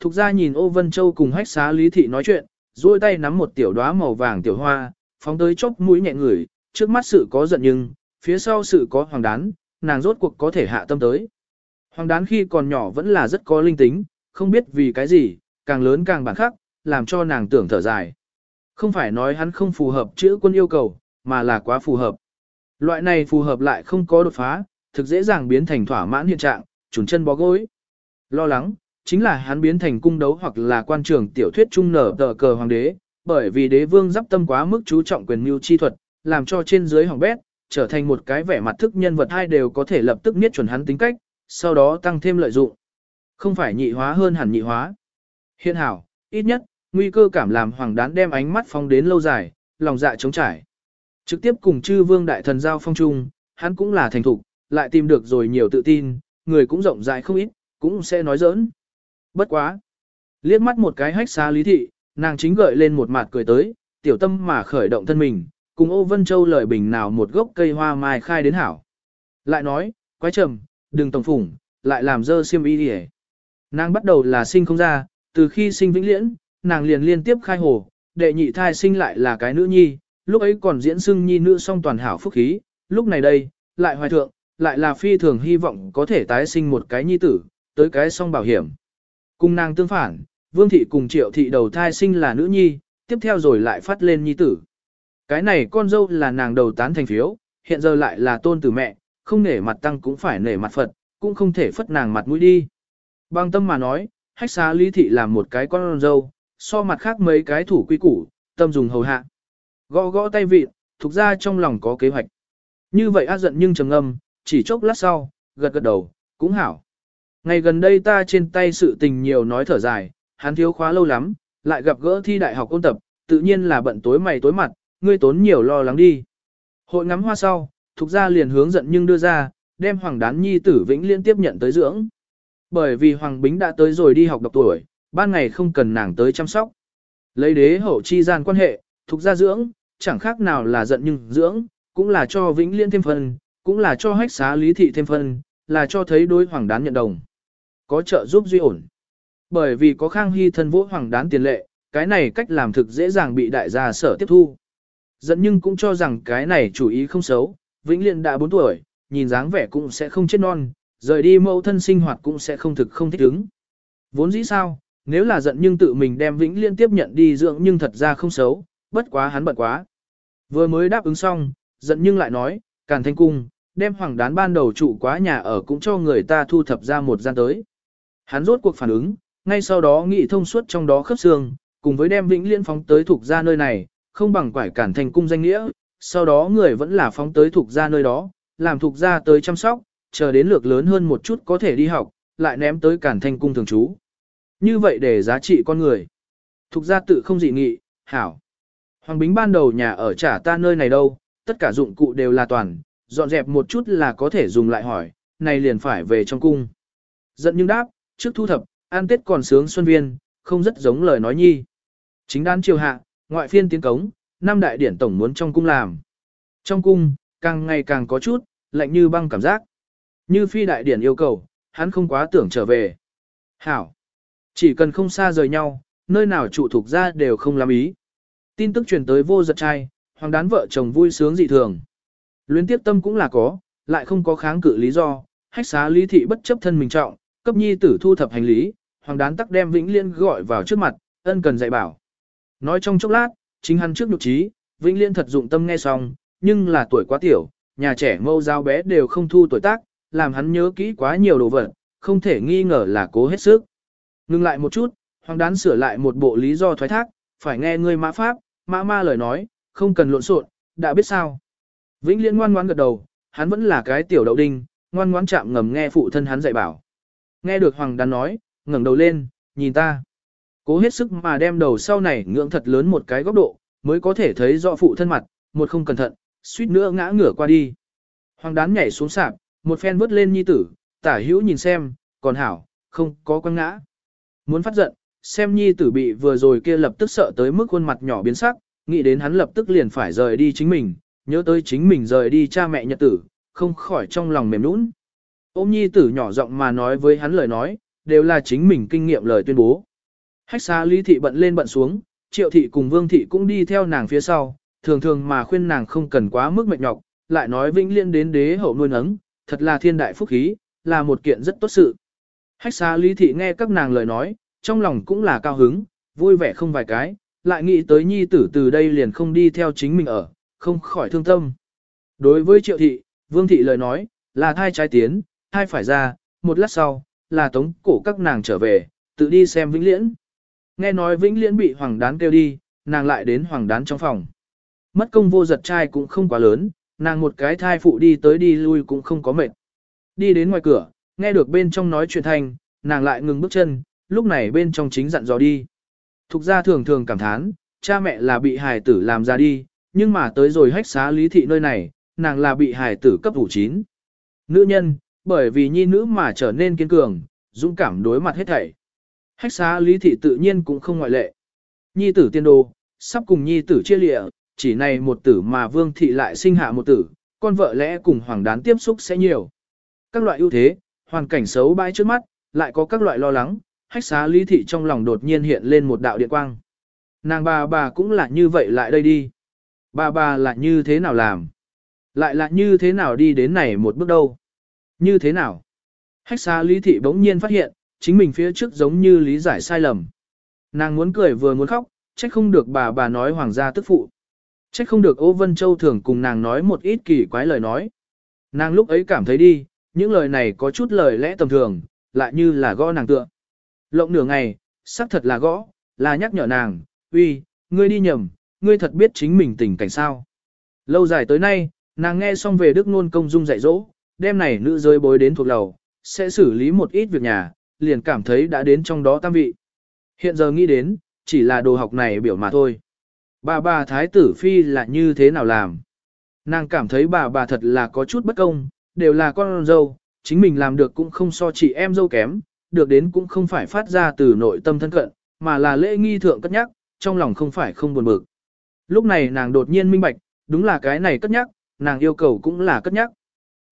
Thục ra nhìn ô Vân Châu cùng hách xá Lý Thị nói chuyện, duỗi tay nắm một tiểu đóa màu vàng tiểu hoa, phóng tới chốc mũi nhẹ ngửi, trước mắt sự có giận nhưng, phía sau sự có hoàng đán, nàng rốt cuộc có thể hạ tâm tới. Hoàng đán khi còn nhỏ vẫn là rất có linh tính, không biết vì cái gì, càng lớn càng bản khắc, làm cho nàng tưởng thở dài. Không phải nói hắn không phù hợp chữ quân yêu cầu, mà là quá phù hợp. Loại này phù hợp lại không có đột phá, thực dễ dàng biến thành thỏa mãn hiện trạng, trùn chân bó gối. Lo lắng, chính là hắn biến thành cung đấu hoặc là quan trường tiểu thuyết trung nở tờ cờ hoàng đế, bởi vì đế vương giáp tâm quá mức chú trọng quyền mưu chi thuật, làm cho trên dưới hỏng bét, trở thành một cái vẻ mặt thức nhân vật hai đều có thể lập tức miết chuẩn hắn tính cách, sau đó tăng thêm lợi dụng. Không phải nhị hóa hơn hẳn nhị hóa. Hiện hảo, ít nhất, nguy cơ cảm làm hoàng đán đem ánh mắt phong đến lâu dài, lòng dạ chống trải. Trực tiếp cùng chư vương đại thần giao phong trung, hắn cũng là thành thục, lại tìm được rồi nhiều tự tin, người cũng rộng rãi không ít, cũng sẽ nói giỡn. Bất quá. Liếc mắt một cái hách xa lý thị, nàng chính gợi lên một mặt cười tới, tiểu tâm mà khởi động thân mình, cùng ô vân châu lời bình nào một gốc cây hoa mai khai đến hảo. Lại nói, quái trầm, đừng tổng phủng, lại làm dơ xiêm y đi Nàng bắt đầu là sinh không ra, từ khi sinh vĩnh liễn, nàng liền liên tiếp khai hồ, đệ nhị thai sinh lại là cái nữ nhi, lúc ấy còn diễn xưng nhi nữ song toàn hảo phúc khí, lúc này đây, lại hoài thượng, lại là phi thường hy vọng có thể tái sinh một cái nhi tử, tới cái song bảo hiểm. Cùng nàng tương phản, vương thị cùng triệu thị đầu thai sinh là nữ nhi, tiếp theo rồi lại phát lên nhi tử. Cái này con dâu là nàng đầu tán thành phiếu, hiện giờ lại là tôn tử mẹ, không nể mặt tăng cũng phải nể mặt Phật, cũng không thể phất nàng mặt mũi đi. Bằng tâm mà nói, hách xá lý thị là một cái con dâu, so mặt khác mấy cái thủ quy củ, tâm dùng hầu hạ. Gõ gõ tay vịt, thuộc ra trong lòng có kế hoạch. Như vậy á giận nhưng trầm ngâm, chỉ chốc lát sau, gật gật đầu, cũng hảo. Ngày gần đây ta trên tay sự tình nhiều nói thở dài, hắn thiếu khóa lâu lắm, lại gặp gỡ thi đại học ôn tập, tự nhiên là bận tối mày tối mặt, ngươi tốn nhiều lo lắng đi. Hội ngắm hoa sau, thuộc ra liền hướng giận nhưng đưa ra, đem Hoàng Đán Nhi tử Vĩnh Liên tiếp nhận tới dưỡng. Bởi vì Hoàng Bính đã tới rồi đi học độc tuổi, ban ngày không cần nàng tới chăm sóc. Lấy đế hậu chi gian quan hệ, thuộc ra dưỡng, chẳng khác nào là giận nhưng dưỡng, cũng là cho Vĩnh Liên thêm phần cũng là cho hách xá lý thị thêm phần là cho thấy đối Hoàng Đán nhận đồng. Có trợ giúp duy ổn. Bởi vì có Khang Hy thân vỗ Hoàng Đán tiền lệ, cái này cách làm thực dễ dàng bị đại gia sở tiếp thu. Dẫn nhưng cũng cho rằng cái này chủ ý không xấu, Vĩnh Liên đã 4 tuổi, nhìn dáng vẻ cũng sẽ không chết non, rời đi mẫu thân sinh hoạt cũng sẽ không thực không thích ứng. Vốn dĩ sao, nếu là giận nhưng tự mình đem Vĩnh Liên tiếp nhận đi dưỡng nhưng thật ra không xấu, bất quá hắn bận quá. Vừa mới đáp ứng xong, giận nhưng lại nói, Càn Thanh Cung, đem hoàng đán ban đầu trụ quá nhà ở cũng cho người ta thu thập ra một gian tới. Hắn rốt cuộc phản ứng, ngay sau đó nghị thông suốt trong đó khớp xương, cùng với đem Vĩnh Liên phóng tới thuộc ra nơi này, không bằng quải cản thành Cung danh nghĩa, sau đó người vẫn là phóng tới thuộc ra nơi đó, làm thuộc ra tới chăm sóc, chờ đến lược lớn hơn một chút có thể đi học, lại ném tới cản thành Cung thường trú. Như vậy để giá trị con người. Thục ra tự không dị nghị, hảo. Hoàng Bính ban đầu nhà ở trả ta nơi này đâu, tất cả dụng cụ đều là toàn, dọn dẹp một chút là có thể dùng lại hỏi, này liền phải về trong cung. Giận nhưng đáp, trước thu thập, an tết còn sướng xuân viên, không rất giống lời nói nhi. Chính đan triều hạ, ngoại phiên tiến cống, năm đại điển tổng muốn trong cung làm. Trong cung, càng ngày càng có chút, lạnh như băng cảm giác. Như phi đại điển yêu cầu, hắn không quá tưởng trở về. Hảo. Chỉ cần không xa rời nhau, nơi nào trụ thuộc ra đều không làm ý. Tin tức truyền tới vô giật trai, hoàng đán vợ chồng vui sướng dị thường. Luyến tiếp tâm cũng là có, lại không có kháng cự lý do, hách xá lý thị bất chấp thân mình trọng, cấp nhi tử thu thập hành lý, hoàng đán tắc đem Vĩnh Liên gọi vào trước mặt, ân cần dạy bảo. Nói trong chốc lát, chính hắn trước nhục trí, Vĩnh Liên thật dụng tâm nghe xong, nhưng là tuổi quá tiểu, nhà trẻ mâu giao bé đều không thu tuổi tác, làm hắn nhớ kỹ quá nhiều đồ vật, không thể nghi ngờ là cố hết sức. Ngưng lại một chút, hoàng đán sửa lại một bộ lý do thoái thác, phải nghe ngươi mã pháp, mã ma lời nói, không cần lộn xộn, đã biết sao. Vĩnh Liên ngoan ngoãn gật đầu, hắn vẫn là cái tiểu đậu đinh, ngoan ngoãn chạm ngầm nghe phụ thân hắn dạy bảo. Nghe được hoàng đán nói, ngẩng đầu lên, nhìn ta. Cố hết sức mà đem đầu sau này ngưỡng thật lớn một cái góc độ, mới có thể thấy rõ phụ thân mặt, một không cẩn thận, suýt nữa ngã ngửa qua đi. Hoàng đán nhảy xuống sạp, một phen vớt lên nhi tử, tả hữu nhìn xem, còn hảo, không có quăng ngã. Muốn phát giận, xem nhi tử bị vừa rồi kia lập tức sợ tới mức khuôn mặt nhỏ biến sắc, nghĩ đến hắn lập tức liền phải rời đi chính mình, nhớ tới chính mình rời đi cha mẹ nhật tử, không khỏi trong lòng mềm nũng. Ôm nhi tử nhỏ giọng mà nói với hắn lời nói, đều là chính mình kinh nghiệm lời tuyên bố. Hách xá lý thị bận lên bận xuống, triệu thị cùng vương thị cũng đi theo nàng phía sau, thường thường mà khuyên nàng không cần quá mức mệt nhọc, lại nói vĩnh liên đến đế hậu nuôi nấng, thật là thiên đại phúc khí, là một kiện rất tốt sự. Hách xá lý thị nghe các nàng lời nói, trong lòng cũng là cao hứng, vui vẻ không vài cái, lại nghĩ tới nhi tử từ đây liền không đi theo chính mình ở, không khỏi thương tâm. Đối với triệu thị, vương thị lời nói, là thai trái tiến, thai phải ra, một lát sau, là tống cổ các nàng trở về, tự đi xem vĩnh liễn. Nghe nói vĩnh liễn bị hoàng đán kêu đi, nàng lại đến hoàng đán trong phòng. Mất công vô giật trai cũng không quá lớn, nàng một cái thai phụ đi tới đi lui cũng không có mệt. Đi đến ngoài cửa, nghe được bên trong nói chuyện thanh, nàng lại ngừng bước chân, lúc này bên trong chính dặn dò đi. Thục ra thường thường cảm thán, cha mẹ là bị hài tử làm ra đi, nhưng mà tới rồi hách xá lý thị nơi này, nàng là bị hài tử cấp đủ chín. Nữ nhân, bởi vì nhi nữ mà trở nên kiên cường, dũng cảm đối mặt hết thảy. Hách xá lý thị tự nhiên cũng không ngoại lệ. Nhi tử tiên đồ, sắp cùng nhi tử chia lịa, chỉ này một tử mà vương thị lại sinh hạ một tử, con vợ lẽ cùng hoàng đán tiếp xúc sẽ nhiều. Các loại ưu thế, hoàn cảnh xấu bãi trước mắt, lại có các loại lo lắng, hách xá lý thị trong lòng đột nhiên hiện lên một đạo điện quang. Nàng bà bà cũng là như vậy lại đây đi. Bà bà là như thế nào làm? Lại là như thế nào đi đến này một bước đâu? Như thế nào? Hách xa lý thị bỗng nhiên phát hiện, chính mình phía trước giống như lý giải sai lầm. Nàng muốn cười vừa muốn khóc, trách không được bà bà nói hoàng gia tức phụ. Trách không được Ô Vân Châu thường cùng nàng nói một ít kỳ quái lời nói. Nàng lúc ấy cảm thấy đi, những lời này có chút lời lẽ tầm thường, lại như là gõ nàng tựa. Lộng nửa ngày, xác thật là gõ, là nhắc nhở nàng, uy, ngươi đi nhầm, ngươi thật biết chính mình tình cảnh sao. Lâu dài tới nay, nàng nghe xong về Đức Nôn Công Dung dạy dỗ, đêm này nữ giới bối đến thuộc lầu, sẽ xử lý một ít việc nhà, liền cảm thấy đã đến trong đó tam vị. Hiện giờ nghĩ đến, chỉ là đồ học này biểu mà thôi. Bà bà thái tử phi là như thế nào làm? Nàng cảm thấy bà bà thật là có chút bất công, đều là con dâu, chính mình làm được cũng không so chị em dâu kém, được đến cũng không phải phát ra từ nội tâm thân cận, mà là lễ nghi thượng cất nhắc, trong lòng không phải không buồn bực. Lúc này nàng đột nhiên minh bạch, đúng là cái này cất nhắc, nàng yêu cầu cũng là cất nhắc.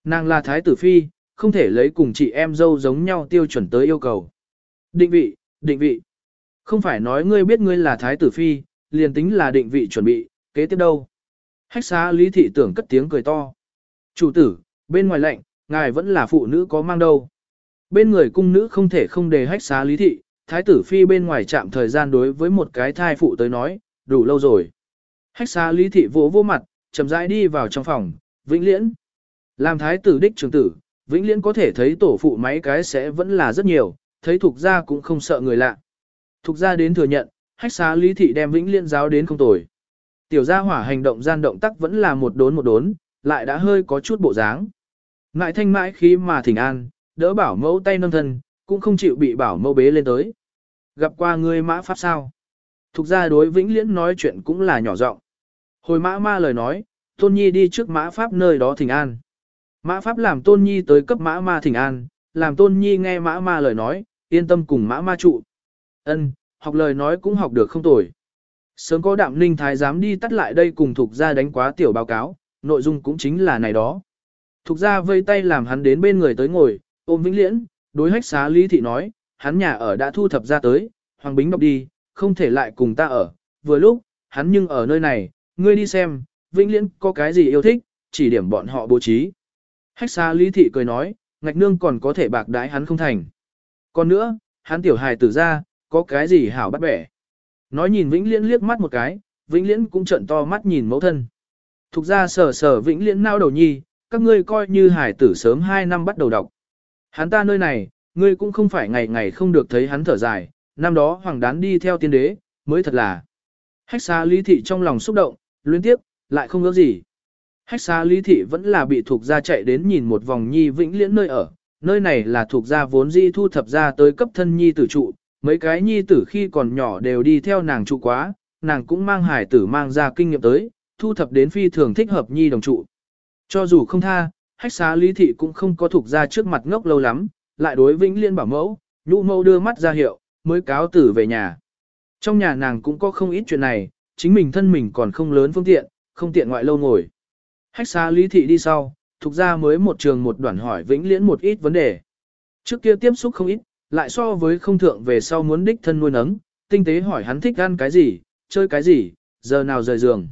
Nàng là thái tử phi, không thể lấy cùng chị em dâu giống nhau tiêu chuẩn tới yêu cầu. Định vị, định vị. Không phải nói ngươi biết ngươi là thái tử phi, liền tính là định vị chuẩn bị, kế tiếp đâu. Hách xá lý thị tưởng cất tiếng cười to. Chủ tử, bên ngoài lệnh, ngài vẫn là phụ nữ có mang đâu. Bên người cung nữ không thể không đề hách xá lý thị, thái tử phi bên ngoài chạm thời gian đối với một cái thai phụ tới nói, đủ lâu rồi. Hách xá lý thị vỗ vô mặt, chậm rãi đi vào trong phòng, vĩnh liễn. Làm thái tử đích trường tử, vĩnh liễn có thể thấy tổ phụ máy cái sẽ vẫn là rất nhiều, thấy thuộc gia cũng không sợ người lạ. Thuộc gia đến thừa nhận, hách xá lý thị đem vĩnh liễn giáo đến không tồi. Tiểu gia hỏa hành động gian động tác vẫn là một đốn một đốn, lại đã hơi có chút bộ dáng. Ngại thanh mãi khi mà thỉnh an, đỡ bảo mẫu tay nâng thân, cũng không chịu bị bảo mẫu bế lên tới. Gặp qua ngươi mã pháp sao? Thục ra đối vĩnh liễn nói chuyện cũng là nhỏ giọng. Hồi mã ma lời nói, tôn nhi đi trước mã pháp nơi đó thỉnh an. Mã pháp làm tôn nhi tới cấp mã ma thỉnh an, làm tôn nhi nghe mã ma lời nói, yên tâm cùng mã ma trụ. Ân, học lời nói cũng học được không tồi. Sớm có đạm ninh thái dám đi tắt lại đây cùng thuộc ra đánh quá tiểu báo cáo, nội dung cũng chính là này đó. Thục ra vây tay làm hắn đến bên người tới ngồi, ôm vĩnh liễn, đối hách xá lý thị nói, hắn nhà ở đã thu thập ra tới, Hoàng Bính đọc đi, không thể lại cùng ta ở, vừa lúc, hắn nhưng ở nơi này, ngươi đi xem, vĩnh liễn có cái gì yêu thích, chỉ điểm bọn họ bố trí. Hách xa lý thị cười nói, ngạch nương còn có thể bạc đái hắn không thành. Còn nữa, hắn tiểu hài tử ra, có cái gì hảo bắt bẻ. Nói nhìn vĩnh liễn liếc mắt một cái, vĩnh liễn cũng trận to mắt nhìn mẫu thân. Thục ra sở sở vĩnh liễn nao đầu nhi, các ngươi coi như hải tử sớm 2 năm bắt đầu đọc. Hắn ta nơi này, ngươi cũng không phải ngày ngày không được thấy hắn thở dài, năm đó hoàng đán đi theo tiên đế, mới thật là. Hách xa lý thị trong lòng xúc động, liên tiếp, lại không có gì. Hách xa lý thị vẫn là bị thuộc gia chạy đến nhìn một vòng nhi vĩnh liễn nơi ở, nơi này là thuộc gia vốn di thu thập ra tới cấp thân nhi tử trụ, mấy cái nhi tử khi còn nhỏ đều đi theo nàng trụ quá, nàng cũng mang hải tử mang ra kinh nghiệm tới, thu thập đến phi thường thích hợp nhi đồng trụ. Cho dù không tha, hách xá lý thị cũng không có thuộc ra trước mặt ngốc lâu lắm, lại đối vĩnh liên bảo mẫu, nhũ mẫu đưa mắt ra hiệu, mới cáo tử về nhà. Trong nhà nàng cũng có không ít chuyện này, chính mình thân mình còn không lớn phương tiện, không tiện ngoại lâu ngồi. Hách xa lý thị đi sau, thuộc ra mới một trường một đoạn hỏi vĩnh liễn một ít vấn đề. Trước kia tiếp xúc không ít, lại so với không thượng về sau muốn đích thân nuôi nấng, tinh tế hỏi hắn thích ăn cái gì, chơi cái gì, giờ nào rời giường.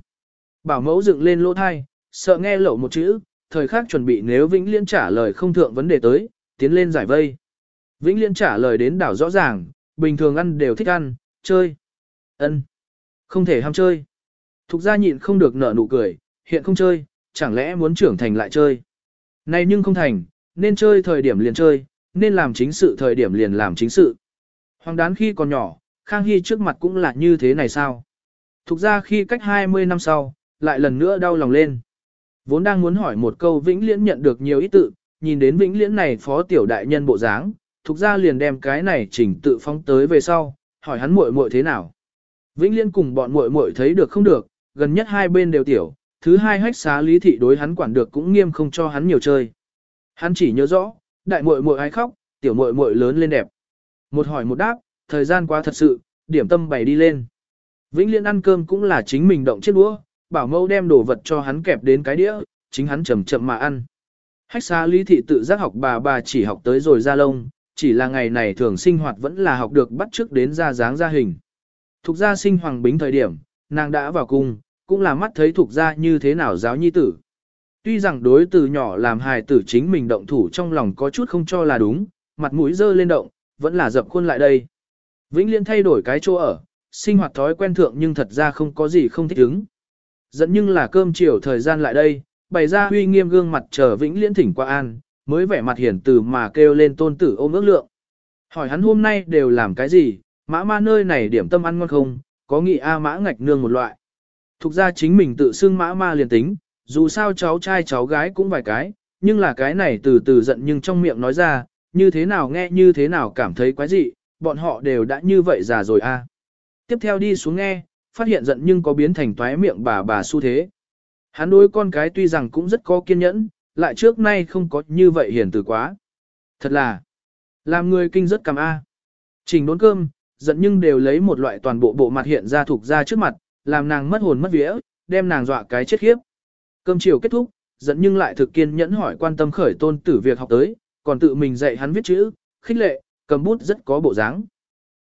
Bảo mẫu dựng lên lỗ thai, sợ nghe lẩu một chữ, thời khắc chuẩn bị nếu Vĩnh Liên trả lời không thượng vấn đề tới, tiến lên giải vây. Vĩnh Liên trả lời đến đảo rõ ràng, bình thường ăn đều thích ăn, chơi. ân không thể ham chơi. Thục gia nhịn không được nở nụ cười, hiện không chơi, chẳng lẽ muốn trưởng thành lại chơi. Này nhưng không thành, nên chơi thời điểm liền chơi, nên làm chính sự thời điểm liền làm chính sự. Hoàng đán khi còn nhỏ, Khang Hy trước mặt cũng là như thế này sao? Thục ra khi cách 20 năm sau, lại lần nữa đau lòng lên. Vốn đang muốn hỏi một câu Vĩnh Liễn nhận được nhiều ý tự, nhìn đến Vĩnh Liễn này phó tiểu đại nhân bộ dáng, thục ra liền đem cái này chỉnh tự phóng tới về sau, hỏi hắn muội muội thế nào. Vĩnh Liên cùng bọn muội muội thấy được không được, gần nhất hai bên đều tiểu, thứ hai hách xá lý thị đối hắn quản được cũng nghiêm không cho hắn nhiều chơi. Hắn chỉ nhớ rõ, đại muội muội ai khóc, tiểu muội muội lớn lên đẹp. Một hỏi một đáp, thời gian quá thật sự, điểm tâm bày đi lên. Vĩnh Liên ăn cơm cũng là chính mình động chiếc đũa, bảo mâu đem đồ vật cho hắn kẹp đến cái đĩa, chính hắn chậm chậm mà ăn. Hách xá lý thị tự giác học bà bà chỉ học tới rồi ra lông, chỉ là ngày này thường sinh hoạt vẫn là học được bắt trước đến ra dáng ra hình. Thục gia sinh hoàng bính thời điểm, nàng đã vào cung, cũng là mắt thấy thuộc gia như thế nào giáo nhi tử. Tuy rằng đối từ nhỏ làm hài tử chính mình động thủ trong lòng có chút không cho là đúng, mặt mũi dơ lên động, vẫn là dập khuôn lại đây. Vĩnh Liên thay đổi cái chỗ ở, sinh hoạt thói quen thượng nhưng thật ra không có gì không thích ứng. Dẫn nhưng là cơm chiều thời gian lại đây, bày ra huy nghiêm gương mặt chờ Vĩnh Liên thỉnh qua an, mới vẻ mặt hiển từ mà kêu lên tôn tử ôm ước lượng. Hỏi hắn hôm nay đều làm cái gì, mã ma nơi này điểm tâm ăn ngon không, có nghị A mã ngạch nương một loại. Thục ra chính mình tự xưng mã ma liền tính, dù sao cháu trai cháu gái cũng vài cái, nhưng là cái này từ từ giận nhưng trong miệng nói ra, như thế nào nghe như thế nào cảm thấy quái dị, bọn họ đều đã như vậy già rồi a. À. Tiếp theo đi xuống nghe, phát hiện giận nhưng có biến thành toái miệng bà bà xu thế. Hắn đối con cái tuy rằng cũng rất có kiên nhẫn, lại trước nay không có như vậy hiền từ quá. Thật là, làm người kinh rất cảm a. Trình đốn cơm, giận nhưng đều lấy một loại toàn bộ bộ mặt hiện ra thuộc ra trước mặt, làm nàng mất hồn mất vía, đem nàng dọa cái chết khiếp. Cơm chiều kết thúc, giận nhưng lại thực kiên nhẫn hỏi quan tâm khởi tôn tử việc học tới, còn tự mình dạy hắn viết chữ, khích lệ, cầm bút rất có bộ dáng.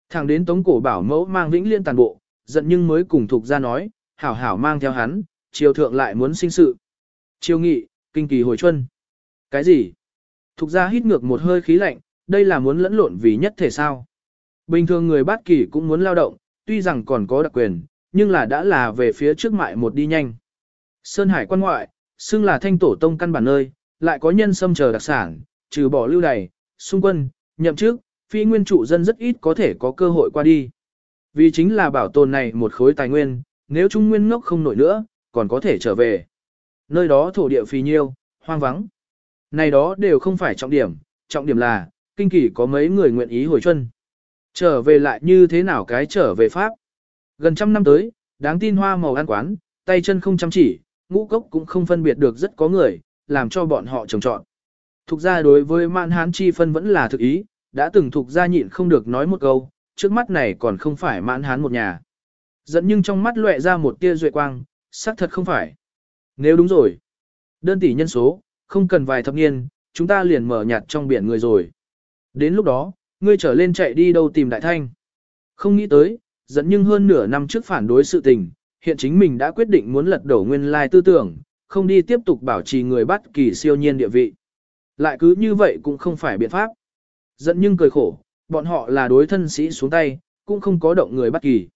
Thẳng đến tống cổ bảo mẫu mang vĩnh liên tàn bộ, giận nhưng mới cùng thuộc ra nói, hảo hảo mang theo hắn, triều thượng lại muốn sinh sự. Triều nghị, kinh kỳ hồi chuân. Cái gì? Thục ra hít ngược một hơi khí lạnh, đây là muốn lẫn lộn vì nhất thể sao. Bình thường người bát kỳ cũng muốn lao động, tuy rằng còn có đặc quyền, nhưng là đã là về phía trước mại một đi nhanh. Sơn Hải quan ngoại, xưng là thanh tổ tông căn bản nơi, lại có nhân xâm chờ đặc sản, trừ bỏ lưu đày, xung quân, nhậm trước, phi nguyên trụ dân rất ít có thể có cơ hội qua đi. Vì chính là bảo tồn này một khối tài nguyên, nếu trung nguyên ngốc không nổi nữa, còn có thể trở về. Nơi đó thổ địa phì nhiêu, hoang vắng. Này đó đều không phải trọng điểm, trọng điểm là, kinh kỳ có mấy người nguyện ý hồi chân. Trở về lại như thế nào cái trở về Pháp? Gần trăm năm tới, đáng tin hoa màu ăn quán, tay chân không chăm chỉ, ngũ cốc cũng không phân biệt được rất có người, làm cho bọn họ trồng trọn. Thục ra đối với mạn hán chi phân vẫn là thực ý, đã từng thục ra nhịn không được nói một câu, trước mắt này còn không phải mạn hán một nhà. Dẫn nhưng trong mắt lóe ra một tia duệ quang, xác thật không phải. Nếu đúng rồi, đơn tỷ nhân số, không cần vài thập niên, chúng ta liền mở nhạt trong biển người rồi. Đến lúc đó, ngươi trở lên chạy đi đâu tìm đại thanh. Không nghĩ tới, dẫn nhưng hơn nửa năm trước phản đối sự tình, hiện chính mình đã quyết định muốn lật đổ nguyên lai tư tưởng, không đi tiếp tục bảo trì người bắt kỳ siêu nhiên địa vị. Lại cứ như vậy cũng không phải biện pháp. Dẫn nhưng cười khổ, bọn họ là đối thân sĩ xuống tay, cũng không có động người bắt kỳ.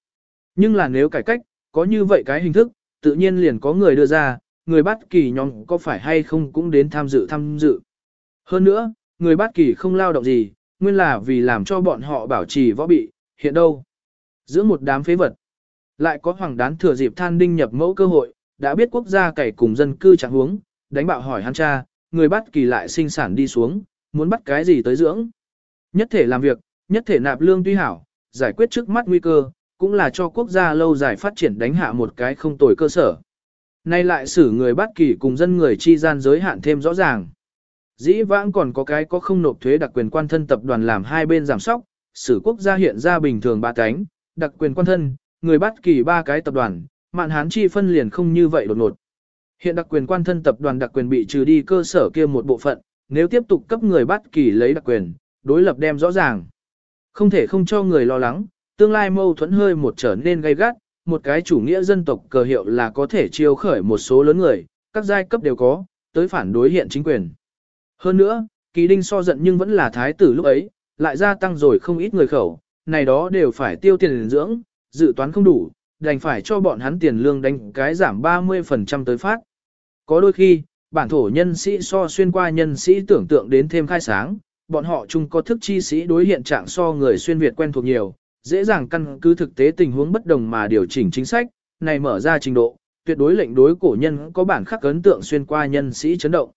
Nhưng là nếu cải cách, có như vậy cái hình thức, tự nhiên liền có người đưa ra, người bắt kỳ nhóm có phải hay không cũng đến tham dự tham dự. Hơn nữa, người bắt kỳ không lao động gì, nguyên là vì làm cho bọn họ bảo trì võ bị, hiện đâu. Giữa một đám phế vật, lại có hoàng đán thừa dịp than đinh nhập mẫu cơ hội, đã biết quốc gia cày cùng dân cư chẳng huống, đánh bạo hỏi hắn cha, người bắt kỳ lại sinh sản đi xuống, muốn bắt cái gì tới dưỡng. Nhất thể làm việc, nhất thể nạp lương tuy hảo, giải quyết trước mắt nguy cơ, cũng là cho quốc gia lâu dài phát triển đánh hạ một cái không tồi cơ sở. Nay lại xử người bắt kỳ cùng dân người chi gian giới hạn thêm rõ ràng. Dĩ vãng còn có cái có không nộp thuế đặc quyền quan thân tập đoàn làm hai bên giảm sóc, Sử quốc gia hiện ra bình thường ba cánh, đặc quyền quan thân, người bắt kỳ ba cái tập đoàn, mạn hán chi phân liền không như vậy đột ngột. Hiện đặc quyền quan thân tập đoàn đặc quyền bị trừ đi cơ sở kia một bộ phận, nếu tiếp tục cấp người bắt kỳ lấy đặc quyền, đối lập đem rõ ràng. Không thể không cho người lo lắng, tương lai mâu thuẫn hơi một trở nên gay gắt, một cái chủ nghĩa dân tộc cờ hiệu là có thể chiêu khởi một số lớn người, các giai cấp đều có, tới phản đối hiện chính quyền. Hơn nữa, kỳ đinh so giận nhưng vẫn là thái tử lúc ấy, lại gia tăng rồi không ít người khẩu, này đó đều phải tiêu tiền dưỡng, dự toán không đủ, đành phải cho bọn hắn tiền lương đánh cái giảm 30% tới phát. Có đôi khi, bản thổ nhân sĩ so xuyên qua nhân sĩ tưởng tượng đến thêm khai sáng, bọn họ chung có thức chi sĩ đối hiện trạng so người xuyên Việt quen thuộc nhiều, dễ dàng căn cứ thực tế tình huống bất đồng mà điều chỉnh chính sách, này mở ra trình độ, tuyệt đối lệnh đối cổ nhân có bản khắc ấn tượng xuyên qua nhân sĩ chấn động.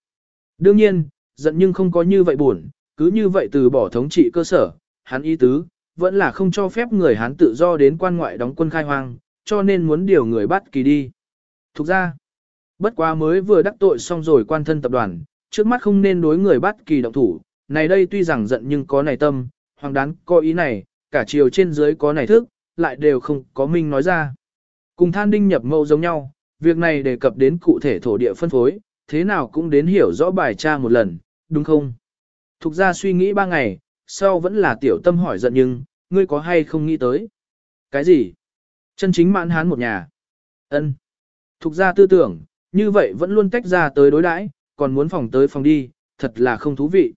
Đương nhiên, giận nhưng không có như vậy buồn, cứ như vậy từ bỏ thống trị cơ sở, hắn ý tứ, vẫn là không cho phép người hắn tự do đến quan ngoại đóng quân khai hoang, cho nên muốn điều người bắt kỳ đi. Thục ra, bất quá mới vừa đắc tội xong rồi quan thân tập đoàn, trước mắt không nên đối người bắt kỳ động thủ, này đây tuy rằng giận nhưng có này tâm, hoàng đán có ý này, cả chiều trên dưới có này thức, lại đều không có minh nói ra. Cùng than đinh nhập mâu giống nhau, việc này đề cập đến cụ thể thổ địa phân phối, thế nào cũng đến hiểu rõ bài tra một lần, đúng không? Thục ra suy nghĩ ba ngày, sau vẫn là tiểu tâm hỏi giận nhưng, ngươi có hay không nghĩ tới? Cái gì? Chân chính mãn hán một nhà. ân Thục ra tư tưởng, như vậy vẫn luôn tách ra tới đối đãi, còn muốn phòng tới phòng đi, thật là không thú vị.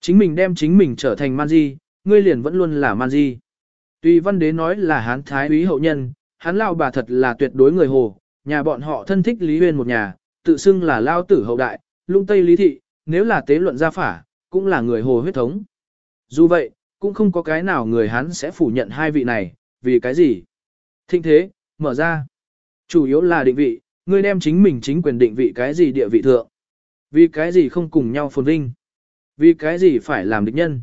Chính mình đem chính mình trở thành man di, ngươi liền vẫn luôn là man di. Tuy văn đế nói là hán thái úy hậu nhân, hán lao bà thật là tuyệt đối người hồ, nhà bọn họ thân thích Lý Huyên một nhà, tự xưng là lao tử hậu đại, lung tây lý thị, nếu là tế luận gia phả, cũng là người hồ huyết thống. Dù vậy, cũng không có cái nào người hán sẽ phủ nhận hai vị này, vì cái gì? Thịnh thế, mở ra. Chủ yếu là định vị, ngươi đem chính mình chính quyền định vị cái gì địa vị thượng. Vì cái gì không cùng nhau phồn vinh. Vì cái gì phải làm địch nhân.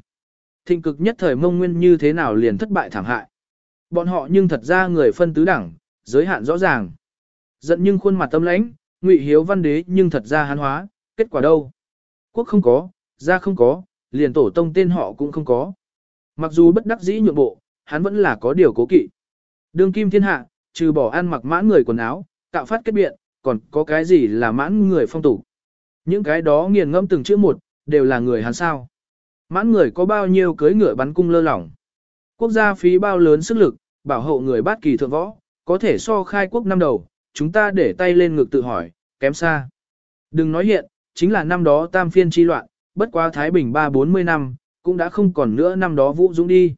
Thịnh cực nhất thời mông nguyên như thế nào liền thất bại thảm hại. Bọn họ nhưng thật ra người phân tứ đẳng, giới hạn rõ ràng. Giận nhưng khuôn mặt tâm lãnh, ngụy hiếu văn đế nhưng thật ra hán hóa, kết quả đâu? Quốc không có, gia không có, liền tổ tông tên họ cũng không có. Mặc dù bất đắc dĩ nhượng bộ, hắn vẫn là có điều cố kỵ. Đương kim thiên hạ, trừ bỏ ăn mặc mãn người quần áo, tạo phát kết biện, còn có cái gì là mãn người phong tục. Những cái đó nghiền ngẫm từng chữ một, đều là người hắn sao. Mãn người có bao nhiêu cưới ngựa bắn cung lơ lỏng. Quốc gia phí bao lớn sức lực, bảo hộ người bát kỳ thượng võ, có thể so khai quốc năm đầu, chúng ta để tay lên ngực tự hỏi, kém xa. Đừng nói hiện, chính là năm đó tam phiên chi loạn, bất quá Thái Bình ba bốn mươi năm, cũng đã không còn nữa năm đó Vũ Dũng đi.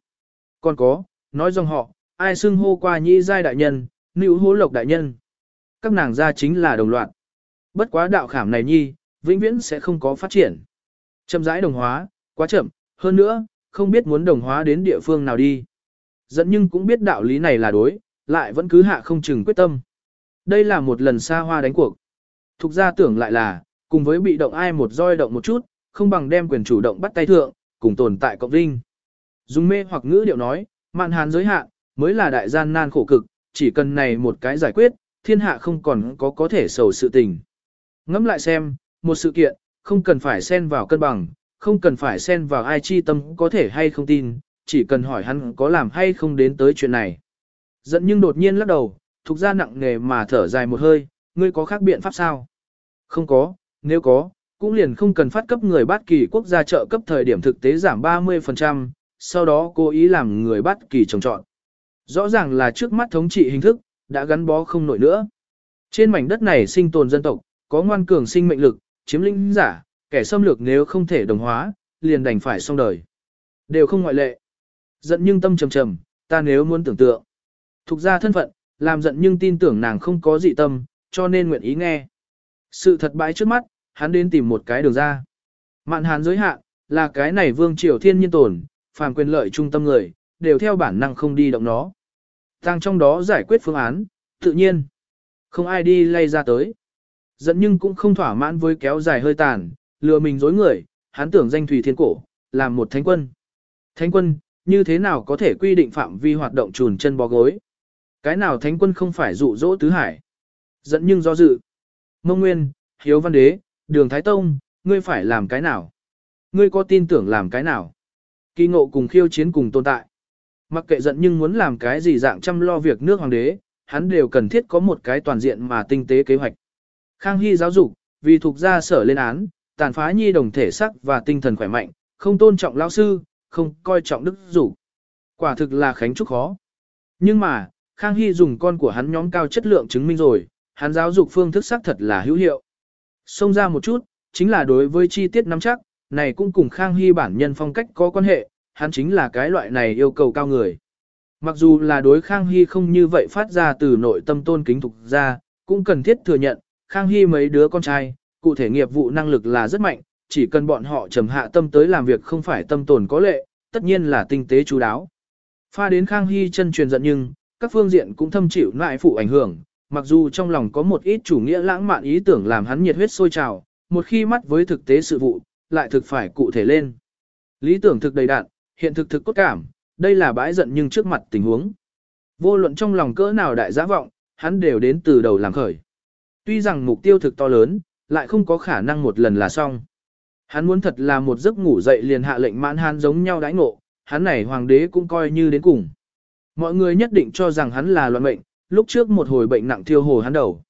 Còn có, nói dòng họ, ai xưng hô qua nhĩ giai đại nhân, nữ hố lộc đại nhân. Các nàng gia chính là đồng loạn, Bất quá đạo khảm này nhi, vĩnh viễn sẽ không có phát triển. Chậm rãi đồng hóa, quá chậm, hơn nữa, không biết muốn đồng hóa đến địa phương nào đi. Dẫn nhưng cũng biết đạo lý này là đối, lại vẫn cứ hạ không chừng quyết tâm. Đây là một lần xa hoa đánh cuộc. Thục ra tưởng lại là, cùng với bị động ai một roi động một chút, không bằng đem quyền chủ động bắt tay thượng, cùng tồn tại cộng vinh. Dùng mê hoặc ngữ điệu nói, mạn hàn giới hạn, mới là đại gian nan khổ cực, chỉ cần này một cái giải quyết, thiên hạ không còn có có thể sầu sự tình. Ngẫm lại xem, một sự kiện, không cần phải xen vào cân bằng, không cần phải xen vào ai chi tâm có thể hay không tin, chỉ cần hỏi hắn có làm hay không đến tới chuyện này. Giận nhưng đột nhiên lắc đầu, thuộc ra nặng nề mà thở dài một hơi, ngươi có khác biện pháp sao? Không có, nếu có, cũng liền không cần phát cấp người bắt kỳ quốc gia trợ cấp thời điểm thực tế giảm 30%, sau đó cố ý làm người bắt kỳ trồng trọn. Rõ ràng là trước mắt thống trị hình thức, đã gắn bó không nổi nữa. Trên mảnh đất này sinh tồn dân tộc, có ngoan cường sinh mệnh lực, chiếm lĩnh giả, kẻ xâm lược nếu không thể đồng hóa, liền đành phải xong đời. Đều không ngoại lệ. Giận nhưng tâm trầm trầm, ta nếu muốn tưởng tượng. Thục ra thân phận, làm giận nhưng tin tưởng nàng không có dị tâm, cho nên nguyện ý nghe. Sự thật bãi trước mắt, hắn đến tìm một cái đường ra. Mạn hán giới hạn, là cái này vương triều thiên nhiên tồn, phàm quyền lợi trung tâm người, đều theo bản năng không đi động nó. Tăng trong đó giải quyết phương án, tự nhiên. Không ai đi lay ra tới. Dẫn nhưng cũng không thỏa mãn với kéo dài hơi tàn, lừa mình dối người, hắn tưởng danh thủy thiên cổ, làm một thánh quân. Thánh quân, như thế nào có thể quy định phạm vi hoạt động trùn chân bó gối? Cái nào thánh quân không phải dụ dỗ tứ hải? Dẫn nhưng do dự. Mông Nguyên, Hiếu Văn Đế, Đường Thái Tông, ngươi phải làm cái nào? Ngươi có tin tưởng làm cái nào? Kỳ ngộ cùng khiêu chiến cùng tồn tại. Mặc kệ giận nhưng muốn làm cái gì dạng chăm lo việc nước hoàng đế, hắn đều cần thiết có một cái toàn diện mà tinh tế kế hoạch. Khang Hy giáo dục, vì thuộc gia sở lên án, tàn phá nhi đồng thể sắc và tinh thần khỏe mạnh, không tôn trọng lão sư, không coi trọng đức dục. Quả thực là khánh trúc khó. Nhưng mà, Khang Hy dùng con của hắn nhóm cao chất lượng chứng minh rồi, hắn giáo dục phương thức xác thật là hữu hiệu. Xông ra một chút, chính là đối với chi tiết nắm chắc, này cũng cùng Khang Hy bản nhân phong cách có quan hệ, hắn chính là cái loại này yêu cầu cao người. Mặc dù là đối Khang Hy không như vậy phát ra từ nội tâm tôn kính thục ra, cũng cần thiết thừa nhận, Khang Hy mấy đứa con trai, cụ thể nghiệp vụ năng lực là rất mạnh, chỉ cần bọn họ trầm hạ tâm tới làm việc không phải tâm tồn có lệ, tất nhiên là tinh tế chú đáo. Pha đến Khang Hy chân truyền giận nhưng, các phương diện cũng thâm chịu lại phụ ảnh hưởng, mặc dù trong lòng có một ít chủ nghĩa lãng mạn ý tưởng làm hắn nhiệt huyết sôi trào, một khi mắt với thực tế sự vụ, lại thực phải cụ thể lên. Lý tưởng thực đầy đạn, hiện thực thực cốt cảm, đây là bãi giận nhưng trước mặt tình huống. Vô luận trong lòng cỡ nào đại giá vọng, hắn đều đến từ đầu làm khởi. Tuy rằng mục tiêu thực to lớn, lại không có khả năng một lần là xong. Hắn muốn thật là một giấc ngủ dậy liền hạ lệnh mãn hắn giống nhau đãi ngộ, hắn này hoàng đế cũng coi như đến cùng. Mọi người nhất định cho rằng hắn là loạn mệnh, lúc trước một hồi bệnh nặng thiêu hồ hắn đầu.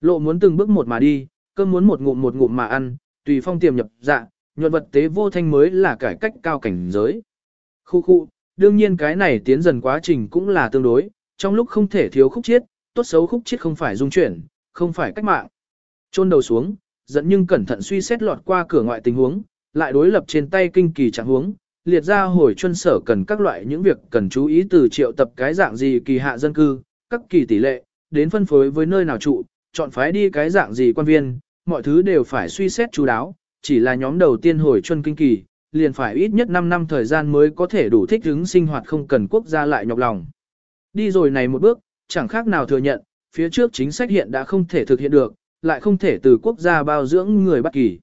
Lộ muốn từng bước một mà đi, cơm muốn một ngụm một ngụm mà ăn, tùy phong tiềm nhập dạ, nhuận vật tế vô thanh mới là cải cách cao cảnh giới. Khu khu, đương nhiên cái này tiến dần quá trình cũng là tương đối, trong lúc không thể thiếu khúc chiết, tốt xấu khúc chiết không phải dung chuyển, không phải cách mạng. Trôn đầu xuống, dẫn nhưng cẩn thận suy xét lọt qua cửa ngoại tình huống, lại đối lập trên tay kinh kỳ trạng huống, liệt ra hồi chuân sở cần các loại những việc cần chú ý từ triệu tập cái dạng gì kỳ hạ dân cư, các kỳ tỷ lệ, đến phân phối với nơi nào trụ, chọn phái đi cái dạng gì quan viên, mọi thứ đều phải suy xét chú đáo, chỉ là nhóm đầu tiên hồi chuân kinh kỳ, liền phải ít nhất 5 năm thời gian mới có thể đủ thích ứng sinh hoạt không cần quốc gia lại nhọc lòng. Đi rồi này một bước, chẳng khác nào thừa nhận, phía trước chính sách hiện đã không thể thực hiện được, lại không thể từ quốc gia bao dưỡng người bất kỳ.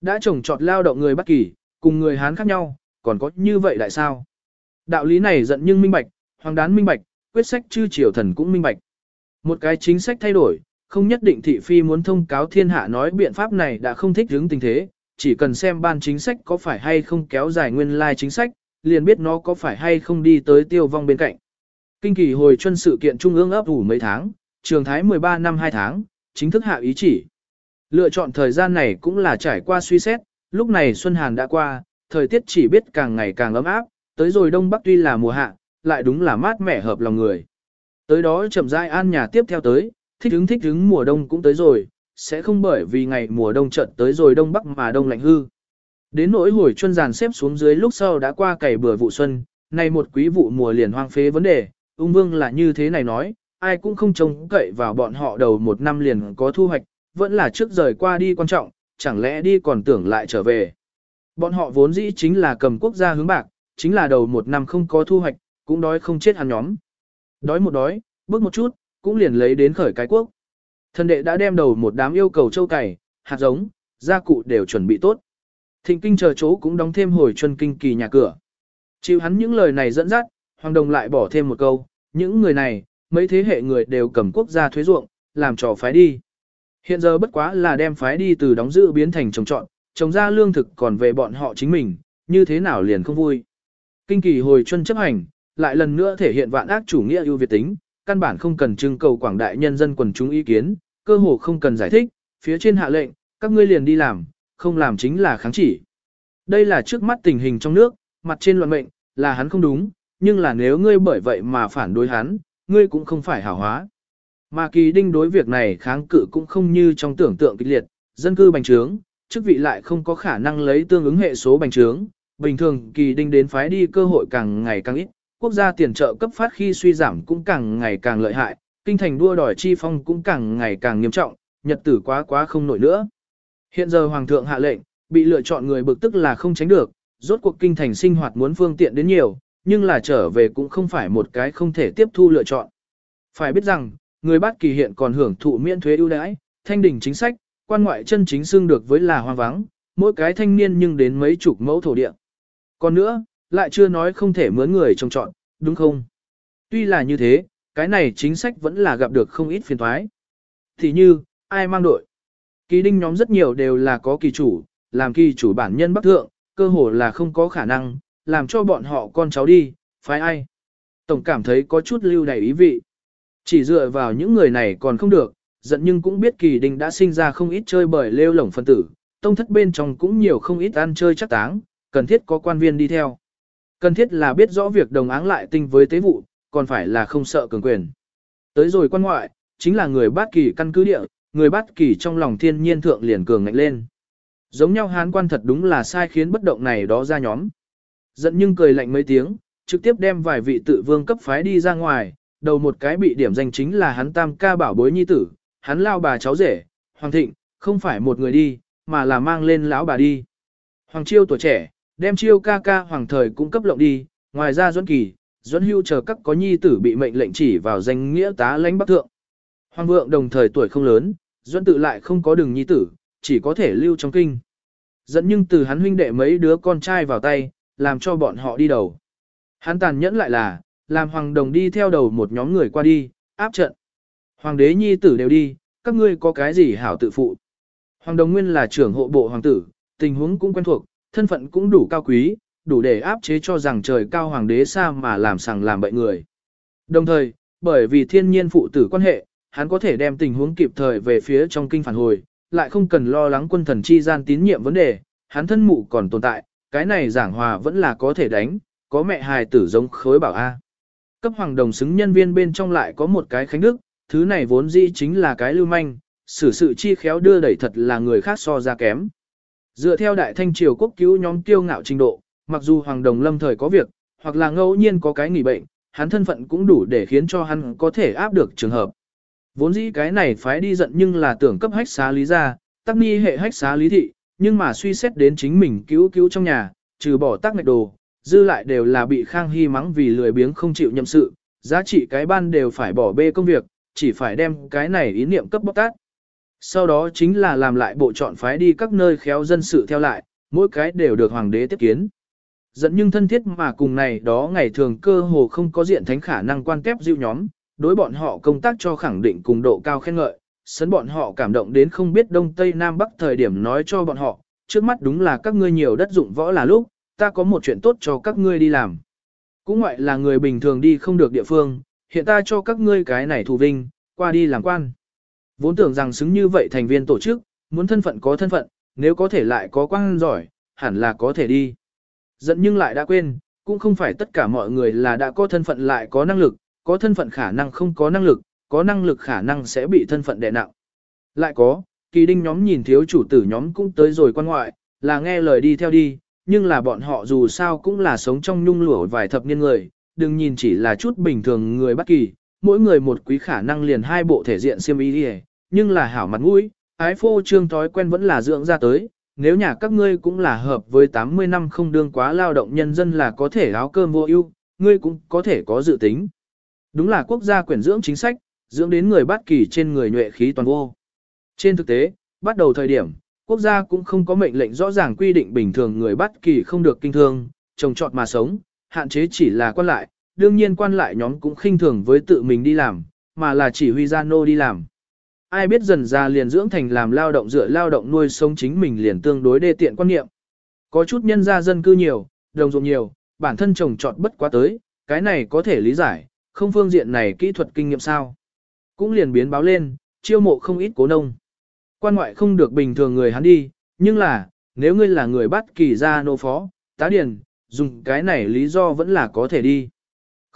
Đã trồng trọt lao động người bất kỳ, cùng người Hán khác nhau, còn có như vậy lại sao? Đạo lý này giận nhưng minh bạch, hoàng đán minh bạch, quyết sách chư triều thần cũng minh bạch. Một cái chính sách thay đổi, không nhất định thị phi muốn thông cáo thiên hạ nói biện pháp này đã không thích hướng tình thế, chỉ cần xem ban chính sách có phải hay không kéo dài nguyên lai chính sách, liền biết nó có phải hay không đi tới tiêu vong bên cạnh. Kinh kỳ hồi chuân sự kiện trung ương ấp ủ mấy tháng, trường thái 13 năm 2 tháng, chính thức hạ ý chỉ. Lựa chọn thời gian này cũng là trải qua suy xét, lúc này Xuân Hàn đã qua, thời tiết chỉ biết càng ngày càng ấm áp, tới rồi Đông Bắc tuy là mùa hạ, lại đúng là mát mẻ hợp lòng người. Tới đó chậm rãi an nhà tiếp theo tới, thích ứng thích ứng mùa đông cũng tới rồi, sẽ không bởi vì ngày mùa đông chợt tới rồi Đông Bắc mà đông lạnh hư. Đến nỗi hồi chuân giàn xếp xuống dưới lúc sau đã qua cày bừa vụ xuân, nay một quý vụ mùa liền hoang phế vấn đề, ung vương là như thế này nói, ai cũng không trông cậy vào bọn họ đầu một năm liền có thu hoạch, vẫn là trước rời qua đi quan trọng, chẳng lẽ đi còn tưởng lại trở về. Bọn họ vốn dĩ chính là cầm quốc gia hướng bạc, chính là đầu một năm không có thu hoạch, cũng đói không chết hắn nhóm. Đói một đói, bước một chút, cũng liền lấy đến khởi cái quốc. Thần đệ đã đem đầu một đám yêu cầu châu cày, hạt giống, gia cụ đều chuẩn bị tốt. Thịnh kinh chờ chỗ cũng đóng thêm hồi chuân kinh kỳ nhà cửa. Chịu hắn những lời này dẫn dắt, Hoàng Đồng lại bỏ thêm một câu, những người này, mấy thế hệ người đều cầm quốc gia thuế ruộng, làm trò phái đi. Hiện giờ bất quá là đem phái đi từ đóng giữ biến thành trồng trọn, trồng ra lương thực còn về bọn họ chính mình, như thế nào liền không vui. Kinh kỳ hồi chuân chấp hành, lại lần nữa thể hiện vạn ác chủ nghĩa ưu việt tính, căn bản không cần trưng cầu quảng đại nhân dân quần chúng ý kiến, cơ hồ không cần giải thích, phía trên hạ lệnh, các ngươi liền đi làm, không làm chính là kháng chỉ. Đây là trước mắt tình hình trong nước, mặt trên luận mệnh, là hắn không đúng, nhưng là nếu ngươi bởi vậy mà phản đối hắn, ngươi cũng không phải hảo hóa. Mà kỳ đinh đối việc này kháng cự cũng không như trong tưởng tượng kịch liệt, dân cư bành trướng, chức vị lại không có khả năng lấy tương ứng hệ số bành trướng, bình thường kỳ đinh đến phái đi cơ hội càng ngày càng ít, quốc gia tiền trợ cấp phát khi suy giảm cũng càng ngày càng lợi hại, kinh thành đua đòi chi phong cũng càng ngày càng nghiêm trọng, nhật tử quá quá không nổi nữa. Hiện giờ hoàng thượng hạ lệnh, bị lựa chọn người bực tức là không tránh được, rốt cuộc kinh thành sinh hoạt muốn phương tiện đến nhiều, nhưng là trở về cũng không phải một cái không thể tiếp thu lựa chọn. Phải biết rằng, người bát kỳ hiện còn hưởng thụ miễn thuế ưu đãi, thanh đỉnh chính sách, quan ngoại chân chính xương được với là hoang vắng, mỗi cái thanh niên nhưng đến mấy chục mẫu thổ địa. Còn nữa, lại chưa nói không thể mướn người trông chọn, đúng không? Tuy là như thế, cái này chính sách vẫn là gặp được không ít phiền thoái. Thì như, ai mang đội? Kỳ đinh nhóm rất nhiều đều là có kỳ chủ, làm kỳ chủ bản nhân bắc thượng, cơ hồ là không có khả năng, làm cho bọn họ con cháu đi, phái ai? Tổng cảm thấy có chút lưu đầy ý vị. Chỉ dựa vào những người này còn không được, giận nhưng cũng biết kỳ đinh đã sinh ra không ít chơi bời lêu lổng phân tử, tông thất bên trong cũng nhiều không ít ăn chơi chắc táng, cần thiết có quan viên đi theo. Cần thiết là biết rõ việc đồng áng lại tinh với tế vụ, còn phải là không sợ cường quyền. Tới rồi quan ngoại, chính là người bát kỳ căn cứ địa, người bát kỳ trong lòng thiên nhiên thượng liền cường ngạnh lên. Giống nhau hán quan thật đúng là sai khiến bất động này đó ra nhóm. Giận nhưng cười lạnh mấy tiếng, trực tiếp đem vài vị tự vương cấp phái đi ra ngoài, đầu một cái bị điểm danh chính là hắn tam ca bảo bối nhi tử, hắn lao bà cháu rể, Hoàng Thịnh, không phải một người đi, mà là mang lên lão bà đi. Hoàng Chiêu tuổi trẻ, đem Chiêu ca ca Hoàng Thời cũng cấp lộng đi, ngoài ra Duẫn Kỳ, Duẫn Hưu chờ các có nhi tử bị mệnh lệnh chỉ vào danh nghĩa tá lãnh bắc thượng. Hoàng vượng đồng thời tuổi không lớn, Duẫn tự lại không có đường nhi tử, chỉ có thể lưu trong kinh. Dẫn nhưng từ hắn huynh đệ mấy đứa con trai vào tay, làm cho bọn họ đi đầu. Hắn tàn nhẫn lại là, làm hoàng đồng đi theo đầu một nhóm người qua đi, áp trận. Hoàng đế nhi tử đều đi, các ngươi có cái gì hảo tự phụ. Hoàng đồng nguyên là trưởng hộ bộ hoàng tử, tình huống cũng quen thuộc, thân phận cũng đủ cao quý, đủ để áp chế cho rằng trời cao hoàng đế xa mà làm sằng làm bậy người. Đồng thời, bởi vì thiên nhiên phụ tử quan hệ, hắn có thể đem tình huống kịp thời về phía trong kinh phản hồi, lại không cần lo lắng quân thần chi gian tín nhiệm vấn đề, hắn thân mụ còn tồn tại, cái này giảng hòa vẫn là có thể đánh, có mẹ hài tử giống khối bảo A. Cấp hoàng đồng xứng nhân viên bên trong lại có một cái khánh đức, thứ này vốn dĩ chính là cái lưu manh, xử sự chi khéo đưa đẩy thật là người khác so ra kém. Dựa theo đại thanh triều quốc cứu nhóm tiêu ngạo trình độ, mặc dù hoàng đồng lâm thời có việc, hoặc là ngẫu nhiên có cái nghỉ bệnh, hắn thân phận cũng đủ để khiến cho hắn có thể áp được trường hợp. Vốn dĩ cái này phái đi giận nhưng là tưởng cấp hách xá lý ra, tắc ni hệ hách xá lý thị, nhưng mà suy xét đến chính mình cứu cứu trong nhà, trừ bỏ tắc ngạch đồ, dư lại đều là bị Khang Hy mắng vì lười biếng không chịu nhậm sự, giá trị cái ban đều phải bỏ bê công việc, chỉ phải đem cái này ý niệm cấp bóc tát. Sau đó chính là làm lại bộ chọn phái đi các nơi khéo dân sự theo lại, mỗi cái đều được hoàng đế tiếp kiến. Dẫn nhưng thân thiết mà cùng này đó ngày thường cơ hồ không có diện thánh khả năng quan kép dịu nhóm, đối bọn họ công tác cho khẳng định cùng độ cao khen ngợi, sấn bọn họ cảm động đến không biết đông tây nam bắc thời điểm nói cho bọn họ, trước mắt đúng là các ngươi nhiều đất dụng võ là lúc, ta có một chuyện tốt cho các ngươi đi làm. Cũng ngoại là người bình thường đi không được địa phương, hiện ta cho các ngươi cái này thù vinh, qua đi làm quan. Vốn tưởng rằng xứng như vậy thành viên tổ chức, muốn thân phận có thân phận, nếu có thể lại có quang giỏi, hẳn là có thể đi. giận nhưng lại đã quên, cũng không phải tất cả mọi người là đã có thân phận lại có năng lực, có thân phận khả năng không có năng lực, có năng lực khả năng sẽ bị thân phận đè nặng. Lại có, kỳ đinh nhóm nhìn thiếu chủ tử nhóm cũng tới rồi quan ngoại, là nghe lời đi theo đi, nhưng là bọn họ dù sao cũng là sống trong nhung lụa vài thập niên người, đừng nhìn chỉ là chút bình thường người bất kỳ, mỗi người một quý khả năng liền hai bộ thể diện xiêm y đi nhưng là hảo mặt mũi, ái phô trương thói quen vẫn là dưỡng ra tới, nếu nhà các ngươi cũng là hợp với 80 năm không đương quá lao động nhân dân là có thể áo cơm vô ưu, ngươi cũng có thể có dự tính. Đúng là quốc gia quyển dưỡng chính sách, dưỡng đến người bất kỳ trên người nhuệ khí toàn vô. Trên thực tế, bắt đầu thời điểm, quốc gia cũng không có mệnh lệnh rõ ràng quy định bình thường người bất kỳ không được kinh thương, trồng trọt mà sống, hạn chế chỉ là quan lại, đương nhiên quan lại nhóm cũng khinh thường với tự mình đi làm, mà là chỉ huy gia nô đi làm. Ai biết dần ra liền dưỡng thành làm lao động dựa lao động nuôi sống chính mình liền tương đối đê tiện quan niệm. Có chút nhân gia dân cư nhiều, đồng ruộng nhiều, bản thân trồng trọt bất quá tới, cái này có thể lý giải, không phương diện này kỹ thuật kinh nghiệm sao. Cũng liền biến báo lên, chiêu mộ không ít cố nông. Quan ngoại không được bình thường người hắn đi, nhưng là, nếu ngươi là người bắt kỳ ra nô phó, tá điền, dùng cái này lý do vẫn là có thể đi.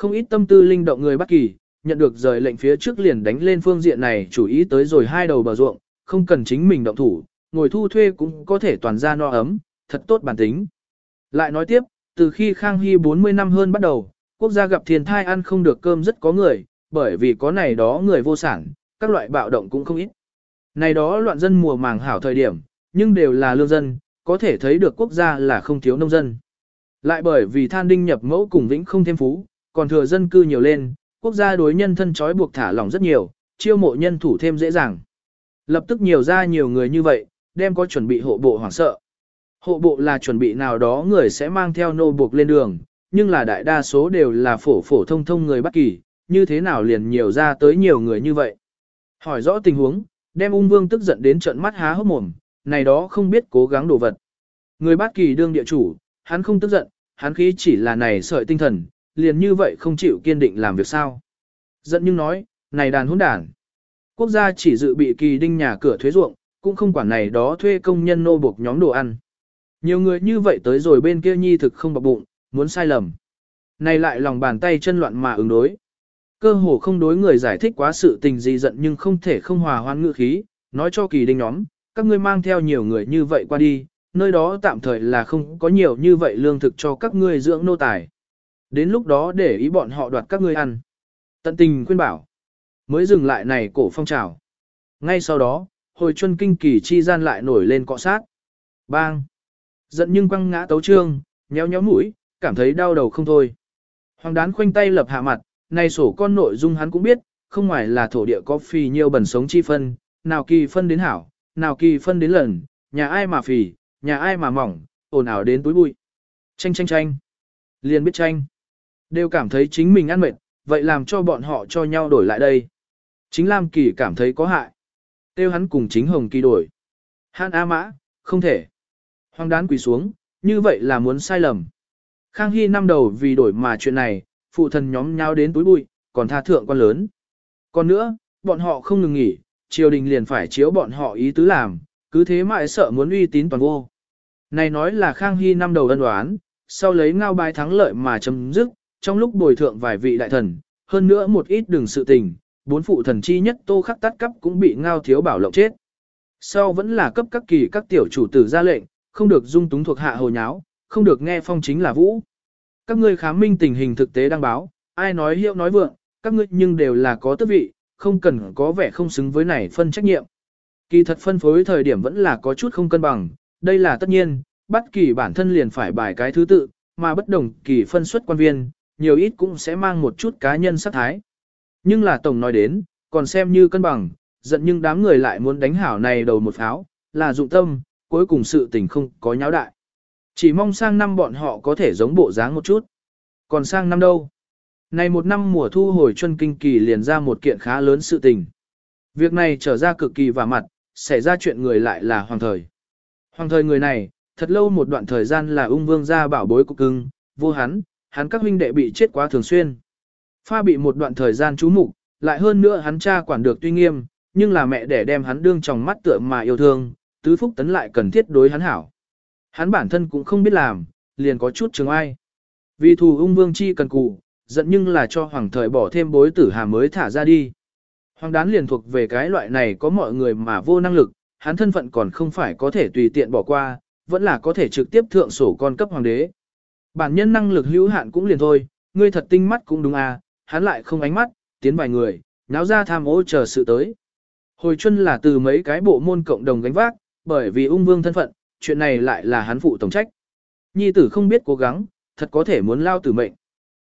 Không ít tâm tư linh động người Bắc kỳ, nhận được rời lệnh phía trước liền đánh lên phương diện này chủ ý tới rồi hai đầu bờ ruộng, không cần chính mình động thủ, ngồi thu thuê cũng có thể toàn ra no ấm, thật tốt bản tính. Lại nói tiếp, từ khi Khang Hy 40 năm hơn bắt đầu, quốc gia gặp thiên thai ăn không được cơm rất có người, bởi vì có này đó người vô sản, các loại bạo động cũng không ít. Này đó loạn dân mùa màng hảo thời điểm, nhưng đều là lương dân, có thể thấy được quốc gia là không thiếu nông dân. Lại bởi vì than đinh nhập mẫu cùng vĩnh không thêm phú, còn thừa dân cư nhiều lên, quốc gia đối nhân thân trói buộc thả lỏng rất nhiều, chiêu mộ nhân thủ thêm dễ dàng. Lập tức nhiều ra nhiều người như vậy, đem có chuẩn bị hộ bộ hoảng sợ. Hộ bộ là chuẩn bị nào đó người sẽ mang theo nô buộc lên đường, nhưng là đại đa số đều là phổ phổ thông thông người bất kỳ, như thế nào liền nhiều ra tới nhiều người như vậy. Hỏi rõ tình huống, đem ung vương tức giận đến trận mắt há hốc mồm, này đó không biết cố gắng đổ vật. Người bất kỳ đương địa chủ, hắn không tức giận, hắn khí chỉ là này sợi tinh thần, liền như vậy không chịu kiên định làm việc sao. Giận nhưng nói, này đàn hỗn đản. Quốc gia chỉ dự bị kỳ đinh nhà cửa thuế ruộng, cũng không quản này đó thuê công nhân nô buộc nhóm đồ ăn. Nhiều người như vậy tới rồi bên kia nhi thực không bọc bụng, muốn sai lầm. Này lại lòng bàn tay chân loạn mà ứng đối, Cơ hồ không đối người giải thích quá sự tình gì giận nhưng không thể không hòa hoan ngữ khí, nói cho kỳ đinh nhóm, các ngươi mang theo nhiều người như vậy qua đi, nơi đó tạm thời là không có nhiều như vậy lương thực cho các ngươi dưỡng nô tài. Đến lúc đó để ý bọn họ đoạt các ngươi ăn. Tận tình khuyên bảo. Mới dừng lại này cổ phong trào. Ngay sau đó, hồi chuân kinh kỳ chi gian lại nổi lên cọ sát. Bang! Giận nhưng quăng ngã tấu trương, nhéo nhéo mũi, cảm thấy đau đầu không thôi. Hoàng đán khoanh tay lập hạ mặt, này sổ con nội dung hắn cũng biết, không ngoài là thổ địa có phì nhiều bẩn sống chi phân, nào kỳ phân đến hảo, nào kỳ phân đến lần, nhà ai mà phì, nhà ai mà mỏng, ồn ào đến túi bụi. Tranh tranh tranh. Liền biết tranh. Đều cảm thấy chính mình ăn mệt, vậy làm cho bọn họ cho nhau đổi lại đây. Chính Lam Kỳ cảm thấy có hại. Tiêu hắn cùng chính Hồng Kỳ đổi. Han A Mã, không thể. Hoàng đán quỳ xuống, như vậy là muốn sai lầm. Khang Hy năm đầu vì đổi mà chuyện này, phụ thần nhóm nhau đến túi bụi, còn tha thượng quan lớn. Còn nữa, bọn họ không ngừng nghỉ, triều đình liền phải chiếu bọn họ ý tứ làm, cứ thế mãi sợ muốn uy tín toàn vô. Này nói là Khang Hy năm đầu ân đoán, sau lấy ngao bài thắng lợi mà chấm dứt, trong lúc bồi thượng vài vị đại thần, hơn nữa một ít đường sự tình, bốn phụ thần chi nhất tô khắc tắt cấp cũng bị ngao thiếu bảo lộng chết. Sau vẫn là cấp các kỳ các tiểu chủ tử ra lệnh, không được dung túng thuộc hạ hồ nháo, không được nghe phong chính là vũ. Các ngươi khám minh tình hình thực tế đăng báo, ai nói hiệu nói vượng, các ngươi nhưng đều là có tước vị, không cần có vẻ không xứng với này phân trách nhiệm. Kỳ thật phân phối thời điểm vẫn là có chút không cân bằng, đây là tất nhiên, bất kỳ bản thân liền phải bài cái thứ tự, mà bất đồng kỳ phân xuất quan viên, nhiều ít cũng sẽ mang một chút cá nhân sắc thái. Nhưng là tổng nói đến, còn xem như cân bằng, giận nhưng đám người lại muốn đánh hảo này đầu một pháo, là dụng tâm, cuối cùng sự tình không có nháo đại. Chỉ mong sang năm bọn họ có thể giống bộ dáng một chút. Còn sang năm đâu? Này một năm mùa thu hồi chuân kinh kỳ liền ra một kiện khá lớn sự tình. Việc này trở ra cực kỳ và mặt, xảy ra chuyện người lại là hoàng thời. Hoàng thời người này, thật lâu một đoạn thời gian là ung vương gia bảo bối của cưng, vô hắn, hắn các huynh đệ bị chết quá thường xuyên. Pha bị một đoạn thời gian chú mục, lại hơn nữa hắn cha quản được tuy nghiêm, nhưng là mẹ để đem hắn đương trong mắt tựa mà yêu thương, tứ phúc tấn lại cần thiết đối hắn hảo. Hắn bản thân cũng không biết làm, liền có chút chừng ai. Vì thù ung vương chi cần cụ, giận nhưng là cho hoàng thời bỏ thêm bối tử hà mới thả ra đi. Hoàng đán liền thuộc về cái loại này có mọi người mà vô năng lực, hắn thân phận còn không phải có thể tùy tiện bỏ qua, vẫn là có thể trực tiếp thượng sổ con cấp hoàng đế. Bản nhân năng lực hữu hạn cũng liền thôi, ngươi thật tinh mắt cũng đúng à, hắn lại không ánh mắt, tiến vài người, náo ra tham ô chờ sự tới. Hồi chân là từ mấy cái bộ môn cộng đồng gánh vác, bởi vì ung vương thân phận, chuyện này lại là hắn phụ tổng trách. Nhi tử không biết cố gắng, thật có thể muốn lao tử mệnh.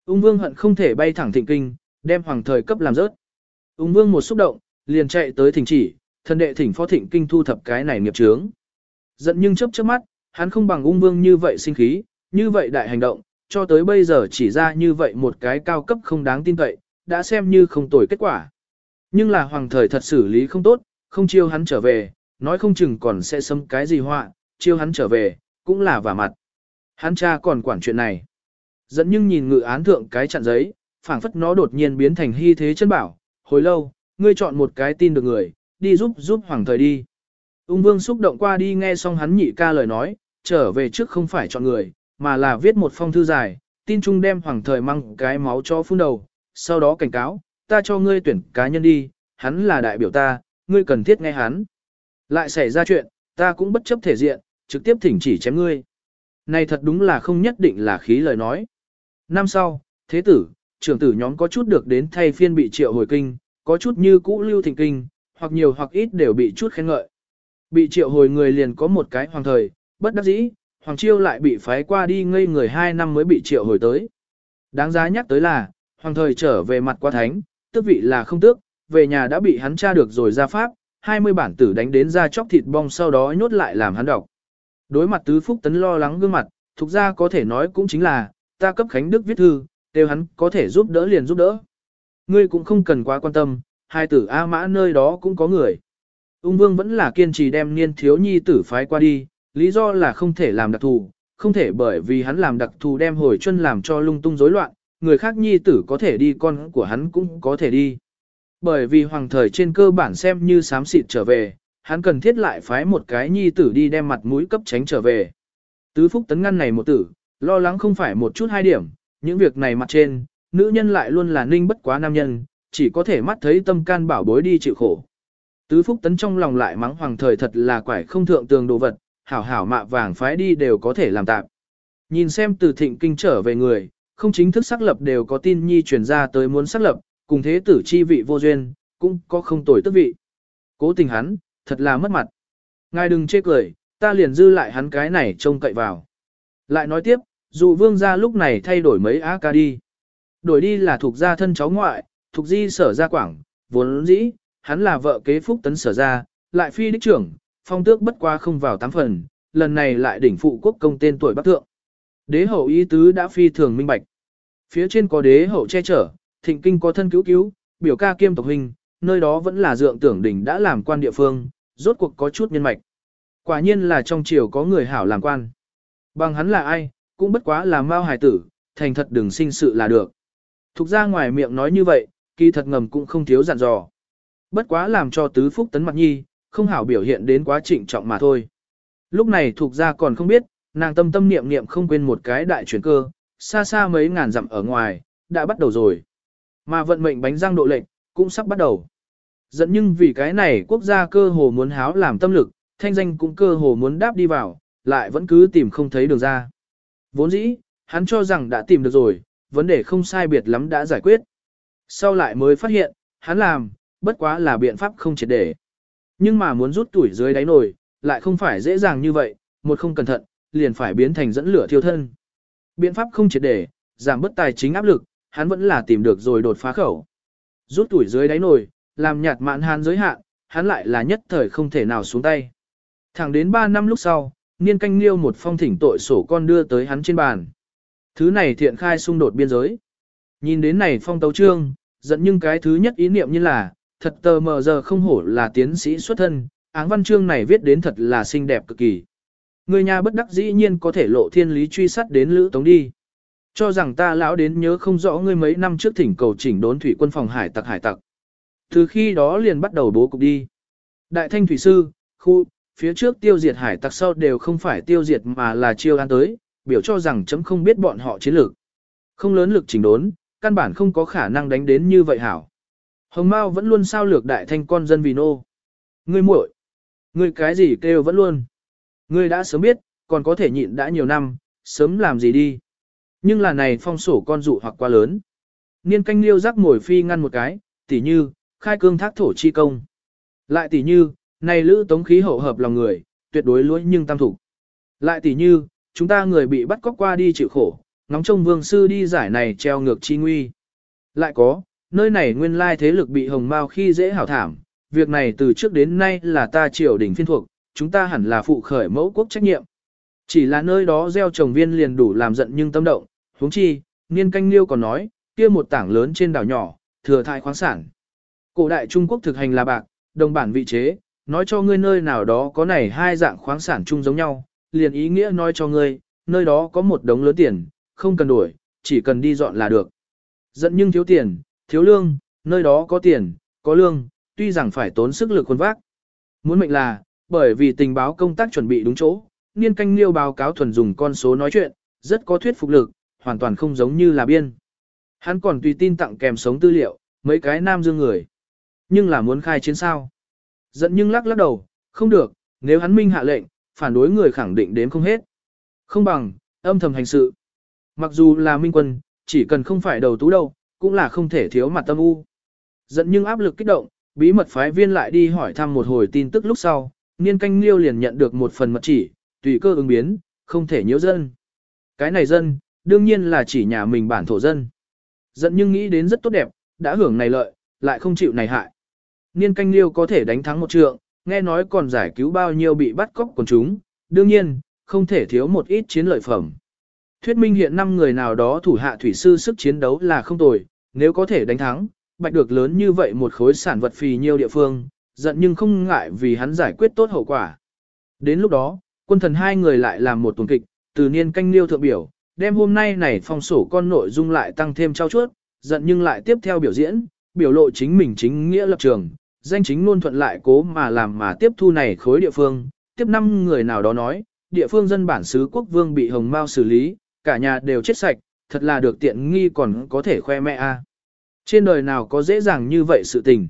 Ung vương hận không thể bay thẳng thịnh kinh, đem hoàng thời cấp làm rớt. Ung vương một xúc động, liền chạy tới thỉnh chỉ, thân đệ thỉnh phó thịnh kinh thu thập cái này nghiệp trướng. Giận nhưng chớp chớp mắt, hắn không bằng ung vương như vậy sinh khí, như vậy đại hành động, cho tới bây giờ chỉ ra như vậy một cái cao cấp không đáng tin cậy, đã xem như không tồi kết quả. Nhưng là hoàng thời thật xử lý không tốt, không chiêu hắn trở về, nói không chừng còn sẽ xâm cái gì họa, chiêu hắn trở về, cũng là vả mặt. Hắn cha còn quản chuyện này. Dẫn nhưng nhìn ngự án thượng cái chặn giấy, phảng phất nó đột nhiên biến thành hy thế chân bảo. Hồi lâu, ngươi chọn một cái tin được người, đi giúp giúp hoàng thời đi. Ung vương xúc động qua đi nghe xong hắn nhị ca lời nói, trở về trước không phải chọn người, mà là viết một phong thư dài, tin chung đem hoàng thời mang cái máu cho phun đầu, sau đó cảnh cáo, ta cho ngươi tuyển cá nhân đi, hắn là đại biểu ta, ngươi cần thiết nghe hắn. Lại xảy ra chuyện, ta cũng bất chấp thể diện, trực tiếp thỉnh chỉ chém ngươi. Này thật đúng là không nhất định là khí lời nói. Năm sau, thế tử, trưởng tử nhóm có chút được đến thay phiên bị triệu hồi kinh, có chút như cũ lưu thỉnh kinh, hoặc nhiều hoặc ít đều bị chút khen ngợi. Bị triệu hồi người liền có một cái hoàng thời, bất đắc dĩ, hoàng chiêu lại bị phái qua đi ngây người hai năm mới bị triệu hồi tới. Đáng giá nhắc tới là, hoàng thời trở về mặt qua thánh, tước vị là không tước, về nhà đã bị hắn tra được rồi ra pháp, 20 bản tử đánh đến ra chóc thịt bong sau đó nhốt lại làm hắn đọc. Đối mặt tứ phúc tấn lo lắng gương mặt, thuộc ra có thể nói cũng chính là, ta cấp Khánh Đức viết thư, đều hắn có thể giúp đỡ liền giúp đỡ. Ngươi cũng không cần quá quan tâm, hai tử A mã nơi đó cũng có người. Ung vương vẫn là kiên trì đem niên thiếu nhi tử phái qua đi, lý do là không thể làm đặc thù, không thể bởi vì hắn làm đặc thù đem hồi chân làm cho lung tung rối loạn, người khác nhi tử có thể đi con của hắn cũng có thể đi. Bởi vì hoàng thời trên cơ bản xem như sám xịt trở về, hắn cần thiết lại phái một cái nhi tử đi đem mặt mũi cấp tránh trở về. Tứ phúc tấn ngăn này một tử, lo lắng không phải một chút hai điểm, những việc này mặt trên, nữ nhân lại luôn là ninh bất quá nam nhân, chỉ có thể mắt thấy tâm can bảo bối đi chịu khổ. Tứ Phúc Tấn trong lòng lại mắng hoàng thời thật là quải không thượng tường đồ vật, hảo hảo mạ vàng phái đi đều có thể làm tạm. Nhìn xem từ thịnh kinh trở về người, không chính thức xác lập đều có tin nhi truyền ra tới muốn xác lập, cùng thế tử chi vị vô duyên, cũng có không tồi tức vị. Cố tình hắn, thật là mất mặt. Ngài đừng chê cười, ta liền dư lại hắn cái này trông cậy vào. Lại nói tiếp, dù vương gia lúc này thay đổi mấy á ca đi. Đổi đi là thuộc gia thân cháu ngoại, thuộc di sở gia quảng, vốn dĩ, hắn là vợ kế phúc tấn sở gia, lại phi đích trưởng, phong tước bất qua không vào tám phần, lần này lại đỉnh phụ quốc công tên tuổi bắc thượng. Đế hậu ý tứ đã phi thường minh bạch. Phía trên có đế hậu che chở, thịnh kinh có thân cứu cứu, biểu ca kiêm tộc hình, nơi đó vẫn là dượng tưởng đỉnh đã làm quan địa phương, rốt cuộc có chút nhân mạch. Quả nhiên là trong triều có người hảo làm quan. Bằng hắn là ai, cũng bất quá là mao hài tử, thành thật đừng sinh sự là được. Thục ra ngoài miệng nói như vậy, kỳ thật ngầm cũng không thiếu dặn dò. Bất quá làm cho tứ phúc tấn mặt nhi, không hảo biểu hiện đến quá trịnh trọng mà thôi. Lúc này thuộc ra còn không biết, nàng tâm tâm niệm niệm không quên một cái đại chuyển cơ, xa xa mấy ngàn dặm ở ngoài, đã bắt đầu rồi. Mà vận mệnh bánh răng độ lệnh, cũng sắp bắt đầu. Dẫn nhưng vì cái này quốc gia cơ hồ muốn háo làm tâm lực, thanh danh cũng cơ hồ muốn đáp đi vào, lại vẫn cứ tìm không thấy đường ra. Vốn dĩ, hắn cho rằng đã tìm được rồi, vấn đề không sai biệt lắm đã giải quyết. Sau lại mới phát hiện, hắn làm, bất quá là biện pháp không triệt để. Nhưng mà muốn rút tuổi dưới đáy nồi, lại không phải dễ dàng như vậy, một không cẩn thận, liền phải biến thành dẫn lửa thiêu thân. Biện pháp không triệt để, giảm bớt tài chính áp lực, hắn vẫn là tìm được rồi đột phá khẩu. Rút tuổi dưới đáy nồi, làm nhạt mạn hàn giới hạn, hắn lại là nhất thời không thể nào xuống tay. Thẳng đến 3 năm lúc sau, niên canh liêu một phong thỉnh tội sổ con đưa tới hắn trên bàn. Thứ này thiện khai xung đột biên giới. Nhìn đến này phong tấu trương, giận nhưng cái thứ nhất ý niệm như là, thật tờ mờ giờ không hổ là tiến sĩ xuất thân, áng văn chương này viết đến thật là xinh đẹp cực kỳ. Người nhà bất đắc dĩ nhiên có thể lộ thiên lý truy sát đến Lữ Tống đi. Cho rằng ta lão đến nhớ không rõ ngươi mấy năm trước thỉnh cầu chỉnh đốn thủy quân phòng hải tặc hải tặc. Từ khi đó liền bắt đầu bố cục đi. Đại thanh thủy sư, khu, phía trước tiêu diệt hải tặc sau đều không phải tiêu diệt mà là chiêu an tới, biểu cho rằng chấm không biết bọn họ chiến lược. Không lớn lực chỉnh đốn, căn bản không có khả năng đánh đến như vậy hảo. Hồng Mao vẫn luôn sao lược đại thanh con dân vì nô. Ngươi muội, ngươi cái gì kêu vẫn luôn. Ngươi đã sớm biết, còn có thể nhịn đã nhiều năm, sớm làm gì đi. Nhưng là này phong sổ con dụ hoặc quá lớn. Niên canh liêu rắc ngồi phi ngăn một cái, tỉ như, khai cương thác thổ chi công. Lại tỉ như, này lữ tống khí hậu hợp lòng người, tuyệt đối lỗi nhưng tam thủ. Lại tỉ như, chúng ta người bị bắt cóc qua đi chịu khổ, ngóng trông vương sư đi giải này treo ngược chi nguy. Lại có, nơi này nguyên lai thế lực bị hồng mao khi dễ hảo thảm, việc này từ trước đến nay là ta triều đình phiên thuộc, chúng ta hẳn là phụ khởi mẫu quốc trách nhiệm. Chỉ là nơi đó gieo trồng viên liền đủ làm giận nhưng tâm động, huống chi, niên canh liêu còn nói, kia một tảng lớn trên đảo nhỏ, thừa thai khoáng sản. Cổ đại Trung Quốc thực hành là bạc, đồng bản vị chế, nói cho ngươi nơi nào đó có này hai dạng khoáng sản chung giống nhau, liền ý nghĩa nói cho ngươi, nơi đó có một đống lớn tiền, không cần đuổi, chỉ cần đi dọn là được. Giận nhưng thiếu tiền, thiếu lương, nơi đó có tiền, có lương, tuy rằng phải tốn sức lực quân vác. Muốn mệnh là, bởi vì tình báo công tác chuẩn bị đúng chỗ, niên canh liêu báo cáo thuần dùng con số nói chuyện, rất có thuyết phục lực, hoàn toàn không giống như là biên. Hắn còn tùy tin tặng kèm sống tư liệu, mấy cái nam dương người. Nhưng là muốn khai chiến sao. Giận nhưng lắc lắc đầu, không được, nếu hắn minh hạ lệnh, phản đối người khẳng định đến không hết. Không bằng, âm thầm hành sự. Mặc dù là minh quân, chỉ cần không phải đầu tú đâu, cũng là không thể thiếu mặt tâm u. Giận nhưng áp lực kích động, bí mật phái viên lại đi hỏi thăm một hồi tin tức lúc sau, niên canh liêu liền nhận được một phần mật chỉ, tùy cơ ứng biến, không thể nhiễu dân. Cái này dân, đương nhiên là chỉ nhà mình bản thổ dân. Giận nhưng nghĩ đến rất tốt đẹp, đã hưởng này lợi, lại không chịu này hại. Niên canh liêu có thể đánh thắng một trượng, nghe nói còn giải cứu bao nhiêu bị bắt cóc của chúng, đương nhiên, không thể thiếu một ít chiến lợi phẩm. Thuyết minh hiện năm người nào đó thủ hạ thủy sư sức chiến đấu là không tồi, nếu có thể đánh thắng, bạch được lớn như vậy một khối sản vật phì nhiêu địa phương, giận nhưng không ngại vì hắn giải quyết tốt hậu quả. Đến lúc đó, quân thần hai người lại làm một tuần kịch, từ niên canh liêu thượng biểu, đem hôm nay này phong sổ con nội dung lại tăng thêm trao chuốt, giận nhưng lại tiếp theo biểu diễn, biểu lộ chính mình chính nghĩa lập trường, danh chính luôn thuận lại cố mà làm mà tiếp thu này khối địa phương, tiếp năm người nào đó nói, địa phương dân bản xứ quốc vương bị hồng mao xử lý, cả nhà đều chết sạch, thật là được tiện nghi còn có thể khoe mẹ a. Trên đời nào có dễ dàng như vậy sự tình.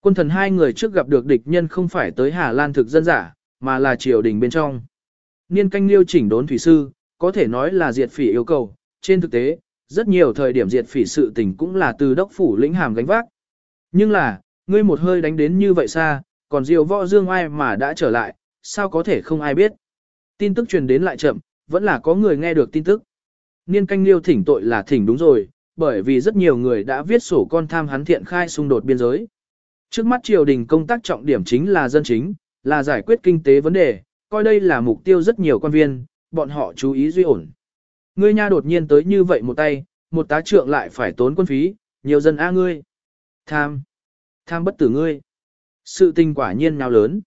Quân thần hai người trước gặp được địch nhân không phải tới Hà Lan thực dân giả, mà là triều đình bên trong. Niên canh liêu chỉnh đốn thủy sư, có thể nói là diệt phỉ yêu cầu, trên thực tế, rất nhiều thời điểm diệt phỉ sự tình cũng là từ đốc phủ lĩnh hàm gánh vác. Nhưng là, ngươi một hơi đánh đến như vậy xa, còn diều võ dương ai mà đã trở lại, sao có thể không ai biết. Tin tức truyền đến lại chậm, vẫn là có người nghe được tin tức. Niên canh liêu thỉnh tội là thỉnh đúng rồi, bởi vì rất nhiều người đã viết sổ con tham hắn thiện khai xung đột biên giới. Trước mắt triều đình công tác trọng điểm chính là dân chính, là giải quyết kinh tế vấn đề, coi đây là mục tiêu rất nhiều quan viên, bọn họ chú ý duy ổn. Ngươi nha đột nhiên tới như vậy một tay, một tá trượng lại phải tốn quân phí, nhiều dân a ngươi. Tham, tham bất tử ngươi. Sự tình quả nhiên nào lớn.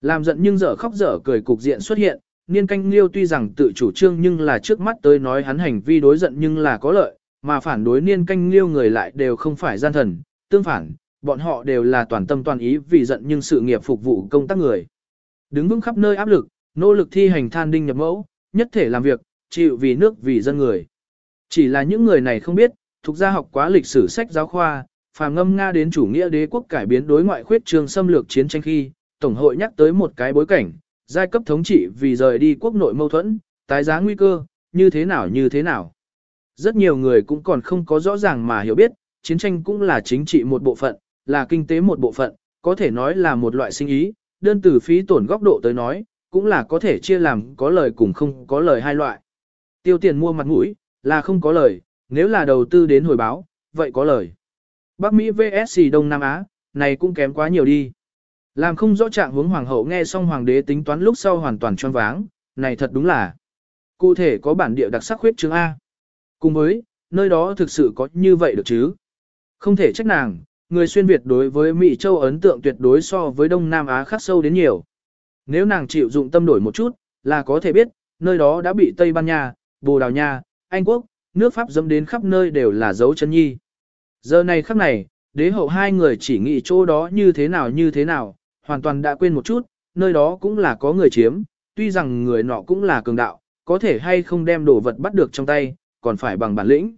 Làm giận nhưng dở khóc dở cười cục diện xuất hiện, niên canh liêu tuy rằng tự chủ trương nhưng là trước mắt tới nói hắn hành vi đối giận nhưng là có lợi, mà phản đối niên canh liêu người lại đều không phải gian thần, tương phản, bọn họ đều là toàn tâm toàn ý vì giận nhưng sự nghiệp phục vụ công tác người. Đứng vững khắp nơi áp lực, nỗ lực thi hành than đinh nhập mẫu, nhất thể làm việc, chịu vì nước vì dân người. Chỉ là những người này không biết, thuộc gia học quá lịch sử sách giáo khoa, phàm ngâm Nga đến chủ nghĩa đế quốc cải biến đối ngoại khuyết trường xâm lược chiến tranh khi, Tổng hội nhắc tới một cái bối cảnh, giai cấp thống trị vì rời đi quốc nội mâu thuẫn, tái giá nguy cơ, như thế nào như thế nào. Rất nhiều người cũng còn không có rõ ràng mà hiểu biết, chiến tranh cũng là chính trị một bộ phận, là kinh tế một bộ phận, có thể nói là một loại sinh ý, đơn từ phí tổn góc độ tới nói, cũng là có thể chia làm có lời cùng không có lời hai loại. Tiêu tiền mua mặt mũi, là không có lời, nếu là đầu tư đến hồi báo, vậy có lời. Bắc Mỹ VSC Đông Nam Á, này cũng kém quá nhiều đi. Làm không rõ trạng hướng hoàng hậu nghe xong hoàng đế tính toán lúc sau hoàn toàn choáng váng, này thật đúng là. Cụ thể có bản địa đặc sắc huyết chương A. Cùng với, nơi đó thực sự có như vậy được chứ. Không thể trách nàng, người xuyên Việt đối với Mỹ châu ấn tượng tuyệt đối so với Đông Nam Á khác sâu đến nhiều. Nếu nàng chịu dụng tâm đổi một chút, là có thể biết, nơi đó đã bị Tây Ban Nha, Bồ Đào Nha, Anh Quốc, nước Pháp dâm đến khắp nơi đều là dấu chân nhi. Giờ này khắc này, đế hậu hai người chỉ nghĩ chỗ đó như thế nào như thế nào, hoàn toàn đã quên một chút, nơi đó cũng là có người chiếm, tuy rằng người nọ cũng là cường đạo, có thể hay không đem đồ vật bắt được trong tay, còn phải bằng bản lĩnh.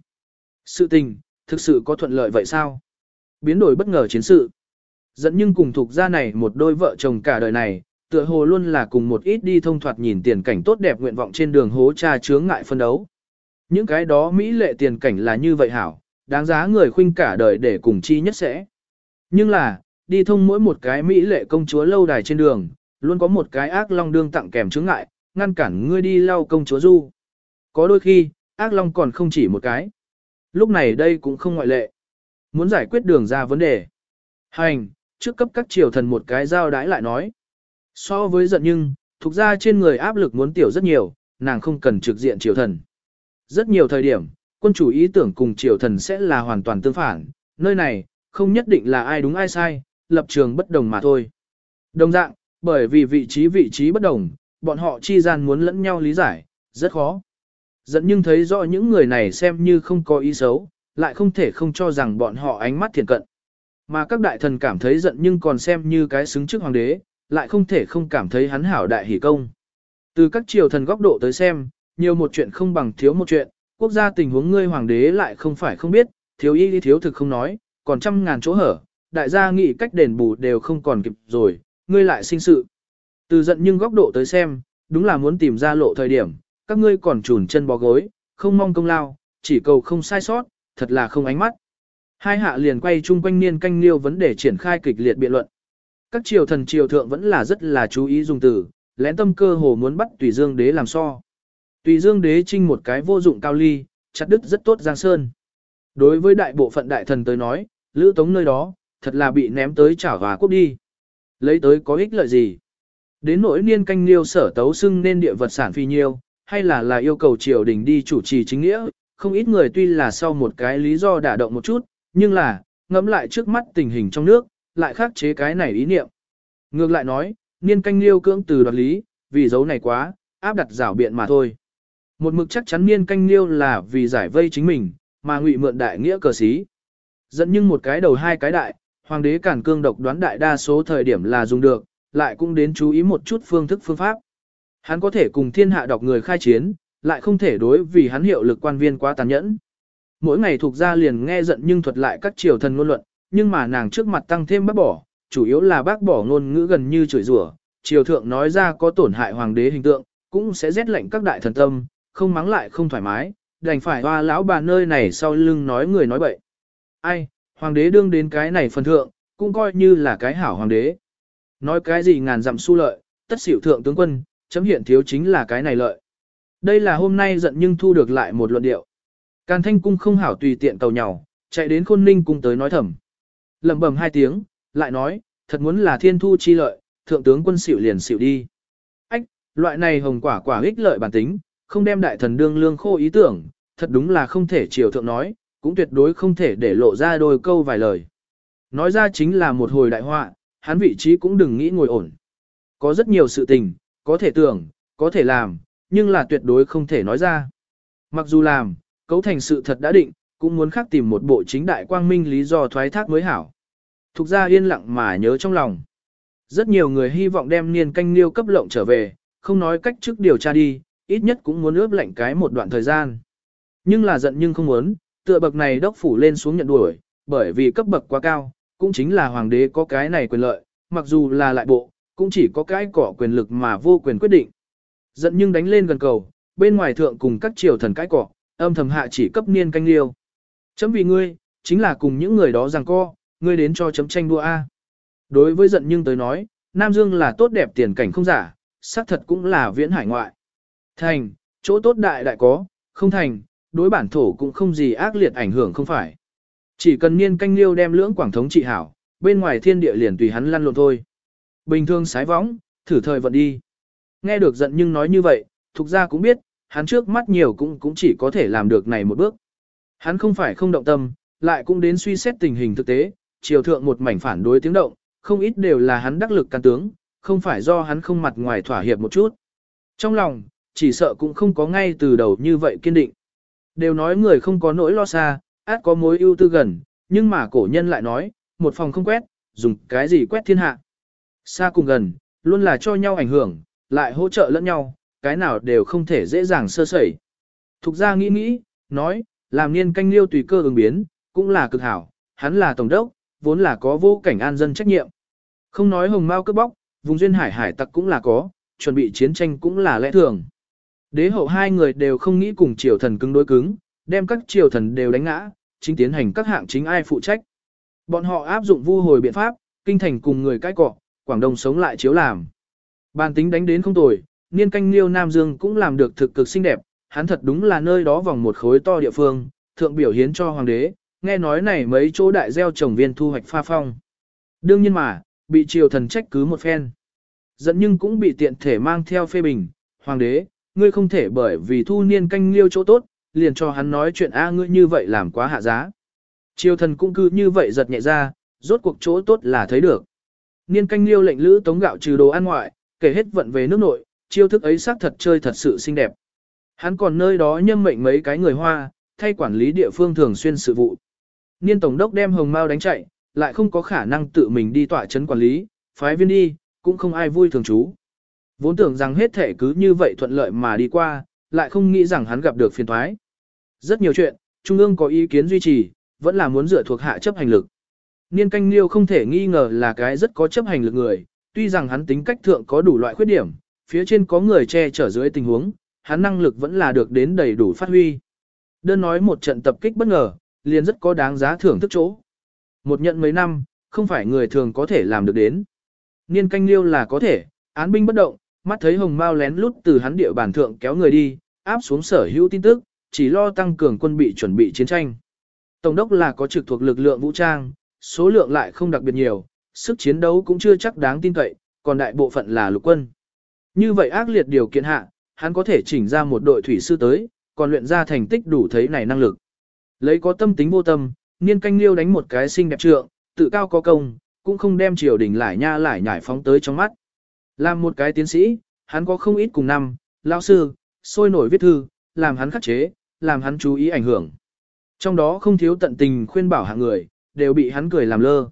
Sự tình, thực sự có thuận lợi vậy sao? Biến đổi bất ngờ chiến sự. Dẫn nhưng cùng thuộc gia này một đôi vợ chồng cả đời này, tựa hồ luôn là cùng một ít đi thông thoạt nhìn tiền cảnh tốt đẹp nguyện vọng trên đường hố cha chướng ngại phân đấu. Những cái đó mỹ lệ tiền cảnh là như vậy hảo, đáng giá người khuynh cả đời để cùng chi nhất sẽ. Nhưng là, đi thông mỗi một cái mỹ lệ công chúa lâu đài trên đường, luôn có một cái ác long đương tặng kèm chướng ngại, ngăn cản ngươi đi lau công chúa du. Có đôi khi, ác long còn không chỉ một cái. Lúc này đây cũng không ngoại lệ. Muốn giải quyết đường ra vấn đề. Hành, trước cấp các triều thần một cái giao đái lại nói. So với giận nhưng, thuộc ra trên người áp lực muốn tiểu rất nhiều, nàng không cần trực diện triều thần. Rất nhiều thời điểm, quân chủ ý tưởng cùng triều thần sẽ là hoàn toàn tương phản, nơi này, không nhất định là ai đúng ai sai, lập trường bất đồng mà thôi. Đồng dạng, bởi vì vị trí vị trí bất đồng, bọn họ chi gian muốn lẫn nhau lý giải, rất khó. Dẫn nhưng thấy rõ những người này xem như không có ý xấu, lại không thể không cho rằng bọn họ ánh mắt thiền cận. Mà các đại thần cảm thấy giận nhưng còn xem như cái xứng trước hoàng đế, lại không thể không cảm thấy hắn hảo đại hỷ công. Từ các triều thần góc độ tới xem, nhiều một chuyện không bằng thiếu một chuyện, quốc gia tình huống ngươi hoàng đế lại không phải không biết, thiếu y đi thiếu thực không nói, còn trăm ngàn chỗ hở, đại gia nghĩ cách đền bù đều không còn kịp rồi, ngươi lại sinh sự. Từ giận nhưng góc độ tới xem, đúng là muốn tìm ra lộ thời điểm, các ngươi còn chùn chân bó gối, không mong công lao, chỉ cầu không sai sót, thật là không ánh mắt. Hai hạ liền quay chung quanh niên canh liêu vấn đề triển khai kịch liệt biện luận. Các triều thần triều thượng vẫn là rất là chú ý dùng từ, lén tâm cơ hồ muốn bắt tùy dương đế làm so. Tùy dương đế trinh một cái vô dụng cao ly, chặt đứt rất tốt giang sơn. Đối với đại bộ phận đại thần tới nói, lữ tống nơi đó, thật là bị ném tới trả hòa quốc đi. Lấy tới có ích lợi gì? Đến nỗi niên canh liêu sở tấu xưng nên địa vật sản phi nhiêu, hay là là yêu cầu triều đình đi chủ trì chính nghĩa, không ít người tuy là sau một cái lý do đả động một chút, nhưng là, ngẫm lại trước mắt tình hình trong nước, lại khắc chế cái này ý niệm. Ngược lại nói, niên canh liêu cưỡng từ đoạt lý, vì dấu này quá, áp đặt rảo biện mà thôi. Một mực chắc chắn niên canh liêu là vì giải vây chính mình, mà ngụy mượn đại nghĩa cờ xí. Dẫn nhưng một cái đầu hai cái đại, hoàng đế cản cương độc đoán đại đa số thời điểm là dùng được, lại cũng đến chú ý một chút phương thức phương pháp. Hắn có thể cùng thiên hạ đọc người khai chiến, lại không thể đối vì hắn hiệu lực quan viên quá tàn nhẫn. mỗi ngày thuộc ra liền nghe giận nhưng thuật lại các triều thần ngôn luận, nhưng mà nàng trước mặt tăng thêm bác bỏ, chủ yếu là bác bỏ ngôn ngữ gần như chửi rủa, triều thượng nói ra có tổn hại hoàng đế hình tượng, cũng sẽ rét lệnh các đại thần tâm, không mắng lại không thoải mái, đành phải hoa lão bà nơi này sau lưng nói người nói bậy. Ai, hoàng đế đương đến cái này phần thượng, cũng coi như là cái hảo hoàng đế. Nói cái gì ngàn dặm su lợi, tất xỉu thượng tướng quân, chấm hiện thiếu chính là cái này lợi. Đây là hôm nay giận nhưng thu được lại một luận điệu. Càn thanh cung không hảo tùy tiện tàu nhau, chạy đến khôn ninh cung tới nói thầm. lẩm bẩm hai tiếng, lại nói, thật muốn là thiên thu chi lợi, thượng tướng quân xỉu liền xỉu đi. Ách, loại này hồng quả quả ích lợi bản tính, không đem đại thần đương lương khô ý tưởng, thật đúng là không thể chiều thượng nói, cũng tuyệt đối không thể để lộ ra đôi câu vài lời. Nói ra chính là một hồi đại họa, hắn vị trí cũng đừng nghĩ ngồi ổn. Có rất nhiều sự tình, có thể tưởng, có thể làm, nhưng là tuyệt đối không thể nói ra. Mặc dù làm, cấu thành sự thật đã định, cũng muốn khác tìm một bộ chính đại quang minh lý do thoái thác mới hảo. Thục ra yên lặng mà nhớ trong lòng. Rất nhiều người hy vọng đem niên canh liêu cấp lộng trở về, không nói cách trước điều tra đi, ít nhất cũng muốn ướp lạnh cái một đoạn thời gian. Nhưng là giận nhưng không muốn, tựa bậc này đốc phủ lên xuống nhận đuổi, bởi vì cấp bậc quá cao, cũng chính là hoàng đế có cái này quyền lợi, mặc dù là lại bộ, cũng chỉ có cái cỏ quyền lực mà vô quyền quyết định. Giận nhưng đánh lên gần cầu, bên ngoài thượng cùng các triều thần cái cỏ, âm thầm hạ chỉ cấp niên canh liêu. Chấm vì ngươi, chính là cùng những người đó rằng co, ngươi đến cho chấm tranh đua A. Đối với giận nhưng tới nói, Nam Dương là tốt đẹp tiền cảnh không giả, xác thật cũng là viễn hải ngoại. Thành, chỗ tốt đại đại có, không thành, đối bản thổ cũng không gì ác liệt ảnh hưởng không phải. Chỉ cần niên canh liêu đem lưỡng quảng thống trị hảo, bên ngoài thiên địa liền tùy hắn lăn lộn thôi. Bình thường sái võng, thử thời vận đi. Nghe được giận nhưng nói như vậy, thuộc ra cũng biết, hắn trước mắt nhiều cũng cũng chỉ có thể làm được này một bước. Hắn không phải không động tâm, lại cũng đến suy xét tình hình thực tế, triều thượng một mảnh phản đối tiếng động, không ít đều là hắn đắc lực can tướng, không phải do hắn không mặt ngoài thỏa hiệp một chút. Trong lòng, chỉ sợ cũng không có ngay từ đầu như vậy kiên định. Đều nói người không có nỗi lo xa, át có mối ưu tư gần, nhưng mà cổ nhân lại nói, một phòng không quét, dùng cái gì quét thiên hạ. Xa cùng gần, luôn là cho nhau ảnh hưởng, lại hỗ trợ lẫn nhau, cái nào đều không thể dễ dàng sơ sẩy. Thục ra nghĩ nghĩ, nói, làm niên canh liêu tùy cơ ứng biến, cũng là cực hảo, hắn là tổng đốc, vốn là có vô cảnh an dân trách nhiệm. Không nói hồng mao cướp bóc, vùng duyên hải hải tặc cũng là có, chuẩn bị chiến tranh cũng là lẽ thường. Đế hậu hai người đều không nghĩ cùng triều thần cứng đối cứng, đem các triều thần đều đánh ngã, chính tiến hành các hạng chính ai phụ trách. Bọn họ áp dụng vu hồi biện pháp, kinh thành cùng người cái cọ, Quảng Đông sống lại chiếu làm. Bàn tính đánh đến không tồi, niên canh liêu Nam Dương cũng làm được thực cực xinh đẹp, hắn thật đúng là nơi đó vòng một khối to địa phương, thượng biểu hiến cho hoàng đế, nghe nói này mấy chỗ đại gieo trồng viên thu hoạch pha phong. Đương nhiên mà, bị triều thần trách cứ một phen. Dẫn nhưng cũng bị tiện thể mang theo phê bình, hoàng đế, ngươi không thể bởi vì thu niên canh liêu chỗ tốt, liền cho hắn nói chuyện a ngươi như vậy làm quá hạ giá. Triều thần cũng cứ như vậy giật nhẹ ra, rốt cuộc chỗ tốt là thấy được. Niên canh liêu lệnh lữ tống gạo trừ đồ ăn ngoại, kể hết vận về nước nội, chiêu thức ấy xác thật chơi thật sự xinh đẹp. Hắn còn nơi đó nhâm mệnh mấy cái người Hoa, thay quản lý địa phương thường xuyên sự vụ. Niên tổng đốc đem hồng mao đánh chạy, lại không có khả năng tự mình đi tỏa chấn quản lý, phái viên đi, cũng không ai vui thường trú. Vốn tưởng rằng hết thể cứ như vậy thuận lợi mà đi qua, lại không nghĩ rằng hắn gặp được phiền thoái. Rất nhiều chuyện, Trung ương có ý kiến duy trì, vẫn là muốn dựa thuộc hạ chấp hành lực. Niên canh liêu không thể nghi ngờ là cái rất có chấp hành lực người, tuy rằng hắn tính cách thượng có đủ loại khuyết điểm, phía trên có người che chở dưới tình huống, hắn năng lực vẫn là được đến đầy đủ phát huy. Đơn nói một trận tập kích bất ngờ, liền rất có đáng giá thưởng thức chỗ. Một nhận mấy năm, không phải người thường có thể làm được đến. Niên canh liêu là có thể, án binh bất động, mắt thấy hồng mao lén lút từ hắn địa bàn thượng kéo người đi, áp xuống sở hữu tin tức, chỉ lo tăng cường quân bị chuẩn bị chiến tranh. Tổng đốc là có trực thuộc lực lượng vũ trang, số lượng lại không đặc biệt nhiều, sức chiến đấu cũng chưa chắc đáng tin cậy, còn đại bộ phận là lục quân. Như vậy ác liệt điều kiện hạ, hắn có thể chỉnh ra một đội thủy sư tới, còn luyện ra thành tích đủ thấy này năng lực. Lấy có tâm tính vô tâm, niên canh liêu đánh một cái xinh đẹp trượng, tự cao có công, cũng không đem triều đình lại nha lại nhảy phóng tới trong mắt. Làm một cái tiến sĩ, hắn có không ít cùng năm, lão sư, sôi nổi viết thư, làm hắn khắc chế, làm hắn chú ý ảnh hưởng. Trong đó không thiếu tận tình khuyên bảo hạng người, đều bị hắn cười làm lơ.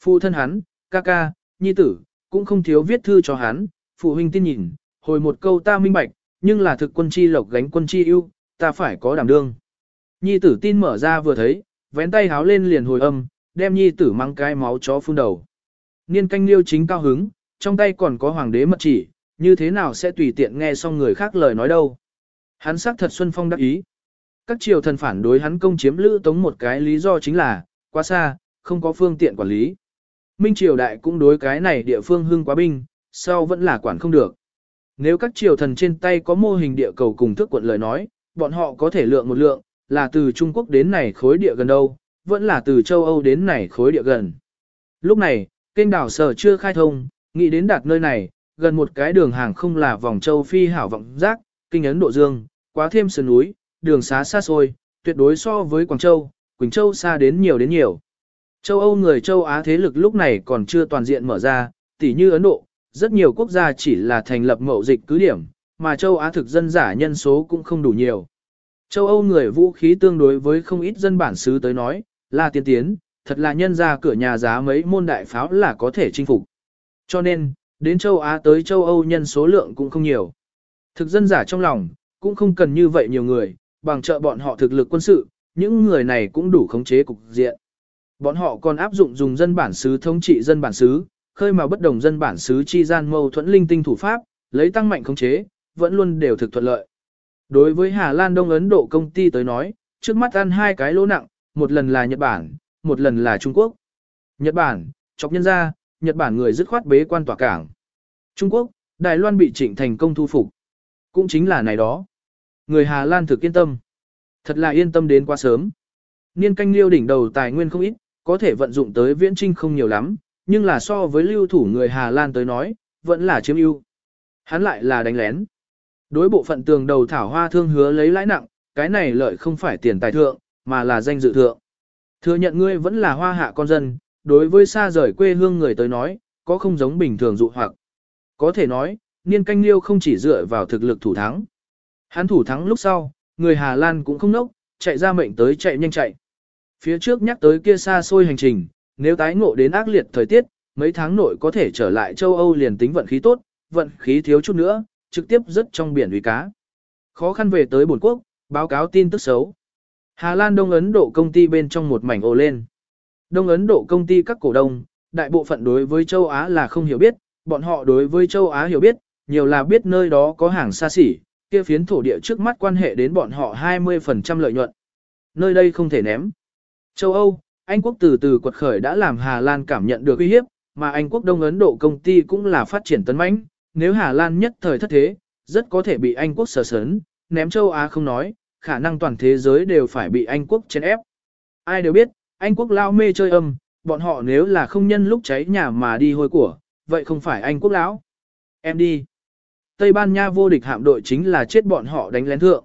Phụ thân hắn, ca ca, nhi tử, cũng không thiếu viết thư cho hắn, phụ huynh tin nhìn, hồi một câu ta minh bạch, nhưng là thực quân chi lộc gánh quân chi ưu, ta phải có đảm đương. Nhi tử tin mở ra vừa thấy, vén tay háo lên liền hồi âm, đem nhi tử mang cái máu chó phun đầu. Niên canh liêu chính cao hứng, trong tay còn có hoàng đế mật chỉ, như thế nào sẽ tùy tiện nghe xong người khác lời nói đâu. Hắn xác thật Xuân Phong đắc ý. Các triều thần phản đối hắn công chiếm lữ tống một cái lý do chính là, quá xa, không có phương tiện quản lý. Minh triều đại cũng đối cái này địa phương hưng quá binh, sau vẫn là quản không được. Nếu các triều thần trên tay có mô hình địa cầu cùng thức quận lời nói, bọn họ có thể lượng một lượng, là từ Trung Quốc đến này khối địa gần đâu, vẫn là từ châu Âu đến này khối địa gần. Lúc này, kênh đảo sở chưa khai thông, nghĩ đến đạt nơi này, gần một cái đường hàng không là vòng châu phi hảo vọng giác, kinh ấn độ dương, quá thêm sườn núi, đường xá xa xôi, tuyệt đối so với Quảng Châu, Quỳnh Châu xa đến nhiều đến nhiều. Châu Âu người châu Á thế lực lúc này còn chưa toàn diện mở ra, tỉ như Ấn Độ, rất nhiều quốc gia chỉ là thành lập mậu dịch cứ điểm, mà châu Á thực dân giả nhân số cũng không đủ nhiều. Châu Âu người vũ khí tương đối với không ít dân bản xứ tới nói, là tiên tiến, thật là nhân ra cửa nhà giá mấy môn đại pháo là có thể chinh phục. Cho nên, đến châu Á tới châu Âu nhân số lượng cũng không nhiều. Thực dân giả trong lòng, cũng không cần như vậy nhiều người, bằng trợ bọn họ thực lực quân sự, những người này cũng đủ khống chế cục diện. Bọn họ còn áp dụng dùng dân bản xứ thống trị dân bản xứ, khơi mà bất đồng dân bản xứ chi gian mâu thuẫn linh tinh thủ pháp, lấy tăng mạnh khống chế, vẫn luôn đều thực thuận lợi. Đối với Hà Lan Đông Ấn Độ công ty tới nói, trước mắt ăn hai cái lỗ nặng, một lần là Nhật Bản, một lần là Trung Quốc. Nhật Bản, chọc nhân ra, Nhật Bản người dứt khoát bế quan tỏa cảng. Trung Quốc, Đài Loan bị trịnh thành công thu phục. Cũng chính là này đó. Người Hà Lan thực yên tâm. Thật là yên tâm đến quá sớm. Niên canh liêu đỉnh đầu tài nguyên không ít, có thể vận dụng tới viễn trinh không nhiều lắm, nhưng là so với lưu thủ người Hà Lan tới nói, vẫn là chiếm ưu. Hắn lại là đánh lén. Đối bộ phận tường đầu thảo hoa thương hứa lấy lãi nặng, cái này lợi không phải tiền tài thượng, mà là danh dự thượng. Thừa nhận ngươi vẫn là hoa hạ con dân, đối với xa rời quê hương người tới nói, có không giống bình thường dụ hoặc. Có thể nói, niên canh liêu không chỉ dựa vào thực lực thủ thắng. Hắn thủ thắng lúc sau, người Hà Lan cũng không nốc, chạy ra mệnh tới chạy nhanh chạy. Phía trước nhắc tới kia xa xôi hành trình, nếu tái ngộ đến ác liệt thời tiết, mấy tháng nội có thể trở lại châu Âu liền tính vận khí tốt, vận khí thiếu chút nữa, trực tiếp rớt trong biển uy cá. Khó khăn về tới bổn quốc, báo cáo tin tức xấu. Hà Lan Đông Ấn Độ công ty bên trong một mảnh ồ lên. Đông Ấn Độ công ty các cổ đông, đại bộ phận đối với châu Á là không hiểu biết, bọn họ đối với châu Á hiểu biết, nhiều là biết nơi đó có hàng xa xỉ, kia phiến thổ địa trước mắt quan hệ đến bọn họ 20% lợi nhuận. Nơi đây không thể ném. Châu Âu, Anh quốc từ từ quật khởi đã làm Hà Lan cảm nhận được uy hiếp, mà Anh quốc Đông Ấn Độ công ty cũng là phát triển tấn mãnh, nếu Hà Lan nhất thời thất thế, rất có thể bị Anh quốc sở sớn, ném châu Á không nói, khả năng toàn thế giới đều phải bị Anh quốc chèn ép. Ai đều biết, anh quốc lao mê chơi âm, bọn họ nếu là không nhân lúc cháy nhà mà đi hôi của, vậy không phải Anh quốc lão. Em đi. Tây Ban Nha vô địch hạm đội chính là chết bọn họ đánh lén thượng.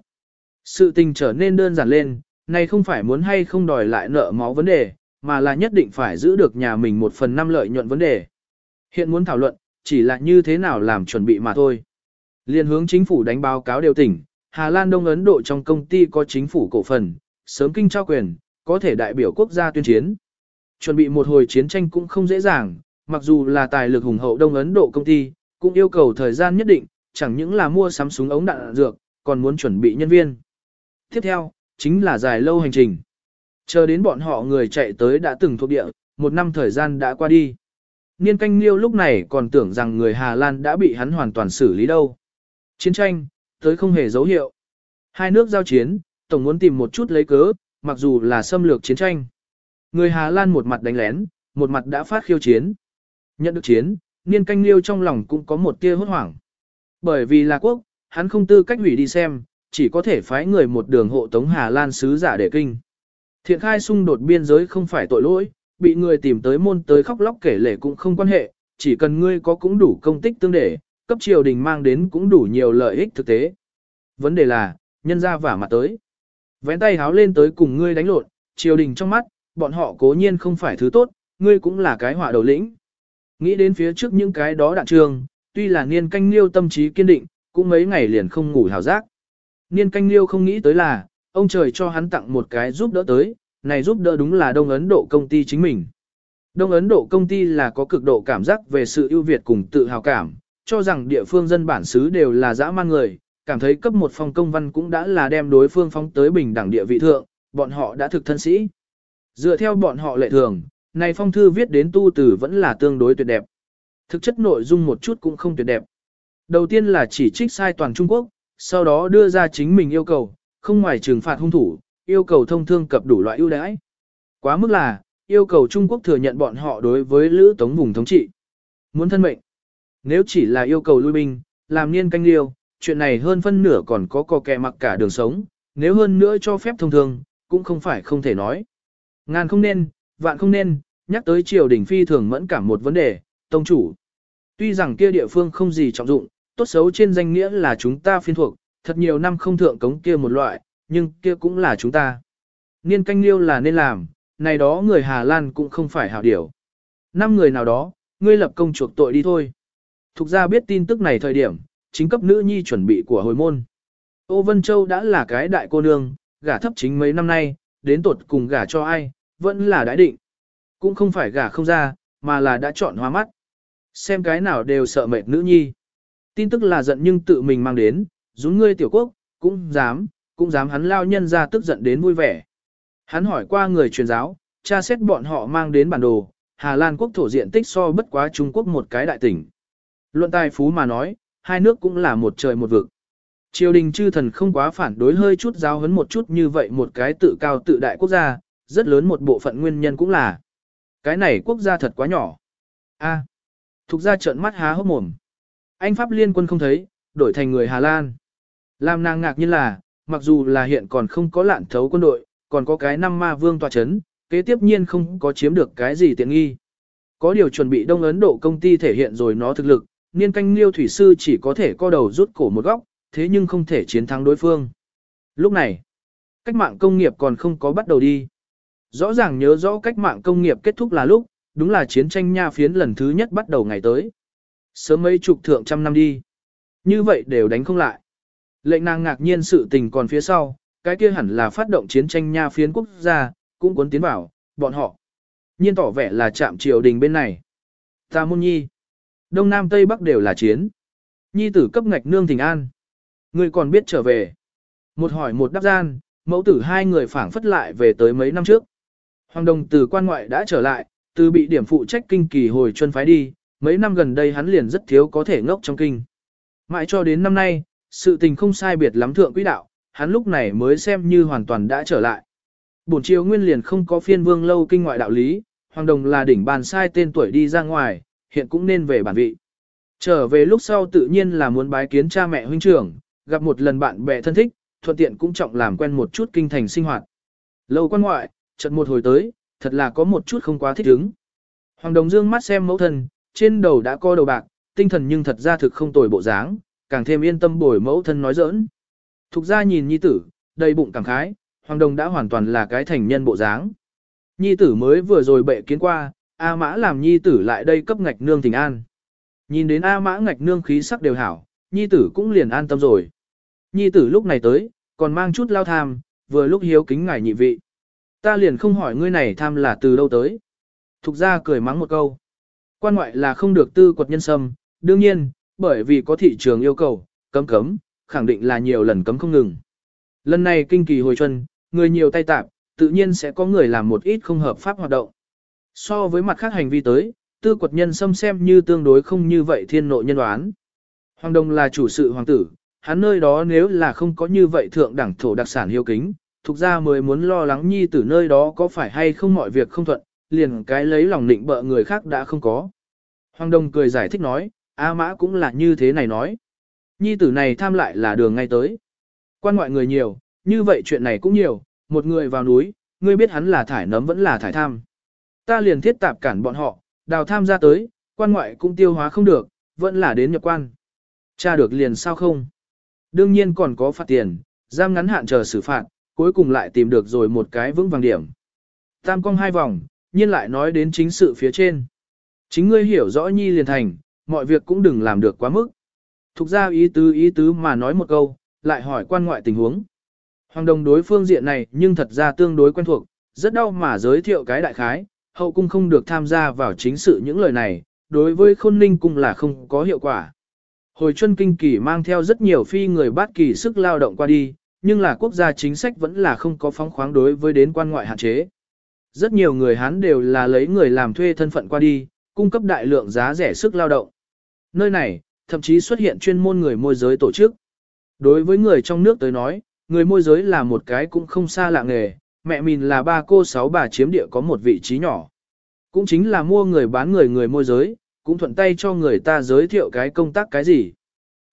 Sự tình trở nên đơn giản lên, này không phải muốn hay không đòi lại nợ máu vấn đề, mà là nhất định phải giữ được nhà mình một phần năm lợi nhuận vấn đề. Hiện muốn thảo luận, chỉ là như thế nào làm chuẩn bị mà thôi. Liên hướng chính phủ đánh báo cáo điều tỉnh, Hà Lan Đông Ấn Độ trong công ty có chính phủ cổ phần, sớm kinh trao quyền, có thể đại biểu quốc gia tuyên chiến. Chuẩn bị một hồi chiến tranh cũng không dễ dàng, mặc dù là tài lực hùng hậu Đông Ấn Độ công ty, cũng yêu cầu thời gian nhất định, chẳng những là mua sắm súng ống đạn dược, còn muốn chuẩn bị nhân viên. Tiếp theo, chính là dài lâu hành trình. Chờ đến bọn họ người chạy tới đã từng thuộc địa, một năm thời gian đã qua đi. Niên canh liêu lúc này còn tưởng rằng người Hà Lan đã bị hắn hoàn toàn xử lý đâu. Chiến tranh, tới không hề dấu hiệu. Hai nước giao chiến, tổng muốn tìm một chút lấy cớ, mặc dù là xâm lược chiến tranh. Người Hà Lan một mặt đánh lén, một mặt đã phát khiêu chiến. Nhận được chiến, niên canh liêu trong lòng cũng có một tia hốt hoảng. Bởi vì là quốc, hắn không tư cách hủy đi xem, chỉ có thể phái người một đường hộ tống Hà Lan sứ giả để kinh. Thiện khai xung đột biên giới không phải tội lỗi, bị người tìm tới môn tới khóc lóc kể lể cũng không quan hệ, chỉ cần ngươi có cũng đủ công tích tương để, cấp triều đình mang đến cũng đủ nhiều lợi ích thực tế. Vấn đề là, nhân ra vả mặt tới. Vén tay háo lên tới cùng ngươi đánh lộn, triều đình trong mắt, bọn họ cố nhiên không phải thứ tốt, ngươi cũng là cái họa đầu lĩnh. Nghĩ đến phía trước những cái đó đạn trường, tuy là niên canh liêu tâm trí kiên định, cũng mấy ngày liền không ngủ hào giác. Niên canh liêu không nghĩ tới là, ông trời cho hắn tặng một cái giúp đỡ tới, này giúp đỡ đúng là Đông Ấn Độ công ty chính mình. Đông Ấn Độ công ty là có cực độ cảm giác về sự ưu việt cùng tự hào cảm, cho rằng địa phương dân bản xứ đều là dã man người, cảm thấy cấp một phòng công văn cũng đã là đem đối phương phóng tới bình đẳng địa vị thượng, bọn họ đã thực thân sĩ. Dựa theo bọn họ lệ thường, này phong thư viết đến tu tử vẫn là tương đối tuyệt đẹp. Thực chất nội dung một chút cũng không tuyệt đẹp. Đầu tiên là chỉ trích sai toàn Trung Quốc, sau đó đưa ra chính mình yêu cầu, không ngoài trừng phạt hung thủ, yêu cầu thông thương cập đủ loại ưu đãi. Quá mức là, yêu cầu Trung Quốc thừa nhận bọn họ đối với Lữ Tống vùng thống trị. Muốn thân mệnh. Nếu chỉ là yêu cầu lui binh, làm niên canh liêu, chuyện này hơn phân nửa còn có cò kẹ mặc cả đường sống, nếu hơn nữa cho phép thông thường, cũng không phải không thể nói. Ngàn không nên, vạn không nên, nhắc tới triều đình phi thường mẫn cảm một vấn đề, tông chủ. Tuy rằng kia địa phương không gì trọng dụng, tốt xấu trên danh nghĩa là chúng ta phiên thuộc, thật nhiều năm không thượng cống kia một loại, nhưng kia cũng là chúng ta. Niên canh liêu là nên làm, này đó người Hà Lan cũng không phải hảo điều. Năm người nào đó, ngươi lập công chuộc tội đi thôi. Thục ra biết tin tức này thời điểm, chính cấp nữ nhi chuẩn bị của hồi môn. Ô Vân Châu đã là cái đại cô nương, gả thấp chính mấy năm nay, đến tuột cùng gả cho ai, vẫn là đã định. Cũng không phải gả không ra, mà là đã chọn hoa mắt. Xem cái nào đều sợ mệt nữ nhi. Tin tức là giận nhưng tự mình mang đến, dũng ngươi tiểu quốc, cũng dám, cũng dám hắn lao nhân ra tức giận đến vui vẻ. Hắn hỏi qua người truyền giáo, tra xét bọn họ mang đến bản đồ, Hà Lan quốc thổ diện tích so bất quá Trung Quốc một cái đại tỉnh. Luận tài phú mà nói, hai nước cũng là một trời một vực. Triều đình chư thần không quá phản đối hơi chút giáo hấn một chút như vậy một cái tự cao tự đại quốc gia, rất lớn một bộ phận nguyên nhân cũng là. Cái này quốc gia thật quá nhỏ. a à, thuộc gia trợn mắt há hốc mồm. Anh Pháp liên quân không thấy, đổi thành người Hà Lan. Làm nàng ngạc nhiên là, mặc dù là hiện còn không có lạn thấu quân đội, còn có cái năm ma vương tòa chấn, kế tiếp nhiên không có chiếm được cái gì tiện nghi. Có điều chuẩn bị Đông Ấn Độ công ty thể hiện rồi nó thực lực, niên canh liêu thủy sư chỉ có thể co đầu rút cổ một góc, thế nhưng không thể chiến thắng đối phương. Lúc này, cách mạng công nghiệp còn không có bắt đầu đi. Rõ ràng nhớ rõ cách mạng công nghiệp kết thúc là lúc, đúng là chiến tranh nha phiến lần thứ nhất bắt đầu ngày tới. Sớm mấy chục thượng trăm năm đi. Như vậy đều đánh không lại. Lệnh nàng ngạc nhiên sự tình còn phía sau, cái kia hẳn là phát động chiến tranh nha phiến quốc gia, cũng cuốn tiến vào, bọn họ. Nhiên tỏ vẻ là chạm triều đình bên này. Ta môn nhi. Đông Nam Tây Bắc đều là chiến. Nhi tử cấp ngạch nương thỉnh an. Người còn biết trở về. Một hỏi một đáp gian, mẫu tử hai người phảng phất lại về tới mấy năm trước. Hoàng Đồng từ quan ngoại đã trở lại, từ bị điểm phụ trách kinh kỳ hồi chuân phái đi, mấy năm gần đây hắn liền rất thiếu có thể ngốc trong kinh. Mãi cho đến năm nay, sự tình không sai biệt lắm thượng quỹ đạo, hắn lúc này mới xem như hoàn toàn đã trở lại. Bổn chiều nguyên liền không có phiên vương lâu kinh ngoại đạo lý, Hoàng Đồng là đỉnh bàn sai tên tuổi đi ra ngoài, hiện cũng nên về bản vị. Trở về lúc sau tự nhiên là muốn bái kiến cha mẹ huynh trưởng, gặp một lần bạn bè thân thích, thuận tiện cũng trọng làm quen một chút kinh thành sinh hoạt. Lâu quan ngoại, chợt một hồi tới, thật là có một chút không quá thích ứng. Hoàng Đồng dương mắt xem mẫu thân, trên đầu đã co đầu bạc, tinh thần nhưng thật ra thực không tồi bộ dáng, càng thêm yên tâm bồi mẫu thân nói giỡn. Thục ra nhìn nhi tử, đầy bụng cảm khái, Hoàng Đồng đã hoàn toàn là cái thành nhân bộ dáng. Nhi tử mới vừa rồi bệ kiến qua, A Mã làm nhi tử lại đây cấp ngạch nương thỉnh an. Nhìn đến A Mã ngạch nương khí sắc đều hảo, nhi tử cũng liền an tâm rồi. Nhi tử lúc này tới, còn mang chút lao tham, vừa lúc hiếu kính ngài nhị vị. Ta liền không hỏi ngươi này tham là từ đâu tới. Thục ra cười mắng một câu. Quan ngoại là không được tư quật nhân sâm, đương nhiên, bởi vì có thị trường yêu cầu, cấm cấm, khẳng định là nhiều lần cấm không ngừng. Lần này kinh kỳ hồi chuân, người nhiều tay tạp, tự nhiên sẽ có người làm một ít không hợp pháp hoạt động. So với mặt khác hành vi tới, tư quật nhân xâm xem như tương đối không như vậy thiên nội nhân đoán. Hoàng Đông là chủ sự hoàng tử, hắn nơi đó nếu là không có như vậy thượng đẳng thổ đặc sản hiếu kính, thuộc ra mới muốn lo lắng nhi tử nơi đó có phải hay không mọi việc không thuận, liền cái lấy lòng định bợ người khác đã không có. Hoàng Đông cười giải thích nói, A Mã cũng là như thế này nói. Nhi tử này tham lại là đường ngay tới. Quan ngoại người nhiều, như vậy chuyện này cũng nhiều, một người vào núi, ngươi biết hắn là thải nấm vẫn là thải tham. Ta liền thiết tạp cản bọn họ, đào tham gia tới, quan ngoại cũng tiêu hóa không được, vẫn là đến nhập quan. Cha được liền sao không? Đương nhiên còn có phạt tiền, giam ngắn hạn chờ xử phạt, cuối cùng lại tìm được rồi một cái vững vàng điểm. Tam cong hai vòng, nhiên lại nói đến chính sự phía trên. Chính ngươi hiểu rõ nhi liền thành, mọi việc cũng đừng làm được quá mức. Thục ra ý tứ ý tứ mà nói một câu, lại hỏi quan ngoại tình huống. Hoàng đồng đối phương diện này nhưng thật ra tương đối quen thuộc, rất đau mà giới thiệu cái đại khái, hậu cung không được tham gia vào chính sự những lời này, đối với khôn ninh cung là không có hiệu quả. Hồi chân kinh kỳ mang theo rất nhiều phi người bát kỳ sức lao động qua đi, nhưng là quốc gia chính sách vẫn là không có phóng khoáng đối với đến quan ngoại hạn chế. Rất nhiều người Hán đều là lấy người làm thuê thân phận qua đi, cung cấp đại lượng giá rẻ sức lao động. Nơi này, thậm chí xuất hiện chuyên môn người môi giới tổ chức. Đối với người trong nước tới nói, người môi giới là một cái cũng không xa lạ nghề, mẹ mình là ba cô sáu bà chiếm địa có một vị trí nhỏ. Cũng chính là mua người bán người người môi giới, cũng thuận tay cho người ta giới thiệu cái công tác cái gì.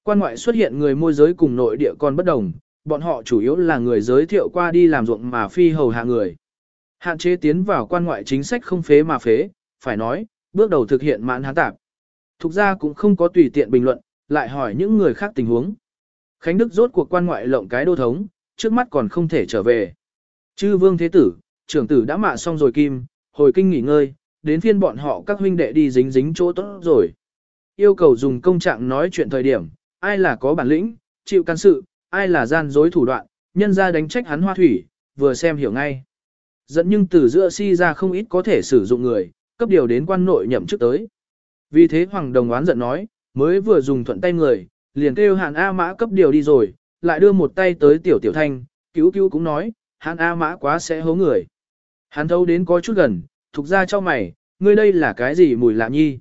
Quan ngoại xuất hiện người môi giới cùng nội địa còn bất đồng, bọn họ chủ yếu là người giới thiệu qua đi làm ruộng mà phi hầu hạ người. Hạn chế tiến vào quan ngoại chính sách không phế mà phế, phải nói, bước đầu thực hiện mãn hán tạp. Thục ra cũng không có tùy tiện bình luận, lại hỏi những người khác tình huống. Khánh Đức rốt cuộc quan ngoại lộng cái đô thống, trước mắt còn không thể trở về. Chư vương thế tử, trưởng tử đã mạ xong rồi kim, hồi kinh nghỉ ngơi, đến phiên bọn họ các huynh đệ đi dính dính chỗ tốt rồi. Yêu cầu dùng công trạng nói chuyện thời điểm, ai là có bản lĩnh, chịu can sự, ai là gian dối thủ đoạn, nhân ra đánh trách hắn hoa thủy, vừa xem hiểu ngay. Dẫn nhưng từ giữa si ra không ít có thể sử dụng người, cấp điều đến quan nội nhậm chức tới. Vì thế Hoàng Đồng oán giận nói, mới vừa dùng thuận tay người, liền kêu hạn A Mã cấp điều đi rồi, lại đưa một tay tới tiểu tiểu thanh, cứu cứu cũng nói, hắn A Mã quá sẽ hố người. Hắn thấu đến có chút gần, thuộc ra cho mày, ngươi đây là cái gì mùi lạ nhi.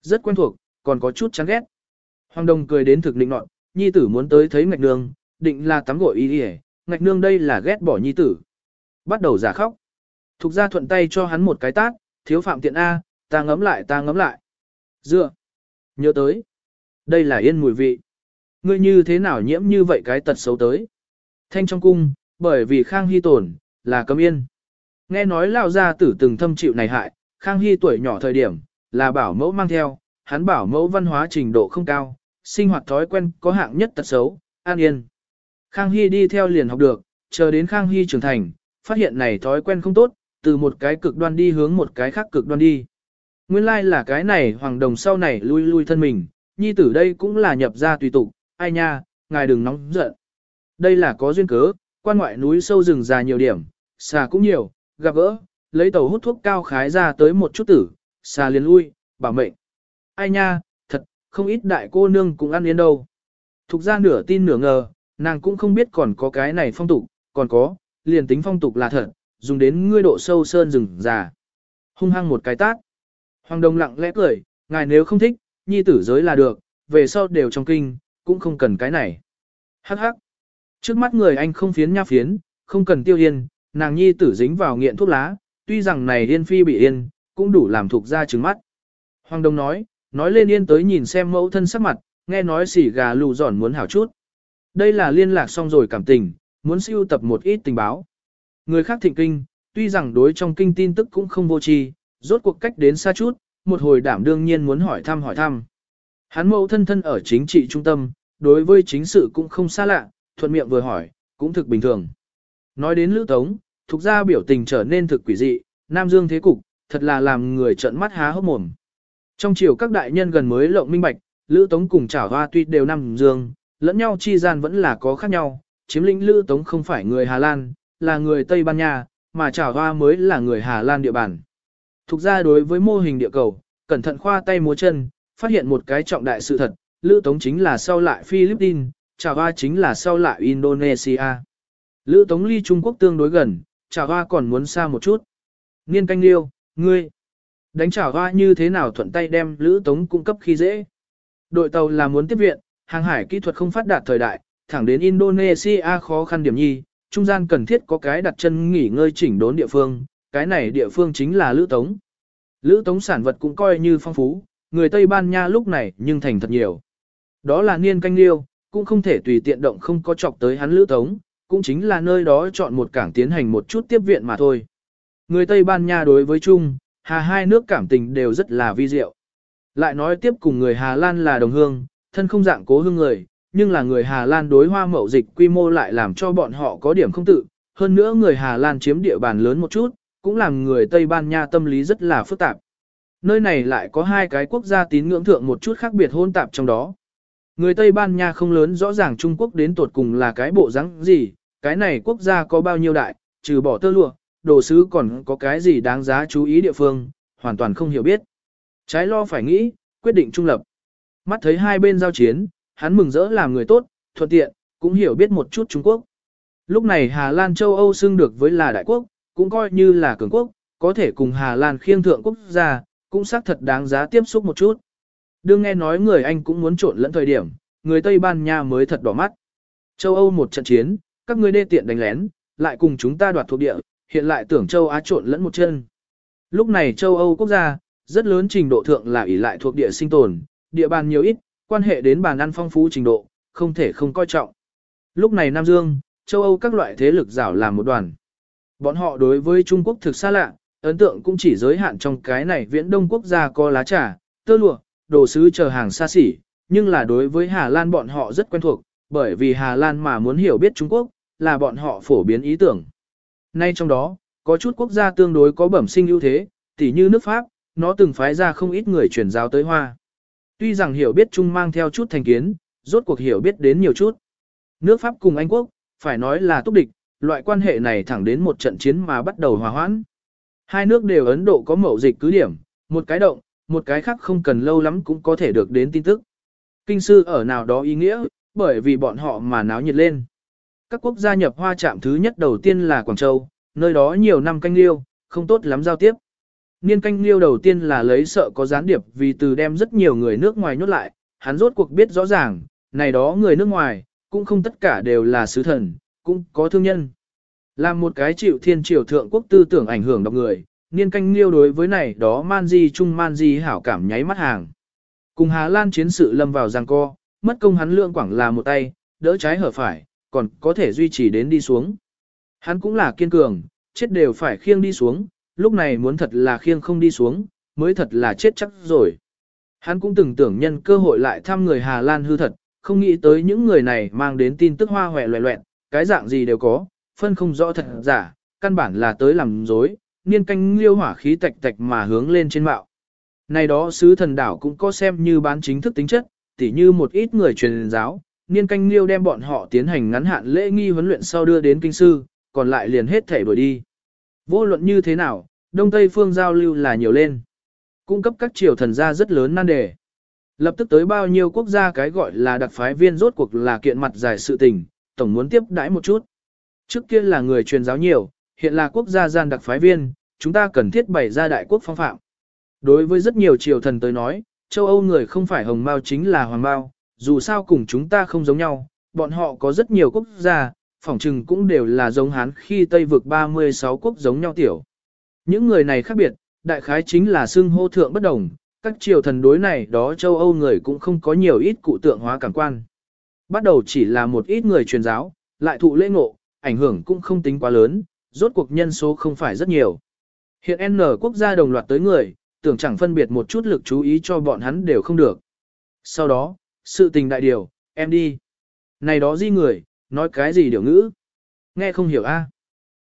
Rất quen thuộc, còn có chút chán ghét. Hoàng Đồng cười đến thực định nọn, nhi tử muốn tới thấy ngạch nương, định là tắm gội y đi ngạch nương đây là ghét bỏ nhi tử. Bắt đầu giả khóc. Thục ra thuận tay cho hắn một cái tát, thiếu phạm tiện A, ta ngấm lại ta ngấm lại. Dựa. Nhớ tới. Đây là yên mùi vị. Ngươi như thế nào nhiễm như vậy cái tật xấu tới. Thanh trong cung, bởi vì Khang Hy tổn, là cấm yên. Nghe nói lao gia tử từng thâm chịu này hại, Khang Hy tuổi nhỏ thời điểm, là bảo mẫu mang theo, hắn bảo mẫu văn hóa trình độ không cao, sinh hoạt thói quen có hạng nhất tật xấu, an yên. Khang Hy đi theo liền học được, chờ đến Khang Hy trưởng thành, phát hiện này thói quen không tốt, từ một cái cực đoan đi hướng một cái khác cực đoan đi. Nguyên lai like là cái này hoàng đồng sau này lui lui thân mình, nhi tử đây cũng là nhập ra tùy tục, ai nha, ngài đừng nóng giận. Đây là có duyên cớ, quan ngoại núi sâu rừng già nhiều điểm, xà cũng nhiều, gặp gỡ, lấy tàu hút thuốc cao khái ra tới một chút tử, xà liền lui, bảo mệnh. Ai nha, thật, không ít đại cô nương cũng ăn yên đâu. Thục ra nửa tin nửa ngờ, nàng cũng không biết còn có cái này phong tục, còn có, liền tính phong tục là thật, dùng đến ngươi độ sâu sơn rừng già. Hung hăng một cái tát. Hoàng Đông lặng lẽ cười, ngài nếu không thích, nhi tử giới là được, về sau đều trong kinh, cũng không cần cái này. Hắc hắc. Trước mắt người anh không phiến nha phiến, không cần tiêu yên, nàng nhi tử dính vào nghiện thuốc lá, tuy rằng này yên phi bị yên, cũng đủ làm thuộc ra trứng mắt. Hoàng Đông nói, nói lên yên tới nhìn xem mẫu thân sắc mặt, nghe nói xỉ gà lù giòn muốn hảo chút. Đây là liên lạc xong rồi cảm tình, muốn siêu tập một ít tình báo. Người khác thịnh kinh, tuy rằng đối trong kinh tin tức cũng không vô tri, rốt cuộc cách đến xa chút, một hồi đảm đương nhiên muốn hỏi thăm hỏi thăm. Hắn mẫu thân thân ở chính trị trung tâm, đối với chính sự cũng không xa lạ, thuận miệng vừa hỏi, cũng thực bình thường. Nói đến Lữ Tống, thuộc ra biểu tình trở nên thực quỷ dị, Nam Dương thế cục, thật là làm người trợn mắt há hốc mồm. Trong chiều các đại nhân gần mới lộng minh bạch, Lữ Tống cùng Trảo Hoa tuy đều Nam Dương, lẫn nhau chi gian vẫn là có khác nhau, chiếm lĩnh Lữ Tống không phải người Hà Lan, là người Tây Ban Nha, mà Trảo Hoa mới là người Hà Lan địa bàn. Thục ra đối với mô hình địa cầu, cẩn thận khoa tay múa chân, phát hiện một cái trọng đại sự thật, Lữ Tống chính là sau lại Philippines, Trà Hoa chính là sau lại Indonesia. Lữ Tống ly Trung Quốc tương đối gần, Trà Hoa còn muốn xa một chút. Niên canh liêu, ngươi, đánh Trà Hoa như thế nào thuận tay đem Lữ Tống cung cấp khi dễ. Đội tàu là muốn tiếp viện, hàng hải kỹ thuật không phát đạt thời đại, thẳng đến Indonesia khó khăn điểm nhi, trung gian cần thiết có cái đặt chân nghỉ ngơi chỉnh đốn địa phương, cái này địa phương chính là Lữ Tống. Lữ Tống sản vật cũng coi như phong phú, người Tây Ban Nha lúc này nhưng thành thật nhiều. Đó là niên canh liêu, cũng không thể tùy tiện động không có chọc tới hắn Lữ Tống, cũng chính là nơi đó chọn một cảng tiến hành một chút tiếp viện mà thôi. Người Tây Ban Nha đối với Trung, Hà hai nước cảm tình đều rất là vi diệu. Lại nói tiếp cùng người Hà Lan là đồng hương, thân không dạng cố hương người, nhưng là người Hà Lan đối hoa mậu dịch quy mô lại làm cho bọn họ có điểm không tự. Hơn nữa người Hà Lan chiếm địa bàn lớn một chút, cũng làm người Tây Ban Nha tâm lý rất là phức tạp. Nơi này lại có hai cái quốc gia tín ngưỡng thượng một chút khác biệt hôn tạp trong đó. Người Tây Ban Nha không lớn rõ ràng Trung Quốc đến tột cùng là cái bộ rắn gì, cái này quốc gia có bao nhiêu đại, trừ bỏ tơ lụa, đồ sứ còn có cái gì đáng giá chú ý địa phương, hoàn toàn không hiểu biết. Trái lo phải nghĩ, quyết định trung lập. Mắt thấy hai bên giao chiến, hắn mừng rỡ làm người tốt, thuận tiện, cũng hiểu biết một chút Trung Quốc. Lúc này Hà Lan châu Âu xưng được với là đại quốc, cũng coi như là cường quốc, có thể cùng Hà Lan khiêng thượng quốc gia, cũng xác thật đáng giá tiếp xúc một chút. Đương nghe nói người Anh cũng muốn trộn lẫn thời điểm, người Tây Ban Nha mới thật đỏ mắt. Châu Âu một trận chiến, các ngươi đê tiện đánh lén, lại cùng chúng ta đoạt thuộc địa, hiện lại tưởng châu Á trộn lẫn một chân. Lúc này châu Âu quốc gia, rất lớn trình độ thượng là ỷ lại thuộc địa sinh tồn, địa bàn nhiều ít, quan hệ đến bàn ăn phong phú trình độ, không thể không coi trọng. Lúc này Nam Dương, châu Âu các loại thế lực rảo làm một đoàn. Bọn họ đối với Trung Quốc thực xa lạ, ấn tượng cũng chỉ giới hạn trong cái này viễn đông quốc gia có lá trà, tơ lụa, đồ sứ chờ hàng xa xỉ, nhưng là đối với Hà Lan bọn họ rất quen thuộc, bởi vì Hà Lan mà muốn hiểu biết Trung Quốc, là bọn họ phổ biến ý tưởng. Nay trong đó, có chút quốc gia tương đối có bẩm sinh ưu thế, tỉ như nước Pháp, nó từng phái ra không ít người truyền giáo tới Hoa. Tuy rằng hiểu biết Trung mang theo chút thành kiến, rốt cuộc hiểu biết đến nhiều chút. Nước Pháp cùng Anh Quốc, phải nói là túc địch, loại quan hệ này thẳng đến một trận chiến mà bắt đầu hòa hoãn. Hai nước đều Ấn Độ có mậu dịch cứ điểm, một cái động, một cái khác không cần lâu lắm cũng có thể được đến tin tức. Kinh sư ở nào đó ý nghĩa, bởi vì bọn họ mà náo nhiệt lên. Các quốc gia nhập hoa trạm thứ nhất đầu tiên là Quảng Châu, nơi đó nhiều năm canh liêu, không tốt lắm giao tiếp. Niên canh liêu đầu tiên là lấy sợ có gián điệp vì từ đem rất nhiều người nước ngoài nhốt lại, hắn rốt cuộc biết rõ ràng, này đó người nước ngoài, cũng không tất cả đều là sứ thần, cũng có thương nhân. Là một cái chịu thiên triều thượng quốc tư tưởng ảnh hưởng độc người, niên canh liêu đối với này đó man di chung man di hảo cảm nháy mắt hàng. Cùng Hà Lan chiến sự lâm vào giang co, mất công hắn lượng quảng là một tay, đỡ trái hở phải, còn có thể duy trì đến đi xuống. Hắn cũng là kiên cường, chết đều phải khiêng đi xuống, lúc này muốn thật là khiêng không đi xuống, mới thật là chết chắc rồi. Hắn cũng từng tưởng nhân cơ hội lại thăm người Hà Lan hư thật, không nghĩ tới những người này mang đến tin tức hoa hòe loẹ loẹn, cái dạng gì đều có, phân không rõ thật giả, căn bản là tới làm dối, niên canh liêu hỏa khí tạch tạch mà hướng lên trên mạo. Này đó sứ thần đảo cũng có xem như bán chính thức tính chất, tỉ như một ít người truyền giáo, niên canh liêu đem bọn họ tiến hành ngắn hạn lễ nghi huấn luyện sau đưa đến kinh sư, còn lại liền hết thể đuổi đi. Vô luận như thế nào, Đông Tây phương giao lưu là nhiều lên. Cung cấp các triều thần gia rất lớn nan đề. Lập tức tới bao nhiêu quốc gia cái gọi là đặc phái viên rốt cuộc là kiện mặt dài sự tình, tổng muốn tiếp đãi một chút. Trước kia là người truyền giáo nhiều, hiện là quốc gia gian đặc phái viên, chúng ta cần thiết bày ra đại quốc phong phạm. Đối với rất nhiều triều thần tới nói, châu Âu người không phải hồng mao chính là hoàng mao, dù sao cùng chúng ta không giống nhau, bọn họ có rất nhiều quốc gia, phỏng chừng cũng đều là giống Hán khi Tây vực 36 quốc giống nhau tiểu. Những người này khác biệt, đại khái chính là xưng hô thượng bất đồng, các triều thần đối này đó châu Âu người cũng không có nhiều ít cụ tượng hóa cảm quan. Bắt đầu chỉ là một ít người truyền giáo, lại thụ lễ ngộ, ảnh hưởng cũng không tính quá lớn, rốt cuộc nhân số không phải rất nhiều. Hiện N quốc gia đồng loạt tới người, tưởng chẳng phân biệt một chút lực chú ý cho bọn hắn đều không được. Sau đó, sự tình đại điều, em đi. Này đó di người, nói cái gì điều ngữ? Nghe không hiểu a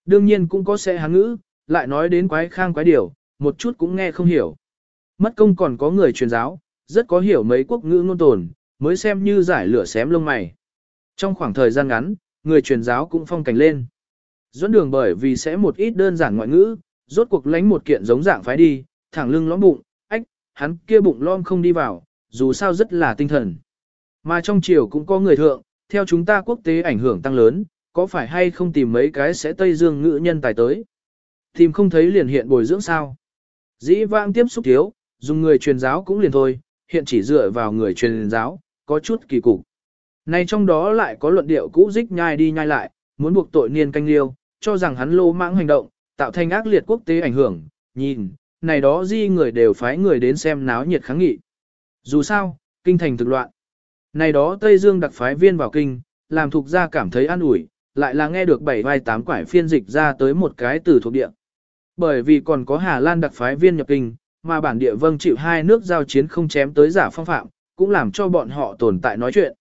Đương nhiên cũng có sẽ hán ngữ, lại nói đến quái khang quái điều, một chút cũng nghe không hiểu. Mất công còn có người truyền giáo, rất có hiểu mấy quốc ngữ ngôn tồn, mới xem như giải lửa xém lông mày. Trong khoảng thời gian ngắn, người truyền giáo cũng phong cảnh lên. Dẫn đường bởi vì sẽ một ít đơn giản ngoại ngữ, rốt cuộc lánh một kiện giống dạng phái đi, thẳng lưng lõm bụng, ách, hắn kia bụng lom không đi vào, dù sao rất là tinh thần. Mà trong triều cũng có người thượng, theo chúng ta quốc tế ảnh hưởng tăng lớn, có phải hay không tìm mấy cái sẽ Tây Dương ngữ nhân tài tới. Tìm không thấy liền hiện bồi dưỡng sao. Dĩ vãng tiếp xúc thiếu, dùng người truyền giáo cũng liền thôi, hiện chỉ dựa vào người truyền giáo, có chút kỳ cục. Này trong đó lại có luận điệu cũ dích nhai đi nhai lại, muốn buộc tội niên canh liêu, cho rằng hắn lô mãng hành động, tạo thành ác liệt quốc tế ảnh hưởng, nhìn, này đó di người đều phái người đến xem náo nhiệt kháng nghị. Dù sao, kinh thành thực loạn. Này đó Tây Dương đặc phái viên vào kinh, làm thuộc gia cảm thấy an ủi, lại là nghe được bảy vai tám quải phiên dịch ra tới một cái từ thuộc địa. Bởi vì còn có Hà Lan đặc phái viên nhập kinh, mà bản địa vâng chịu hai nước giao chiến không chém tới giả phong phạm, cũng làm cho bọn họ tồn tại nói chuyện.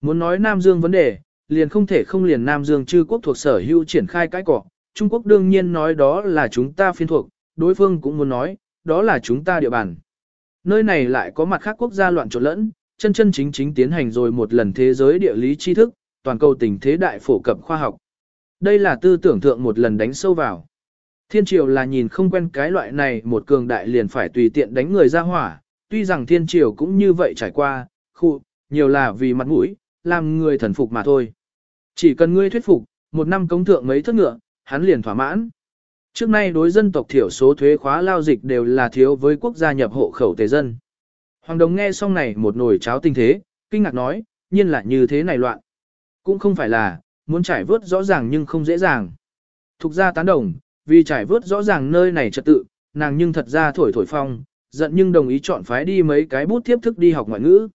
Muốn nói Nam Dương vấn đề, liền không thể không liền Nam Dương chư quốc thuộc sở hữu triển khai cái cỏ. Trung Quốc đương nhiên nói đó là chúng ta phiên thuộc, đối phương cũng muốn nói, đó là chúng ta địa bàn. Nơi này lại có mặt khác quốc gia loạn trộn lẫn, chân chân chính chính tiến hành rồi một lần thế giới địa lý tri thức, toàn cầu tình thế đại phổ cập khoa học. Đây là tư tưởng thượng một lần đánh sâu vào. Thiên triều là nhìn không quen cái loại này một cường đại liền phải tùy tiện đánh người ra hỏa, tuy rằng thiên triều cũng như vậy trải qua, khu, nhiều là vì mặt mũi, làm người thần phục mà thôi. Chỉ cần ngươi thuyết phục, một năm cống thượng mấy thất ngựa, hắn liền thỏa mãn. Trước nay đối dân tộc thiểu số thuế khóa lao dịch đều là thiếu với quốc gia nhập hộ khẩu tề dân. Hoàng Đồng nghe xong này một nồi cháo tinh thế, kinh ngạc nói, nhiên là như thế này loạn. Cũng không phải là, muốn trải vớt rõ ràng nhưng không dễ dàng. Thục ra tán đồng, vì trải vớt rõ ràng nơi này trật tự, nàng nhưng thật ra thổi thổi phong, giận nhưng đồng ý chọn phái đi mấy cái bút tiếp thức đi học ngoại ngữ.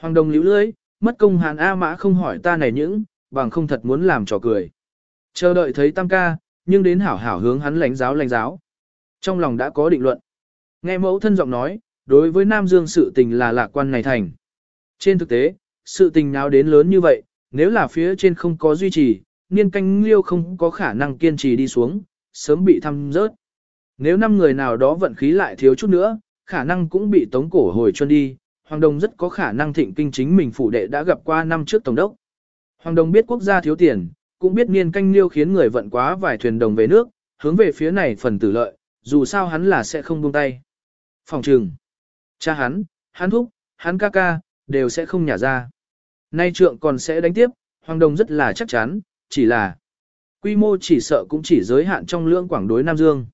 Hoàng Đồng liễu lưới, mất công hàn A mã không hỏi ta này những, bằng không thật muốn làm trò cười. Chờ đợi thấy tam ca, nhưng đến hảo hảo hướng hắn lãnh giáo lãnh giáo. Trong lòng đã có định luận. Nghe mẫu thân giọng nói, đối với Nam Dương sự tình là lạc quan này thành. Trên thực tế, sự tình nào đến lớn như vậy, nếu là phía trên không có duy trì, niên canh liêu không có khả năng kiên trì đi xuống, sớm bị thăm rớt. Nếu năm người nào đó vận khí lại thiếu chút nữa, khả năng cũng bị tống cổ hồi chuân đi, Hoàng Đông rất có khả năng thịnh kinh chính mình phủ đệ đã gặp qua năm trước Tổng đốc. Hoàng Đồng biết quốc gia thiếu tiền, cũng biết niên canh liêu khiến người vận quá vài thuyền đồng về nước, hướng về phía này phần tử lợi, dù sao hắn là sẽ không buông tay. Phòng trừng, cha hắn, hắn thúc, hắn ca ca, đều sẽ không nhả ra. Nay trượng còn sẽ đánh tiếp, Hoàng Đồng rất là chắc chắn, chỉ là quy mô chỉ sợ cũng chỉ giới hạn trong lưỡng quảng đối Nam Dương.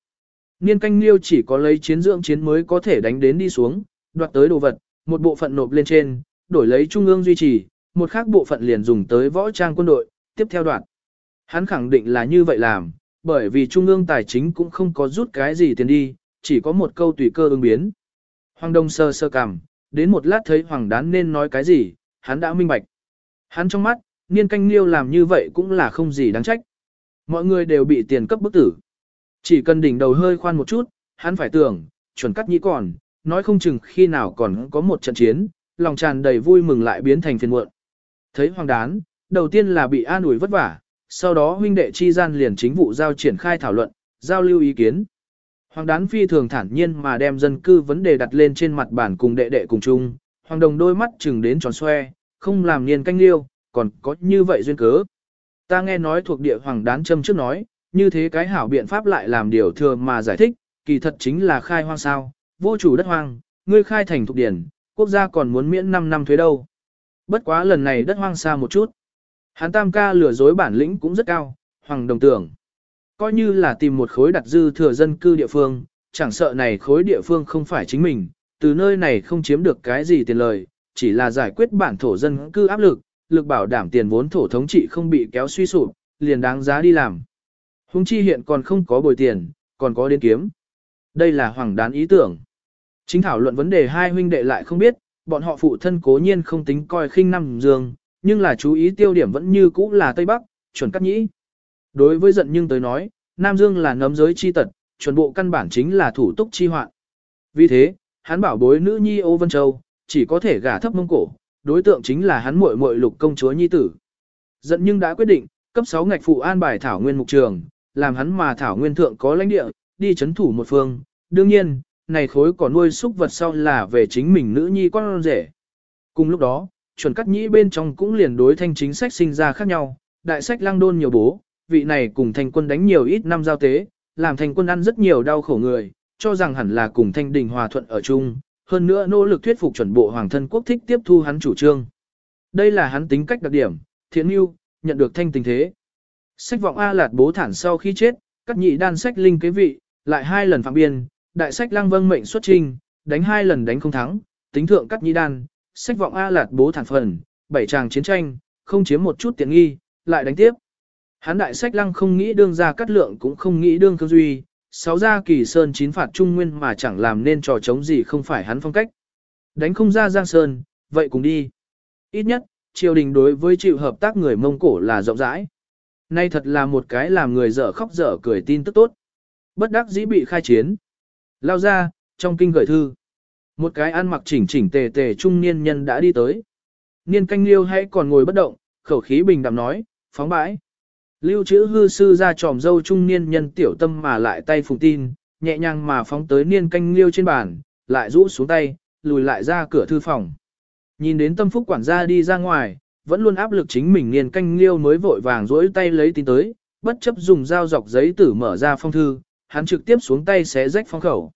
Niên canh liêu chỉ có lấy chiến dưỡng chiến mới có thể đánh đến đi xuống, đoạt tới đồ vật, một bộ phận nộp lên trên, đổi lấy trung ương duy trì, một khác bộ phận liền dùng tới võ trang quân đội, tiếp theo đoạn. Hắn khẳng định là như vậy làm, bởi vì trung ương tài chính cũng không có rút cái gì tiền đi, chỉ có một câu tùy cơ ứng biến. Hoàng Đông sơ sơ cằm, đến một lát thấy Hoàng Đán nên nói cái gì, hắn đã minh bạch. Hắn trong mắt, niên canh liêu làm như vậy cũng là không gì đáng trách. Mọi người đều bị tiền cấp bức tử. Chỉ cần đỉnh đầu hơi khoan một chút, hắn phải tưởng, chuẩn cắt nhĩ còn, nói không chừng khi nào còn có một trận chiến, lòng tràn đầy vui mừng lại biến thành phiền muộn. Thấy hoàng đán, đầu tiên là bị an ủi vất vả, sau đó huynh đệ chi gian liền chính vụ giao triển khai thảo luận, giao lưu ý kiến. Hoàng đán phi thường thản nhiên mà đem dân cư vấn đề đặt lên trên mặt bản cùng đệ đệ cùng chung, hoàng đồng đôi mắt chừng đến tròn xoe, không làm niên canh liêu, còn có như vậy duyên cớ. Ta nghe nói thuộc địa hoàng đán châm trước nói, như thế cái hảo biện pháp lại làm điều thừa mà giải thích, kỳ thật chính là khai hoang sao, vô chủ đất hoang, ngươi khai thành thuộc điển, quốc gia còn muốn miễn 5 năm thuế đâu. Bất quá lần này đất hoang xa một chút. hắn tam ca lừa dối bản lĩnh cũng rất cao, hoàng đồng tưởng. Coi như là tìm một khối đặt dư thừa dân cư địa phương, chẳng sợ này khối địa phương không phải chính mình, từ nơi này không chiếm được cái gì tiền lời, chỉ là giải quyết bản thổ dân cư áp lực, lực bảo đảm tiền vốn thổ thống trị không bị kéo suy sụp, liền đáng giá đi làm. Hùng chi hiện còn không có bồi tiền, còn có đến kiếm. Đây là hoàng đán ý tưởng. Chính thảo luận vấn đề hai huynh đệ lại không biết, bọn họ phụ thân cố nhiên không tính coi khinh năm dương, nhưng là chú ý tiêu điểm vẫn như cũ là Tây Bắc, chuẩn cắt nhĩ. Đối với giận nhưng tới nói, Nam Dương là ngấm giới chi tật, chuẩn bộ căn bản chính là thủ túc chi hoạn. Vì thế, hắn bảo bối nữ nhi Âu Vân Châu, chỉ có thể gả thấp mông cổ, đối tượng chính là hắn muội muội lục công chúa nhi tử. Giận nhưng đã quyết định, cấp 6 ngạch phụ an bài thảo nguyên mục trường, làm hắn mà thảo nguyên thượng có lãnh địa, đi chấn thủ một phương. Đương nhiên, này khối cỏ nuôi súc vật sau là về chính mình nữ nhi con rể. Cùng lúc đó, chuẩn cắt nhĩ bên trong cũng liền đối thanh chính sách sinh ra khác nhau, đại sách lăng đôn nhiều bố, vị này cùng thanh quân đánh nhiều ít năm giao tế, làm thanh quân ăn rất nhiều đau khổ người, cho rằng hẳn là cùng thanh đình hòa thuận ở chung, hơn nữa nỗ lực thuyết phục chuẩn bộ hoàng thân quốc thích tiếp thu hắn chủ trương. Đây là hắn tính cách đặc điểm, thiện yêu, nhận được thanh tình thế. Sách vọng A Lạt bố thản sau khi chết, cắt nhị đan sách linh kế vị, lại hai lần phạm biên, đại sách lăng vâng mệnh xuất trình, đánh hai lần đánh không thắng, tính thượng cắt nhĩ đan, sách vọng A Lạt bố thản phần, bảy tràng chiến tranh, không chiếm một chút tiện nghi, lại đánh tiếp. Hán đại sách lăng không nghĩ đương ra cắt lượng cũng không nghĩ đương cương duy, sáu gia kỳ sơn chín phạt trung nguyên mà chẳng làm nên trò chống gì không phải hắn phong cách. Đánh không ra giang sơn, vậy cùng đi. Ít nhất, triều đình đối với chịu hợp tác người Mông Cổ là rộng rãi. Nay thật là một cái làm người dở khóc dở cười tin tức tốt. Bất đắc dĩ bị khai chiến. Lao ra, trong kinh gửi thư. Một cái ăn mặc chỉnh chỉnh tề tề trung niên nhân đã đi tới. Niên canh liêu hãy còn ngồi bất động, khẩu khí bình đạm nói, phóng bãi. Lưu chữ hư sư ra tròm dâu trung niên nhân tiểu tâm mà lại tay phùng tin, nhẹ nhàng mà phóng tới niên canh liêu trên bàn, lại rũ xuống tay, lùi lại ra cửa thư phòng. Nhìn đến tâm phúc quản gia đi ra ngoài, vẫn luôn áp lực chính mình niên canh liêu mới vội vàng rỗi tay lấy tin tới, bất chấp dùng dao dọc giấy tử mở ra phong thư, hắn trực tiếp xuống tay xé rách phong khẩu.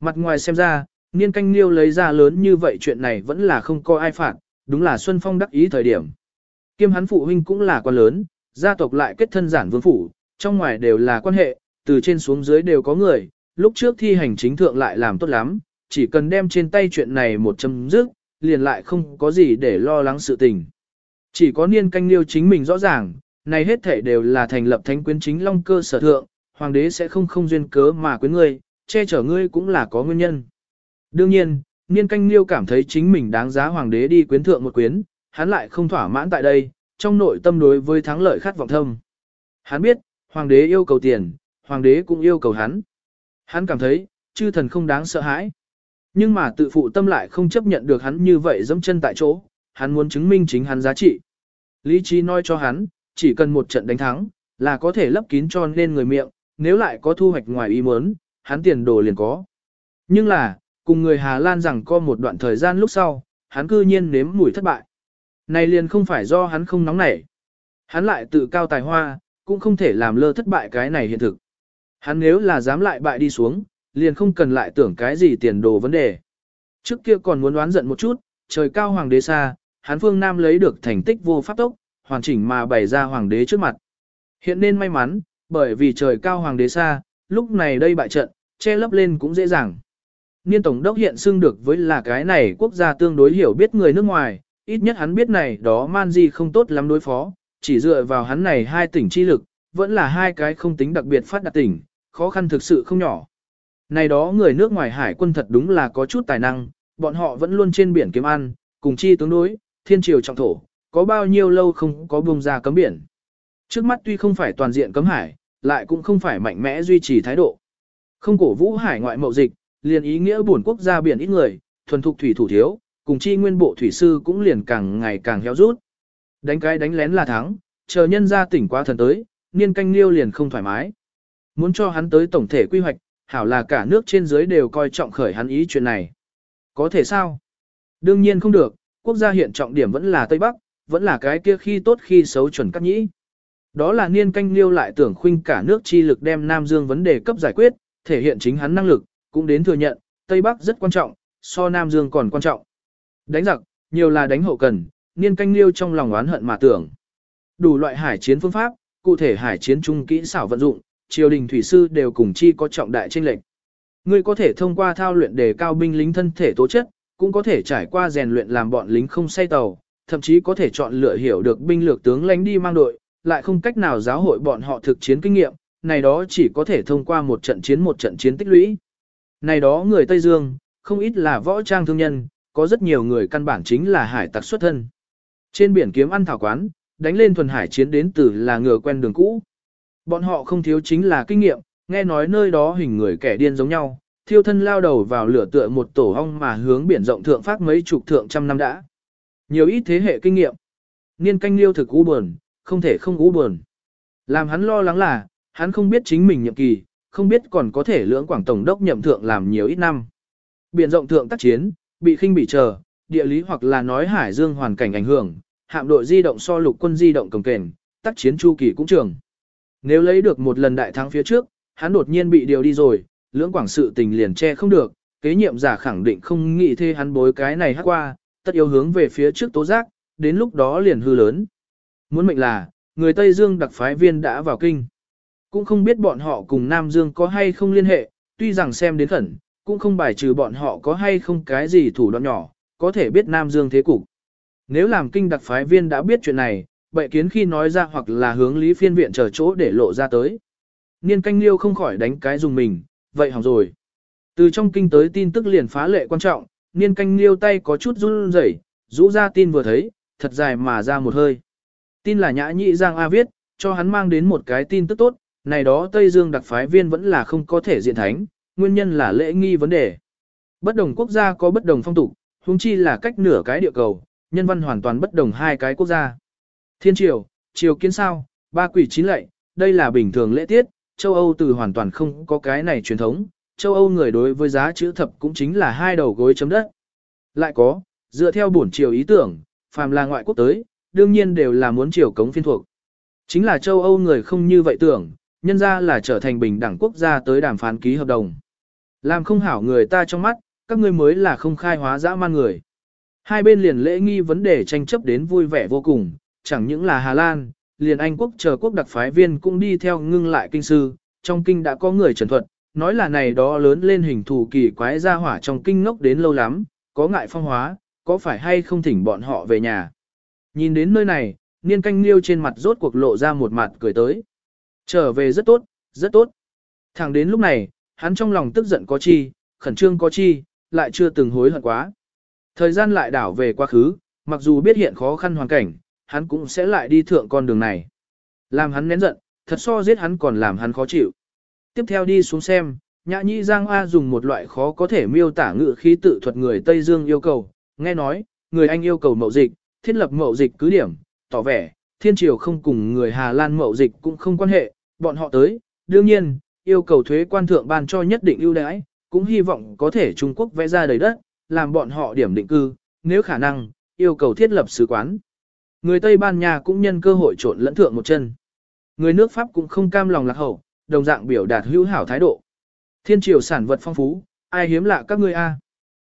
Mặt ngoài xem ra, niên canh liêu lấy ra lớn như vậy chuyện này vẫn là không có ai phạt, đúng là Xuân Phong đắc ý thời điểm. Kiêm hắn phụ huynh cũng là quan lớn, Gia tộc lại kết thân giản vương phủ, trong ngoài đều là quan hệ, từ trên xuống dưới đều có người, lúc trước thi hành chính thượng lại làm tốt lắm, chỉ cần đem trên tay chuyện này một chấm dứt, liền lại không có gì để lo lắng sự tình. Chỉ có niên canh liêu chính mình rõ ràng, này hết thể đều là thành lập thánh quyến chính long cơ sở thượng, hoàng đế sẽ không không duyên cớ mà quyến ngươi, che chở ngươi cũng là có nguyên nhân. Đương nhiên, niên canh liêu cảm thấy chính mình đáng giá hoàng đế đi quyến thượng một quyến, hắn lại không thỏa mãn tại đây, trong nội tâm đối với thắng lợi khát vọng thâm. Hắn biết, hoàng đế yêu cầu tiền, hoàng đế cũng yêu cầu hắn. Hắn cảm thấy, chư thần không đáng sợ hãi. Nhưng mà tự phụ tâm lại không chấp nhận được hắn như vậy dẫm chân tại chỗ, hắn muốn chứng minh chính hắn giá trị. Lý trí nói cho hắn, chỉ cần một trận đánh thắng, là có thể lấp kín cho nên người miệng, nếu lại có thu hoạch ngoài ý muốn, hắn tiền đồ liền có. Nhưng là, cùng người Hà Lan rằng có một đoạn thời gian lúc sau, hắn cư nhiên nếm mùi thất bại. Này liền không phải do hắn không nóng nảy. Hắn lại tự cao tài hoa, cũng không thể làm lơ thất bại cái này hiện thực. Hắn nếu là dám lại bại đi xuống, liền không cần lại tưởng cái gì tiền đồ vấn đề. Trước kia còn muốn đoán giận một chút, trời cao hoàng đế xa, hắn phương Nam lấy được thành tích vô pháp tốc, hoàn chỉnh mà bày ra hoàng đế trước mặt. Hiện nên may mắn, bởi vì trời cao hoàng đế xa, lúc này đây bại trận, che lấp lên cũng dễ dàng. Niên Tổng đốc hiện xưng được với là cái này quốc gia tương đối hiểu biết người nước ngoài, ít nhất hắn biết này đó man gì không tốt lắm đối phó, chỉ dựa vào hắn này hai tỉnh chi lực, vẫn là hai cái không tính đặc biệt phát đạt tỉnh, khó khăn thực sự không nhỏ. Này đó người nước ngoài hải quân thật đúng là có chút tài năng, bọn họ vẫn luôn trên biển kiếm ăn, cùng chi tướng đối, thiên triều trọng thổ, có bao nhiêu lâu không có buông ra cấm biển. Trước mắt tuy không phải toàn diện cấm hải, lại cũng không phải mạnh mẽ duy trì thái độ. Không cổ vũ hải ngoại mậu dịch, liền ý nghĩa buồn quốc gia biển ít người, thuần thục thủy thủ thiếu, cùng chi nguyên bộ thủy sư cũng liền càng ngày càng héo rút. Đánh cái đánh lén là thắng, chờ nhân ra tỉnh qua thần tới, niên canh liêu liền không thoải mái. Muốn cho hắn tới tổng thể quy hoạch, hảo là cả nước trên dưới đều coi trọng khởi hắn ý chuyện này. Có thể sao? Đương nhiên không được, quốc gia hiện trọng điểm vẫn là Tây Bắc, vẫn là cái kia khi tốt khi xấu chuẩn cắt nhĩ. Đó là niên canh liêu lại tưởng khuynh cả nước chi lực đem Nam Dương vấn đề cấp giải quyết, thể hiện chính hắn năng lực, cũng đến thừa nhận, Tây Bắc rất quan trọng, so Nam Dương còn quan trọng. Đánh giặc, nhiều là đánh hậu cần, niên canh liêu trong lòng oán hận mà tưởng. Đủ loại hải chiến phương pháp, cụ thể hải chiến trung kỹ xảo vận dụng, triều đình thủy sư đều cùng chi có trọng đại tranh lệch. Ngươi có thể thông qua thao luyện đề cao binh lính thân thể tố chất, cũng có thể trải qua rèn luyện làm bọn lính không say tàu, thậm chí có thể chọn lựa hiểu được binh lược tướng lãnh đi mang đội, lại không cách nào giáo hội bọn họ thực chiến kinh nghiệm, này đó chỉ có thể thông qua một trận chiến một trận chiến tích lũy. Này đó người Tây Dương, không ít là võ trang thương nhân, có rất nhiều người căn bản chính là hải tặc xuất thân. Trên biển kiếm ăn thảo quán, đánh lên thuần hải chiến đến từ là ngựa quen đường cũ. Bọn họ không thiếu chính là kinh nghiệm, nghe nói nơi đó hình người kẻ điên giống nhau, thiêu thân lao đầu vào lửa tựa một tổ hong mà hướng biển rộng thượng phát mấy chục thượng trăm năm đã. Nhiều ít thế hệ kinh nghiệm. Niên canh liêu thực u buồn, không thể không u buồn. Làm hắn lo lắng là, hắn không biết chính mình nhiệm kỳ, không biết còn có thể lưỡng quảng tổng đốc nhậm thượng làm nhiều ít năm. Biển rộng thượng tác chiến, bị khinh bị chờ, địa lý hoặc là nói hải dương hoàn cảnh ảnh hưởng, hạm đội di động so lục quân di động cầm kềnh, tác chiến chu kỳ cũng trường. Nếu lấy được một lần đại thắng phía trước, hắn đột nhiên bị điều đi rồi, lưỡng quảng sự tình liền che không được, kế nhiệm giả khẳng định không nghĩ thê hắn bối cái này hát qua, tất yếu hướng về phía trước tố giác, đến lúc đó liền hư lớn. Muốn mệnh là, người Tây Dương đặc phái viên đã vào kinh. Cũng không biết bọn họ cùng Nam Dương có hay không liên hệ, tuy rằng xem đến khẩn, cũng không bài trừ bọn họ có hay không cái gì thủ đoạn nhỏ, có thể biết Nam Dương thế cục. Nếu làm kinh đặc phái viên đã biết chuyện này, bệ kiến khi nói ra hoặc là hướng lý phiên viện chờ chỗ để lộ ra tới. Niên canh liêu không khỏi đánh cái dùng mình, vậy hỏng rồi. Từ trong kinh tới tin tức liền phá lệ quan trọng, niên canh liêu tay có chút run rẩy, rũ ra tin vừa thấy, thật dài mà ra một hơi. Tin là nhã nhị Giang A viết, cho hắn mang đến một cái tin tức tốt, này đó Tây Dương đặc phái viên vẫn là không có thể diện thánh, nguyên nhân là lễ nghi vấn đề. Bất đồng quốc gia có bất đồng phong tục, huống chi là cách nửa cái địa cầu, nhân văn hoàn toàn bất đồng hai cái quốc gia. Thiên triều, triều kiến sao, ba quỷ chín lệ, đây là bình thường lễ tiết, châu Âu từ hoàn toàn không có cái này truyền thống, châu Âu người đối với giá chữ thập cũng chính là hai đầu gối chấm đất. Lại có, dựa theo bổn triều ý tưởng, phàm là ngoại quốc tới, đương nhiên đều là muốn chiều cống phiên thuộc. Chính là châu Âu người không như vậy tưởng, nhân ra là trở thành bình đẳng quốc gia tới đàm phán ký hợp đồng. Làm không hảo người ta trong mắt, các ngươi mới là không khai hóa dã man người. Hai bên liền lễ nghi vấn đề tranh chấp đến vui vẻ vô cùng, chẳng những là Hà Lan, liền Anh quốc chờ quốc đặc phái viên cũng đi theo ngưng lại kinh sư, trong kinh đã có người trần thuật, nói là này đó lớn lên hình thù kỳ quái ra hỏa trong kinh ngốc đến lâu lắm, có ngại phong hóa, có phải hay không thỉnh bọn họ về nhà. Nhìn đến nơi này, niên canh liêu trên mặt rốt cuộc lộ ra một mặt cười tới. Trở về rất tốt, rất tốt. Thẳng đến lúc này, hắn trong lòng tức giận có chi, khẩn trương có chi, lại chưa từng hối hận quá. Thời gian lại đảo về quá khứ, mặc dù biết hiện khó khăn hoàn cảnh, hắn cũng sẽ lại đi thượng con đường này. Làm hắn nén giận, thật so giết hắn còn làm hắn khó chịu. Tiếp theo đi xuống xem, Nhã Nhĩ Giang A dùng một loại khó có thể miêu tả ngữ khí tự thuật người Tây Dương yêu cầu, nghe nói, người Anh yêu cầu mậu dịch, thiết lập mậu dịch cứ điểm, tỏ vẻ, thiên triều không cùng người Hà Lan mậu dịch cũng không quan hệ, bọn họ tới, đương nhiên, yêu cầu thuế quan thượng ban cho nhất định ưu đãi, cũng hy vọng có thể Trung Quốc vẽ ra đầy đất, làm bọn họ điểm định cư, nếu khả năng, yêu cầu thiết lập sứ quán. Người Tây Ban Nha cũng nhân cơ hội trộn lẫn thượng một chân. Người nước Pháp cũng không cam lòng lạc hậu, đồng dạng biểu đạt hữu hảo thái độ. Thiên triều sản vật phong phú, ai hiếm lạ các ngươi a?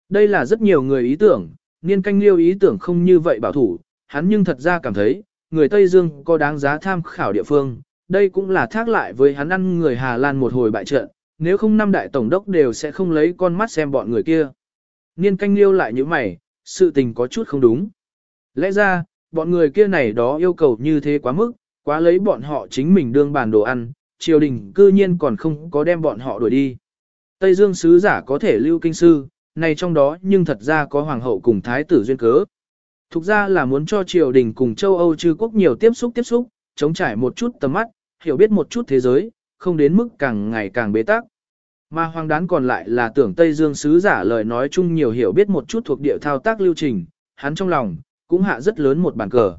Đây là rất nhiều người ý tưởng, niên canh liêu ý tưởng không như vậy bảo thủ, hắn nhưng thật ra cảm thấy, người Tây Dương có đáng giá tham khảo địa phương, đây cũng là thác lại với hắn ăn người Hà Lan một hồi bại trận, nếu không năm đại tổng đốc đều sẽ không lấy con mắt xem bọn người kia. Niên canh liêu lại như mày, sự tình có chút không đúng. Lẽ ra, bọn người kia này đó yêu cầu như thế quá mức, quá lấy bọn họ chính mình đương bàn đồ ăn, triều đình cư nhiên còn không có đem bọn họ đuổi đi. Tây Dương sứ giả có thể lưu kinh sư, này trong đó nhưng thật ra có hoàng hậu cùng thái tử duyên cớ. Thực ra là muốn cho triều đình cùng châu Âu chư quốc nhiều tiếp xúc tiếp xúc, chống trải một chút tầm mắt, hiểu biết một chút thế giới, không đến mức càng ngày càng bế tắc. Mà hoàng đán còn lại là tưởng Tây Dương sứ giả lời nói chung nhiều hiểu biết một chút thuộc địa thao tác lưu trình, hắn trong lòng, cũng hạ rất lớn một bàn cờ.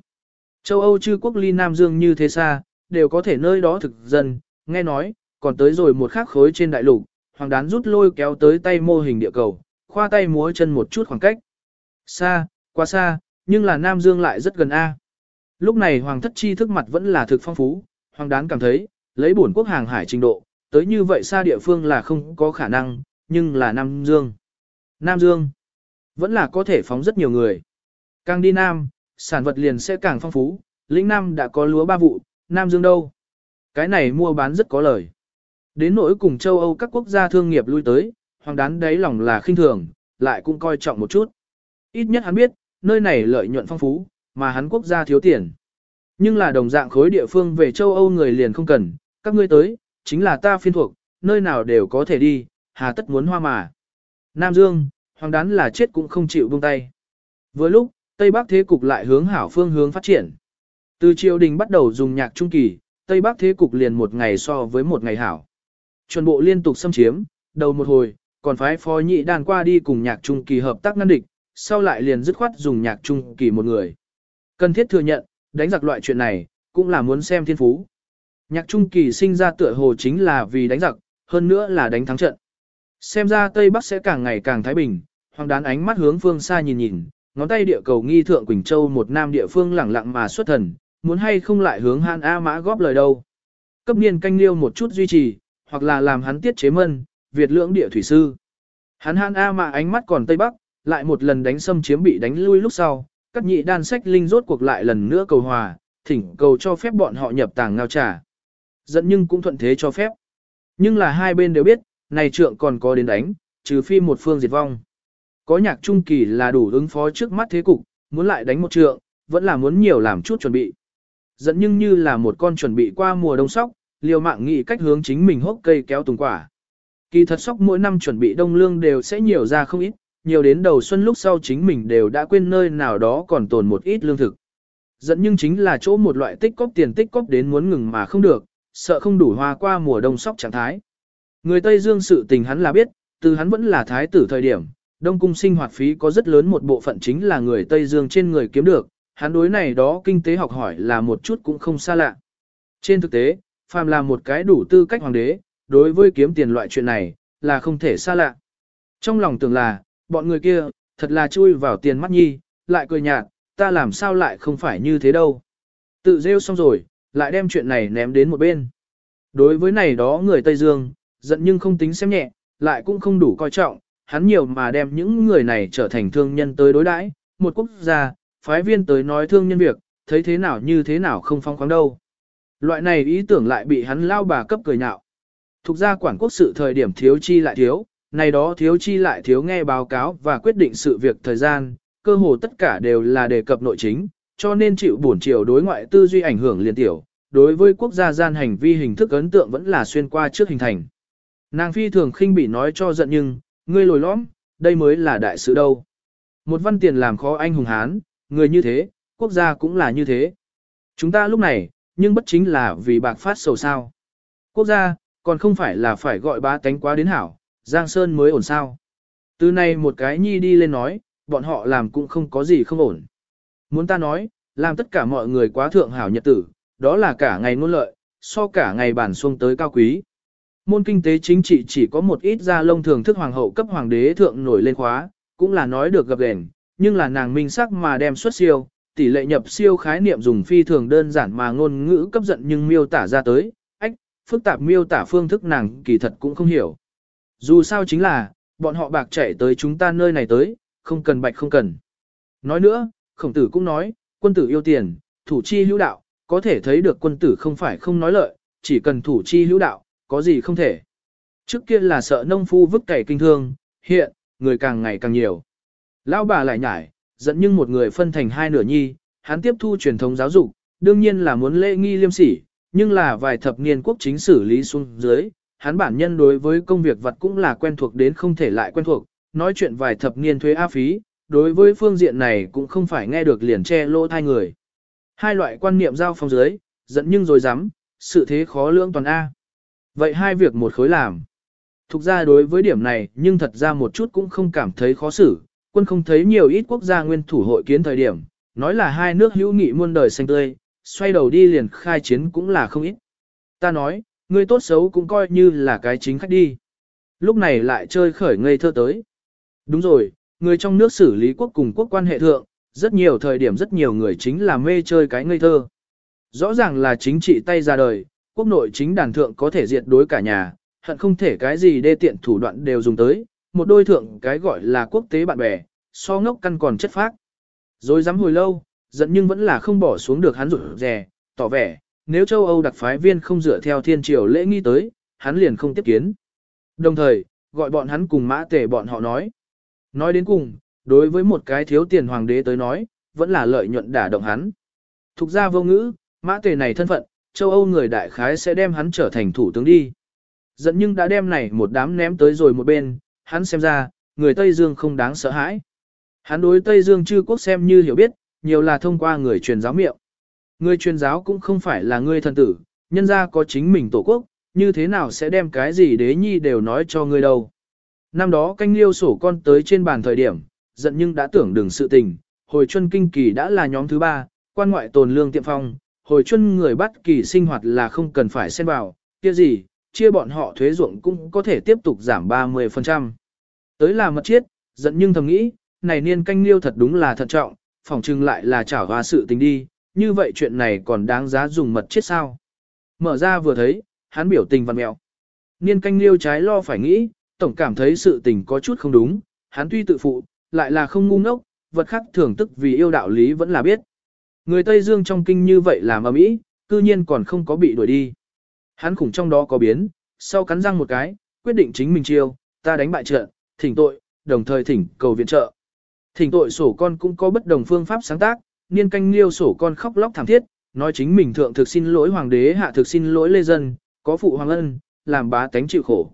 Châu Âu chư quốc ly Nam Dương như thế xa, đều có thể nơi đó thực dân, nghe nói, còn tới rồi một khắc khối trên đại lục, hoàng đán rút lôi kéo tới tay mô hình địa cầu, khoa tay múa chân một chút khoảng cách. Xa, quá xa, nhưng là Nam Dương lại rất gần A. Lúc này hoàng thất chi thức mặt vẫn là thực phong phú, hoàng đán cảm thấy, lấy bổn quốc hàng hải trình độ, tới như vậy xa địa phương là không có khả năng, nhưng là Nam Dương. Nam Dương, vẫn là có thể phóng rất nhiều người. Càng đi Nam, sản vật liền sẽ càng phong phú, lĩnh Nam đã có lúa ba vụ, Nam Dương đâu? Cái này mua bán rất có lời. Đến nỗi cùng châu Âu các quốc gia thương nghiệp lui tới, hoàng đán đấy lòng là khinh thường, lại cũng coi trọng một chút. Ít nhất hắn biết, nơi này lợi nhuận phong phú, mà hắn quốc gia thiếu tiền. Nhưng là đồng dạng khối địa phương về châu Âu người liền không cần, các ngươi tới, chính là ta phiên thuộc, nơi nào đều có thể đi, hà tất muốn hoa mà. Nam Dương, hoàng đán là chết cũng không chịu buông tay. Vừa lúc, Tây Bắc thế cục lại hướng hảo phương hướng phát triển. Từ triều đình bắt đầu dùng nhạc trung kỳ, Tây Bắc thế cục liền một ngày so với một ngày hảo. Chuẩn bộ liên tục xâm chiếm, đầu một hồi, còn phái phó nhị đàn qua đi cùng nhạc trung kỳ hợp tác ngăn địch, sau lại liền dứt khoát dùng nhạc trung kỳ một người. Cần thiết thừa nhận, đánh giặc loại chuyện này, cũng là muốn xem thiên phú. Nhạc trung kỳ sinh ra tựa hồ chính là vì đánh giặc, hơn nữa là đánh thắng trận. Xem ra Tây Bắc sẽ càng ngày càng thái bình, hoàng đán ánh mắt hướng phương xa nhìn nhìn, ngón tay địa cầu nghi thượng Quỳnh Châu một nam địa phương lẳng lặng mà xuất thần, muốn hay không lại hướng Han A Mã góp lời đâu. Cấp niên canh liêu một chút duy trì, hoặc là làm hắn tiết chế mân, Việt lưỡng địa thủy sư. Hắn Han A mà ánh mắt còn Tây Bắc, lại một lần đánh xâm chiếm bị đánh lui lúc sau, các nhị đan sách linh rốt cuộc lại lần nữa cầu hòa, thỉnh cầu cho phép bọn họ nhập tàng ngao trà. Dẫn nhưng cũng thuận thế cho phép. Nhưng là hai bên đều biết, này trượng còn có đến đánh, trừ phi một phương diệt vong. Có nhạc trung kỳ là đủ ứng phó trước mắt thế cục, muốn lại đánh một trượng, vẫn là muốn nhiều làm chút chuẩn bị. Dẫn nhưng như là một con chuẩn bị qua mùa đông sóc, liều mạng nghĩ cách hướng chính mình hốc cây kéo tùng quả. Kỳ thật sóc mỗi năm chuẩn bị đông lương đều sẽ nhiều ra không ít, nhiều đến đầu xuân lúc sau chính mình đều đã quên nơi nào đó còn tồn một ít lương thực. Dẫn nhưng chính là chỗ một loại tích cóp tiền tích cóp đến muốn ngừng mà không được, sợ không đủ hoa qua mùa đông sóc trạng thái. Người Tây Dương sự tình hắn là biết, từ hắn vẫn là thái tử thời điểm, Đông cung sinh hoạt phí có rất lớn một bộ phận chính là người Tây Dương trên người kiếm được, hắn đối này đó kinh tế học hỏi là một chút cũng không xa lạ. Trên thực tế, phàm là một cái đủ tư cách hoàng đế, đối với kiếm tiền loại chuyện này, là không thể xa lạ. Trong lòng tưởng là, bọn người kia, thật là chui vào tiền mắt nhi, lại cười nhạt, ta làm sao lại không phải như thế đâu. Tự rêu xong rồi, lại đem chuyện này ném đến một bên. Đối với này đó người Tây Dương, giận nhưng không tính xem nhẹ, lại cũng không đủ coi trọng, hắn nhiều mà đem những người này trở thành thương nhân tới đối đãi, một quốc gia, phái viên tới nói thương nhân việc, thấy thế nào như thế nào không phong khoáng đâu. Loại này ý tưởng lại bị hắn lao bà cấp cười nhạo. Thuộc ra quản quốc sự thời điểm thiếu chi lại thiếu, này đó thiếu chi lại thiếu nghe báo cáo và quyết định sự việc thời gian, cơ hồ tất cả đều là đề cập nội chính, cho nên chịu bổn triều đối ngoại tư duy ảnh hưởng liên tiểu, đối với quốc gia gian hành vi hình thức ấn tượng vẫn là xuyên qua trước hình thành. Nàng phi thường khinh bị nói cho giận nhưng, ngươi lồi lõm, đây mới là đại sự đâu. Một văn tiền làm khó anh hùng hán, người như thế, quốc gia cũng là như thế. Chúng ta lúc này, nhưng bất chính là vì bạc phát sầu sao. Quốc gia, còn không phải là phải gọi ba tánh quá đến hảo, Giang Sơn mới ổn sao. Từ nay một cái nhi đi lên nói, bọn họ làm cũng không có gì không ổn. Muốn ta nói, làm tất cả mọi người quá thượng hảo nhật tử, đó là cả ngày ngôn lợi, so cả ngày bản xuông tới cao quý. Môn kinh tế chính trị chỉ có một ít gia lông thường thức hoàng hậu cấp hoàng đế thượng nổi lên khóa, cũng là nói được gặp gền, nhưng là nàng minh sắc mà đem xuất siêu, tỷ lệ nhập siêu khái niệm dùng phi thường đơn giản mà ngôn ngữ cấp giận nhưng miêu tả ra tới, phức tạp miêu tả phương thức nàng kỳ thật cũng không hiểu. Dù sao chính là, bọn họ bạc chạy tới chúng ta nơi này tới, không cần bạch không cần. Nói nữa, khổng tử cũng nói, quân tử yêu tiền, thủ chi hữu đạo, có thể thấy được quân tử không phải không nói lợi, chỉ cần thủ chi hữu đạo, có gì không thể. Trước kia là sợ nông phu vứt cày kinh thương, hiện, người càng ngày càng nhiều. Lão bà lại nhải, dẫn nhưng một người phân thành hai nửa nhi, hắn tiếp thu truyền thống giáo dục, đương nhiên là muốn lễ nghi liêm sỉ, nhưng là vài thập niên quốc chính xử lý xuống dưới, hắn bản nhân đối với công việc vật cũng là quen thuộc đến không thể lại quen thuộc, nói chuyện vài thập niên thuế á phí, đối với phương diện này cũng không phải nghe được liền che lỗ thai người. Hai loại quan niệm giao phong dưới, dẫn nhưng rồi dám, sự thế khó lương toàn A. Vậy hai việc một khối làm. Thục ra đối với điểm này nhưng thật ra một chút cũng không cảm thấy khó xử, quân không thấy nhiều ít quốc gia nguyên thủ hội kiến thời điểm, nói là hai nước hữu nghị muôn đời xanh tươi, xoay đầu đi liền khai chiến cũng là không ít. Ta nói, người tốt xấu cũng coi như là cái chính khách đi. Lúc này lại chơi khởi ngây thơ tới. Đúng rồi, người trong nước xử lý quốc cùng quốc quan hệ thượng, rất nhiều thời điểm rất nhiều người chính là mê chơi cái ngây thơ. Rõ ràng là chính trị tay ra đời, quốc nội chính đàn thượng có thể diệt đối cả nhà, hận không thể cái gì đê tiện thủ đoạn đều dùng tới, một đôi thượng cái gọi là quốc tế bạn bè, so ngốc căn còn chất phác. Rồi dám hồi lâu, giận nhưng vẫn là không bỏ xuống được hắn rủ rè, tỏ vẻ, nếu châu Âu đặc phái viên không dựa theo thiên triều lễ nghi tới, hắn liền không tiếp kiến. Đồng thời, gọi bọn hắn cùng mã tể bọn họ nói. Nói đến cùng, đối với một cái thiếu tiền hoàng đế tới nói, vẫn là lợi nhuận đả động hắn. Thục ra vô ngữ, mã tể này thân phận, châu Âu người đại khái sẽ đem hắn trở thành thủ tướng đi. Dẫn nhưng đã đem này một đám ném tới rồi một bên, hắn xem ra, người Tây Dương không đáng sợ hãi. Hắn đối Tây Dương chư quốc xem như hiểu biết, nhiều là thông qua người truyền giáo miệng. Người truyền giáo cũng không phải là người thần tử, nhân ra có chính mình tổ quốc, như thế nào sẽ đem cái gì đế nhi đều nói cho người đâu. Năm đó canh liêu sổ con tới trên bàn thời điểm, giận nhưng đã tưởng đừng sự tình, hồi chuân kinh kỳ đã là nhóm thứ ba, quan ngoại tồn lương tiệm phong, hồi chuân người bắt kỳ sinh hoạt là không cần phải xen vào, kia gì, chia bọn họ thuế ruộng cũng có thể tiếp tục giảm 30%. Tới là mật chiết, giận nhưng thầm nghĩ, này niên canh liêu thật đúng là thận trọng, phỏng chừng lại là trả hoa sự tình đi, như vậy chuyện này còn đáng giá dùng mật chết sao. Mở ra vừa thấy, hắn biểu tình văn mẹo. Niên canh liêu trái lo phải nghĩ, tổng cảm thấy sự tình có chút không đúng, hắn tuy tự phụ, lại là không ngu ngốc, vật khác thưởng tức vì yêu đạo lý vẫn là biết. Người Tây Dương trong kinh như vậy làm ở mỹ, cư nhiên còn không có bị đuổi đi. Hắn khủng trong đó có biến, sau cắn răng một cái, quyết định chính mình chiêu, ta đánh bại trận, thỉnh tội, đồng thời thỉnh cầu viện trợ. Thỉnh tội sổ con cũng có bất đồng phương pháp sáng tác, niên canh liêu sổ con khóc lóc thảm thiết, nói chính mình thượng thực xin lỗi hoàng đế hạ thực xin lỗi lê dân, có phụ hoàng ân, làm bá tánh chịu khổ.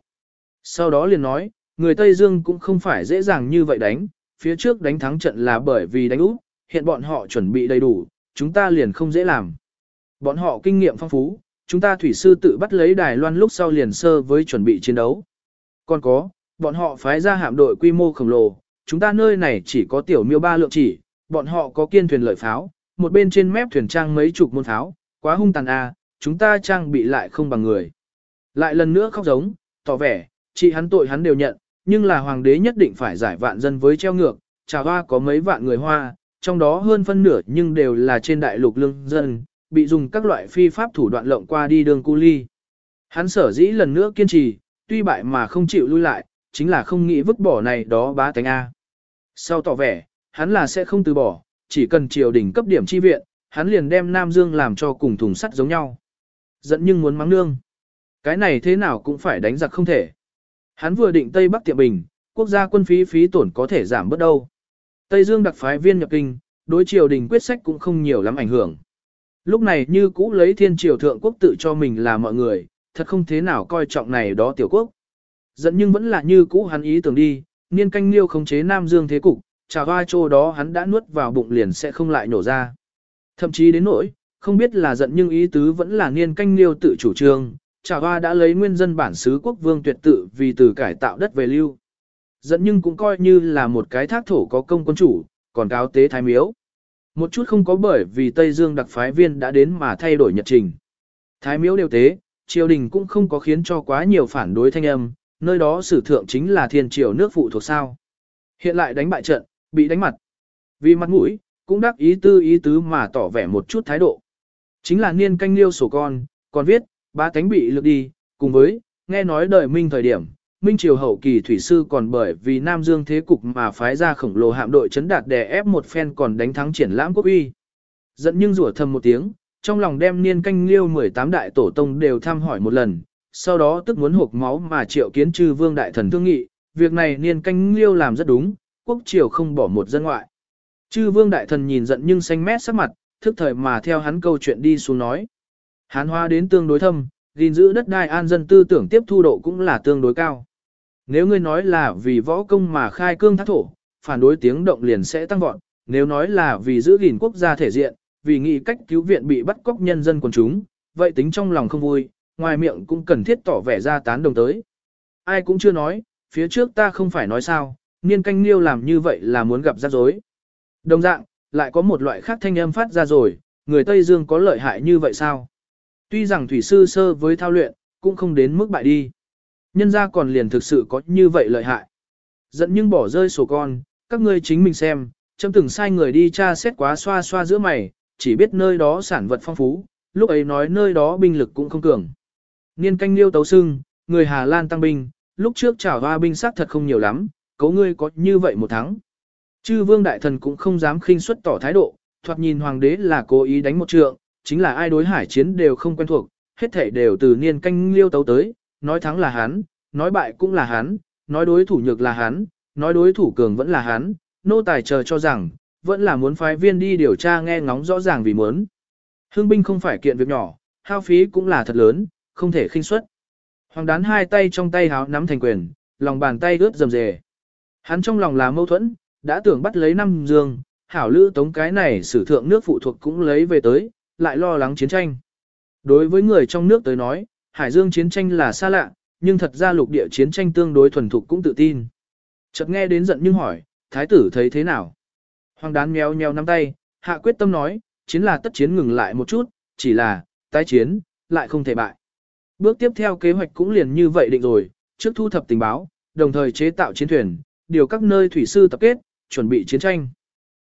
Sau đó liền nói, người Tây Dương cũng không phải dễ dàng như vậy đánh, phía trước đánh thắng trận là bởi vì đánh úp, hiện bọn họ chuẩn bị đầy đủ, chúng ta liền không dễ làm. Bọn họ kinh nghiệm phong phú, chúng ta thủy sư tự bắt lấy Đài Loan lúc sau liền sơ với chuẩn bị chiến đấu. Còn có, bọn họ phái ra hạm đội quy mô khổng lồ, chúng ta nơi này chỉ có tiểu miêu ba lượng chỉ, bọn họ có kiên thuyền lợi pháo, một bên trên mép thuyền trang mấy chục môn pháo, quá hung tàn a, chúng ta trang bị lại không bằng người. Lại lần nữa khóc giống, tỏ vẻ, chị hắn tội hắn đều nhận, nhưng là hoàng đế nhất định phải giải vạn dân với treo ngược, trà hoa có mấy vạn người hoa, trong đó hơn phân nửa nhưng đều là trên đại lục lương dân, bị dùng các loại phi pháp thủ đoạn lộng qua đi đường cu ly. Hắn sở dĩ lần nữa kiên trì, tuy bại mà không chịu lui lại, chính là không nghĩ vứt bỏ này đó bá tánh A. Sau tỏ vẻ, hắn là sẽ không từ bỏ, chỉ cần triều đình cấp điểm chi viện, hắn liền đem Nam Dương làm cho cùng thùng sắt giống nhau. Giận nhưng muốn mắng nương. Cái này thế nào cũng phải đánh giặc không thể. Hắn vừa định Tây Bắc tiệm bình, quốc gia quân phí phí tổn có thể giảm bớt đâu. Tây Dương đặc phái viên nhập kinh, đối triều đình quyết sách cũng không nhiều lắm ảnh hưởng. Lúc này như cũ lấy thiên triều thượng quốc tự cho mình là mọi người, thật không thế nào coi trọng này đó tiểu quốc. Giận nhưng vẫn là như cũ hắn ý tưởng đi, niên canh liêu khống chế Nam Dương thế cục, trà hoa chỗ đó hắn đã nuốt vào bụng liền sẽ không lại nổ ra. Thậm chí đến nỗi, không biết là giận nhưng ý tứ vẫn là niên canh liêu tự chủ trương, trà hoa đã lấy nguyên dân bản xứ quốc vương tuyệt tự vì từ cải tạo đất về lưu. Giận nhưng cũng coi như là một cái thác thổ có công quân chủ, còn cáo tế thái miếu. Một chút không có bởi vì Tây Dương đặc phái viên đã đến mà thay đổi nhật trình. Thái miếu đều tế, triều đình cũng không có khiến cho quá nhiều phản đối thanh âm, nơi đó sử thượng chính là thiên triều nước phụ thuộc sao. Hiện lại đánh bại trận, bị đánh mặt. Vì mặt mũi, cũng đắc ý tư ý tứ mà tỏ vẻ một chút thái độ. Chính là niên canh liêu sổ con, còn viết, ba cánh bị lược đi, cùng với, nghe nói đời minh thời điểm, minh triều hậu kỳ thủy sư còn bởi vì Nam Dương thế cục mà phái ra khổng lồ hạm đội chấn đạt đè ép một phen còn đánh thắng triển lãm quốc uy. Giận nhưng rủa thầm một tiếng, trong lòng đem niên canh liêu 18 đại tổ tông đều thăm hỏi một lần, sau đó tức muốn hộp máu mà triệu kiến trừ vương đại thần thương nghị, việc này niên canh liêu làm rất đúng, quốc triều không bỏ một dân ngoại. Chư vương đại thần nhìn giận nhưng xanh mét sắc mặt, thức thời mà theo hắn câu chuyện đi xuống nói. Hán hoa đến tương đối thâm, gìn giữ đất đai an dân tư tưởng tiếp thu độ cũng là tương đối cao. Nếu ngươi nói là vì võ công mà khai cương thác thổ, phản đối tiếng động liền sẽ tăng vọt, nếu nói là vì giữ gìn quốc gia thể diện, vì nghị cách cứu viện bị bắt cóc nhân dân quần chúng, vậy tính trong lòng không vui, ngoài miệng cũng cần thiết tỏ vẻ ra tán đồng tới. Ai cũng chưa nói, phía trước ta không phải nói sao, niên canh niêu làm như vậy là muốn gặp rắc rối. Đồng dạng, lại có một loại khác thanh âm phát ra rồi, người Tây Dương có lợi hại như vậy sao? Tuy rằng thủy sư sơ với thao luyện, cũng không đến mức bại đi. Nhân ra còn liền thực sự có như vậy lợi hại. Giận nhưng bỏ rơi sổ con, các ngươi chính mình xem, chấm từng sai người đi tra xét quá xoa xoa giữa mày, chỉ biết nơi đó sản vật phong phú, lúc ấy nói nơi đó binh lực cũng không cường. Niên canh liêu tấu sưng, người Hà Lan tăng binh, lúc trước trả hoa binh sát thật không nhiều lắm, cấu ngươi có như vậy một tháng. Chư vương đại thần cũng không dám khinh suất tỏ thái độ, thoạt nhìn hoàng đế là cố ý đánh một trượng, chính là ai đối hải chiến đều không quen thuộc, hết thể đều từ niên canh liêu tấu tới, nói thắng là hắn, nói bại cũng là hắn, nói đối thủ nhược là hắn, nói đối thủ cường vẫn là hắn, nô tài chờ cho rằng, vẫn là muốn phái viên đi điều tra nghe ngóng rõ ràng vì muốn. Hương binh không phải kiện việc nhỏ, hao phí cũng là thật lớn, không thể khinh suất. Hoàng đán hai tay trong tay háo nắm thành quyền, lòng bàn tay ướt rầm rề. Hắn trong lòng là mâu thuẫn, đã tưởng bắt lấy năm dương, hảo lữ tống cái này sử thượng nước phụ thuộc cũng lấy về tới, lại lo lắng chiến tranh. Đối với người trong nước tới nói, Hải Dương chiến tranh là xa lạ, nhưng thật ra lục địa chiến tranh tương đối thuần thục cũng tự tin. Chợt nghe đến giận nhưng hỏi, thái tử thấy thế nào? Hoàng đán mèo nheo nắm tay, hạ quyết tâm nói, chiến là tất chiến ngừng lại một chút, chỉ là, tái chiến, lại không thể bại. Bước tiếp theo kế hoạch cũng liền như vậy định rồi, trước thu thập tình báo, đồng thời chế tạo chiến thuyền, điều các nơi thủy sư tập kết, chuẩn bị chiến tranh.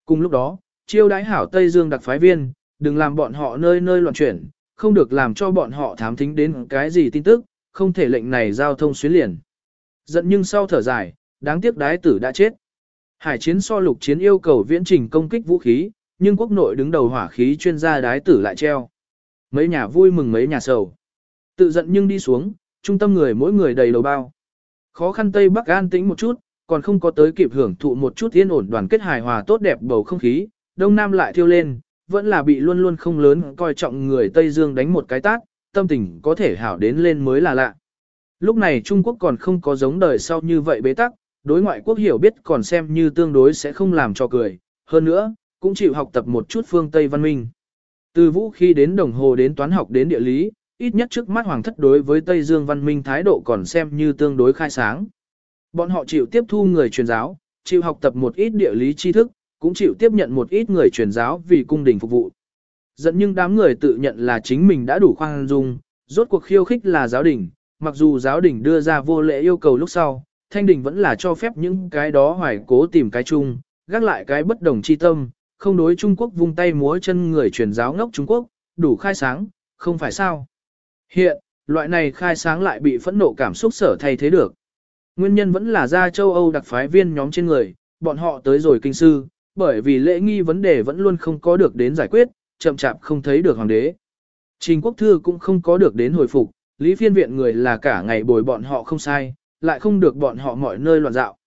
Cùng lúc đó, chiêu đái hảo Tây Dương đặc phái viên, đừng làm bọn họ nơi nơi loạn chuyển, không được làm cho bọn họ thám thính đến cái gì tin tức, không thể lệnh này giao thông xuyến liền. Giận nhưng sau thở dài, đáng tiếc đái tử đã chết. Hải chiến so lục chiến yêu cầu viễn trình công kích vũ khí, nhưng quốc nội đứng đầu hỏa khí chuyên gia đái tử lại treo. Mấy nhà vui mừng mấy nhà sầu. Tự giận nhưng đi xuống, trung tâm người mỗi người đầy đầu bao. Khó khăn Tây Bắc an tĩnh một chút, còn không có tới kịp hưởng thụ một chút yên ổn đoàn kết hài hòa tốt đẹp bầu không khí, Đông Nam lại thiêu lên, vẫn là bị luôn luôn không lớn coi trọng người Tây Dương đánh một cái tát, tâm tình có thể hảo đến lên mới là lạ. Lúc này Trung Quốc còn không có giống đời sau như vậy bế tắc, đối ngoại quốc hiểu biết còn xem như tương đối sẽ không làm cho cười, hơn nữa, cũng chịu học tập một chút phương Tây văn minh. Từ vũ khí đến đồng hồ đến toán học đến địa lý, ít nhất trước mắt hoàng thất đối với Tây Dương văn minh thái độ còn xem như tương đối khai sáng. Bọn họ chịu tiếp thu người truyền giáo, chịu học tập một ít địa lý tri thức, cũng chịu tiếp nhận một ít người truyền giáo vì cung đình phục vụ. Dẫn nhưng đám người tự nhận là chính mình đã đủ khoan dung, rốt cuộc khiêu khích là giáo đình, mặc dù giáo đình đưa ra vô lễ yêu cầu lúc sau, thanh đình vẫn là cho phép những cái đó hoài cố tìm cái chung, gác lại cái bất đồng chi tâm, không đối Trung Quốc vung tay múa chân người truyền giáo ngốc Trung Quốc, đủ khai sáng, không phải sao. Hiện, loại này khai sáng lại bị phẫn nộ cảm xúc sở thay thế được. Nguyên nhân vẫn là ra châu Âu đặc phái viên nhóm trên người, bọn họ tới rồi kinh sư, bởi vì lễ nghi vấn đề vẫn luôn không có được đến giải quyết, chậm chạp không thấy được hoàng đế. Trình quốc thư cũng không có được đến hồi phục, lý phiên viện người là cả ngày bồi bọn họ không sai, lại không được bọn họ mọi nơi loạn dạo.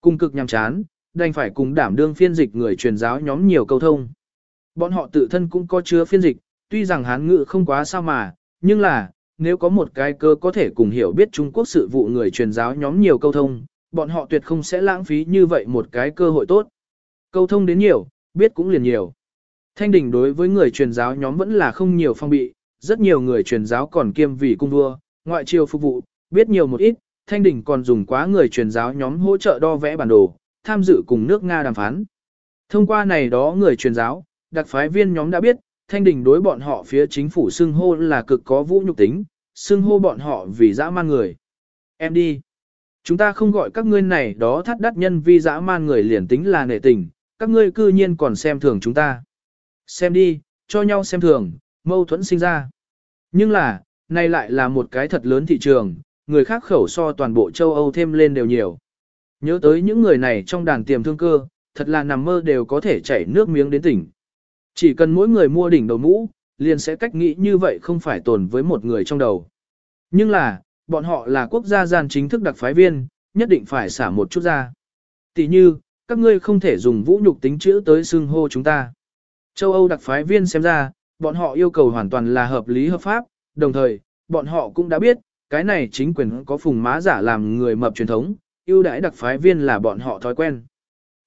Cung cực nhằm chán, đành phải cùng đảm đương phiên dịch người truyền giáo nhóm nhiều câu thông. Bọn họ tự thân cũng có chứa phiên dịch, tuy rằng hán ngữ không quá sao mà, nhưng là, nếu có một cái cơ có thể cùng hiểu biết Trung Quốc sự vụ người truyền giáo nhóm nhiều câu thông, bọn họ tuyệt không sẽ lãng phí như vậy một cái cơ hội tốt. Câu thông đến nhiều, biết cũng liền nhiều. Thanh đình đối với người truyền giáo nhóm vẫn là không nhiều phong bị, rất nhiều người truyền giáo còn kiêm vì cung vua, ngoại triều phục vụ, biết nhiều một ít, thanh đình còn dùng quá người truyền giáo nhóm hỗ trợ đo vẽ bản đồ, tham dự cùng nước Nga đàm phán. Thông qua này đó người truyền giáo, đặc phái viên nhóm đã biết, thanh đình đối bọn họ phía chính phủ xưng hô là cực có vũ nhục tính, xưng hô bọn họ vì dã man người. Em đi. Chúng ta không gọi các ngươi này đó thắt đắt nhân vi dã man người liền tính là nệ tình, các ngươi cư nhiên còn xem thường chúng ta. Xem đi, cho nhau xem thường, mâu thuẫn sinh ra. Nhưng là, nay lại là một cái thật lớn thị trường, người khác khẩu so toàn bộ châu Âu thêm lên đều nhiều. Nhớ tới những người này trong đàn tiềm thương cơ, thật là nằm mơ đều có thể chảy nước miếng đến tỉnh. Chỉ cần mỗi người mua đỉnh đầu mũ, liền sẽ cách nghĩ như vậy không phải tồn với một người trong đầu. Nhưng là, bọn họ là quốc gia gian chính thức đặc phái viên, nhất định phải xả một chút ra. Tỷ như, các ngươi không thể dùng vũ nhục tính chữ tới xưng hô chúng ta. Châu Âu đặc phái viên xem ra, bọn họ yêu cầu hoàn toàn là hợp lý hợp pháp, đồng thời, bọn họ cũng đã biết, cái này chính quyền có phùng má giả làm người mập truyền thống, ưu đãi đặc phái viên là bọn họ thói quen.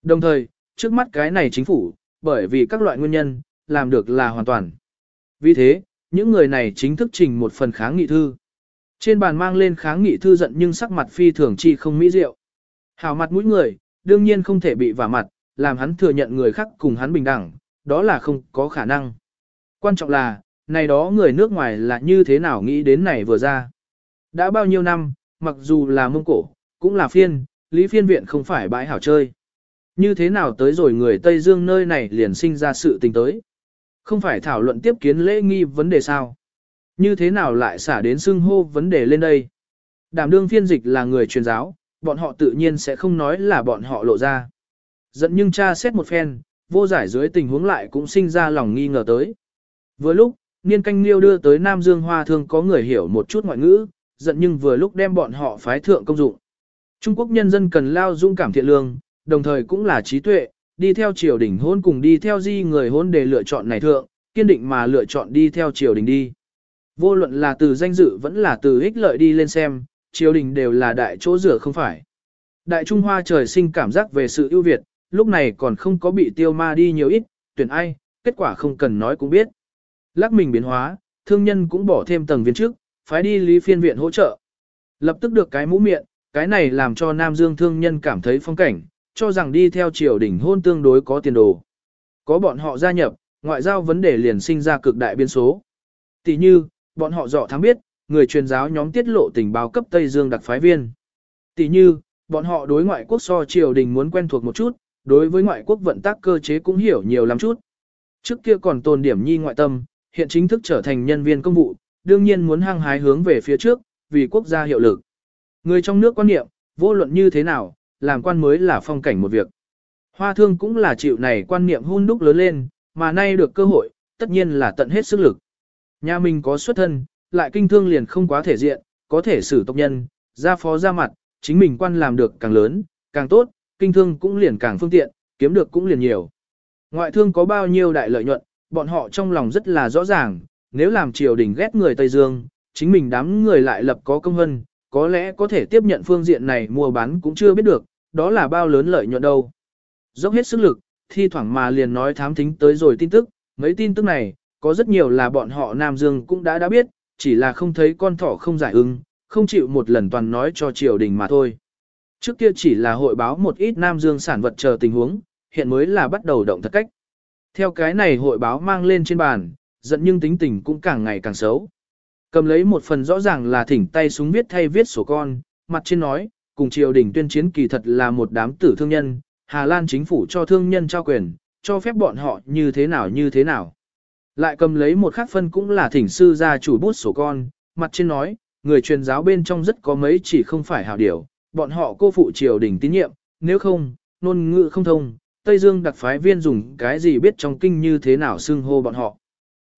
Đồng thời, trước mắt cái này chính phủ, bởi vì các loại nguyên nhân, làm được là hoàn toàn. Vì thế, những người này chính thức trình một phần kháng nghị thư. Trên bàn mang lên kháng nghị thư giận nhưng sắc mặt phi thường chi không mỹ diệu. Hào mặt mũi người, đương nhiên không thể bị vả mặt, làm hắn thừa nhận người khác cùng hắn bình đẳng, đó là không có khả năng. Quan trọng là, này đó người nước ngoài là như thế nào nghĩ đến này vừa ra. Đã bao nhiêu năm, mặc dù là mông cổ, cũng là phiên, lý phiên viện không phải bãi hảo chơi. Như thế nào tới rồi người Tây Dương nơi này liền sinh ra sự tình tới. Không phải thảo luận tiếp kiến lễ nghi vấn đề sao. Như thế nào lại xả đến xưng hô vấn đề lên đây. Đảm đương phiên dịch là người truyền giáo, bọn họ tự nhiên sẽ không nói là bọn họ lộ ra. Giận nhưng cha xét một phen, vô giải dưới tình huống lại cũng sinh ra lòng nghi ngờ tới. Vừa lúc, niên canh liêu đưa tới Nam Dương Hoa Thương có người hiểu một chút ngoại ngữ, giận nhưng vừa lúc đem bọn họ phái thượng công dụng. Trung Quốc nhân dân cần lao dung cảm thiện lương, đồng thời cũng là trí tuệ, đi theo triều đình hôn cùng đi theo di người hôn để lựa chọn này thượng, kiên định mà lựa chọn đi theo triều đình đi. Vô luận là từ danh dự vẫn là từ ích lợi đi lên xem, triều đình đều là đại chỗ rửa không phải. Đại Trung Hoa trời sinh cảm giác về sự ưu việt, lúc này còn không có bị tiêu ma đi nhiều ít, tuyển ai, kết quả không cần nói cũng biết. Lắc mình biến hóa, thương nhân cũng bỏ thêm tầng viên trước, phái đi lý phiên viện hỗ trợ. Lập tức được cái mũ miệng, cái này làm cho Nam Dương thương nhân cảm thấy phong cảnh, cho rằng đi theo triều đình hôn tương đối có tiền đồ. Có bọn họ gia nhập, ngoại giao vấn đề liền sinh ra cực đại biên số. Tỷ như, bọn họ rõ thắng biết, người truyền giáo nhóm tiết lộ tình báo cấp Tây Dương đặc phái viên. Tỷ như, bọn họ đối ngoại quốc so triều đình muốn quen thuộc một chút, đối với ngoại quốc vận tác cơ chế cũng hiểu nhiều lắm chút. Trước kia còn tồn điểm nhi ngoại tâm, hiện chính thức trở thành nhân viên công vụ, đương nhiên muốn hăng hái hướng về phía trước, vì quốc gia hiệu lực. Người trong nước quan niệm, vô luận như thế nào, làm quan mới là phong cảnh một việc. Hoa thương cũng là chịu này quan niệm hun đúc lớn lên, mà nay được cơ hội, tất nhiên là tận hết sức lực. Nhà mình có xuất thân, lại kinh thương liền không quá thể diện, có thể xử tộc nhân, ra phó ra mặt, chính mình quan làm được càng lớn, càng tốt, kinh thương cũng liền càng phương tiện, kiếm được cũng liền nhiều. Ngoại thương có bao nhiêu đại lợi nhuận, bọn họ trong lòng rất là rõ ràng, nếu làm triều đình ghét người Tây Dương, chính mình đám người lại lập có công hân, có lẽ có thể tiếp nhận phương diện này mua bán cũng chưa biết được, đó là bao lớn lợi nhuận đâu. Dốc hết sức lực, thi thoảng mà liền nói thám thính tới rồi tin tức, mấy tin tức này, có rất nhiều là bọn họ Nam Dương cũng đã đã biết, chỉ là không thấy con thỏ không giải ưng, không chịu một lần toàn nói cho triều đình mà thôi. Trước kia chỉ là hội báo một ít Nam Dương sản vật chờ tình huống, hiện mới là bắt đầu động thật cách. Theo cái này hội báo mang lên trên bàn, giận nhưng tính tình cũng càng ngày càng xấu. Cầm lấy một phần rõ ràng là thỉnh tay súng viết thay viết sổ con, mặt trên nói, cùng triều đình tuyên chiến kỳ thật là một đám tử thương nhân, Hà Lan chính phủ cho thương nhân trao quyền, cho phép bọn họ như thế nào như thế nào. Lại cầm lấy một khác phân cũng là thỉnh sư ra chủ bút sổ con, mặt trên nói, người truyền giáo bên trong rất có mấy chỉ không phải hảo điều, bọn họ cô phụ triều đình tín nhiệm, nếu không, ngôn ngữ không thông, Tây Dương đặc phái viên dùng cái gì biết trong kinh như thế nào xưng hô bọn họ.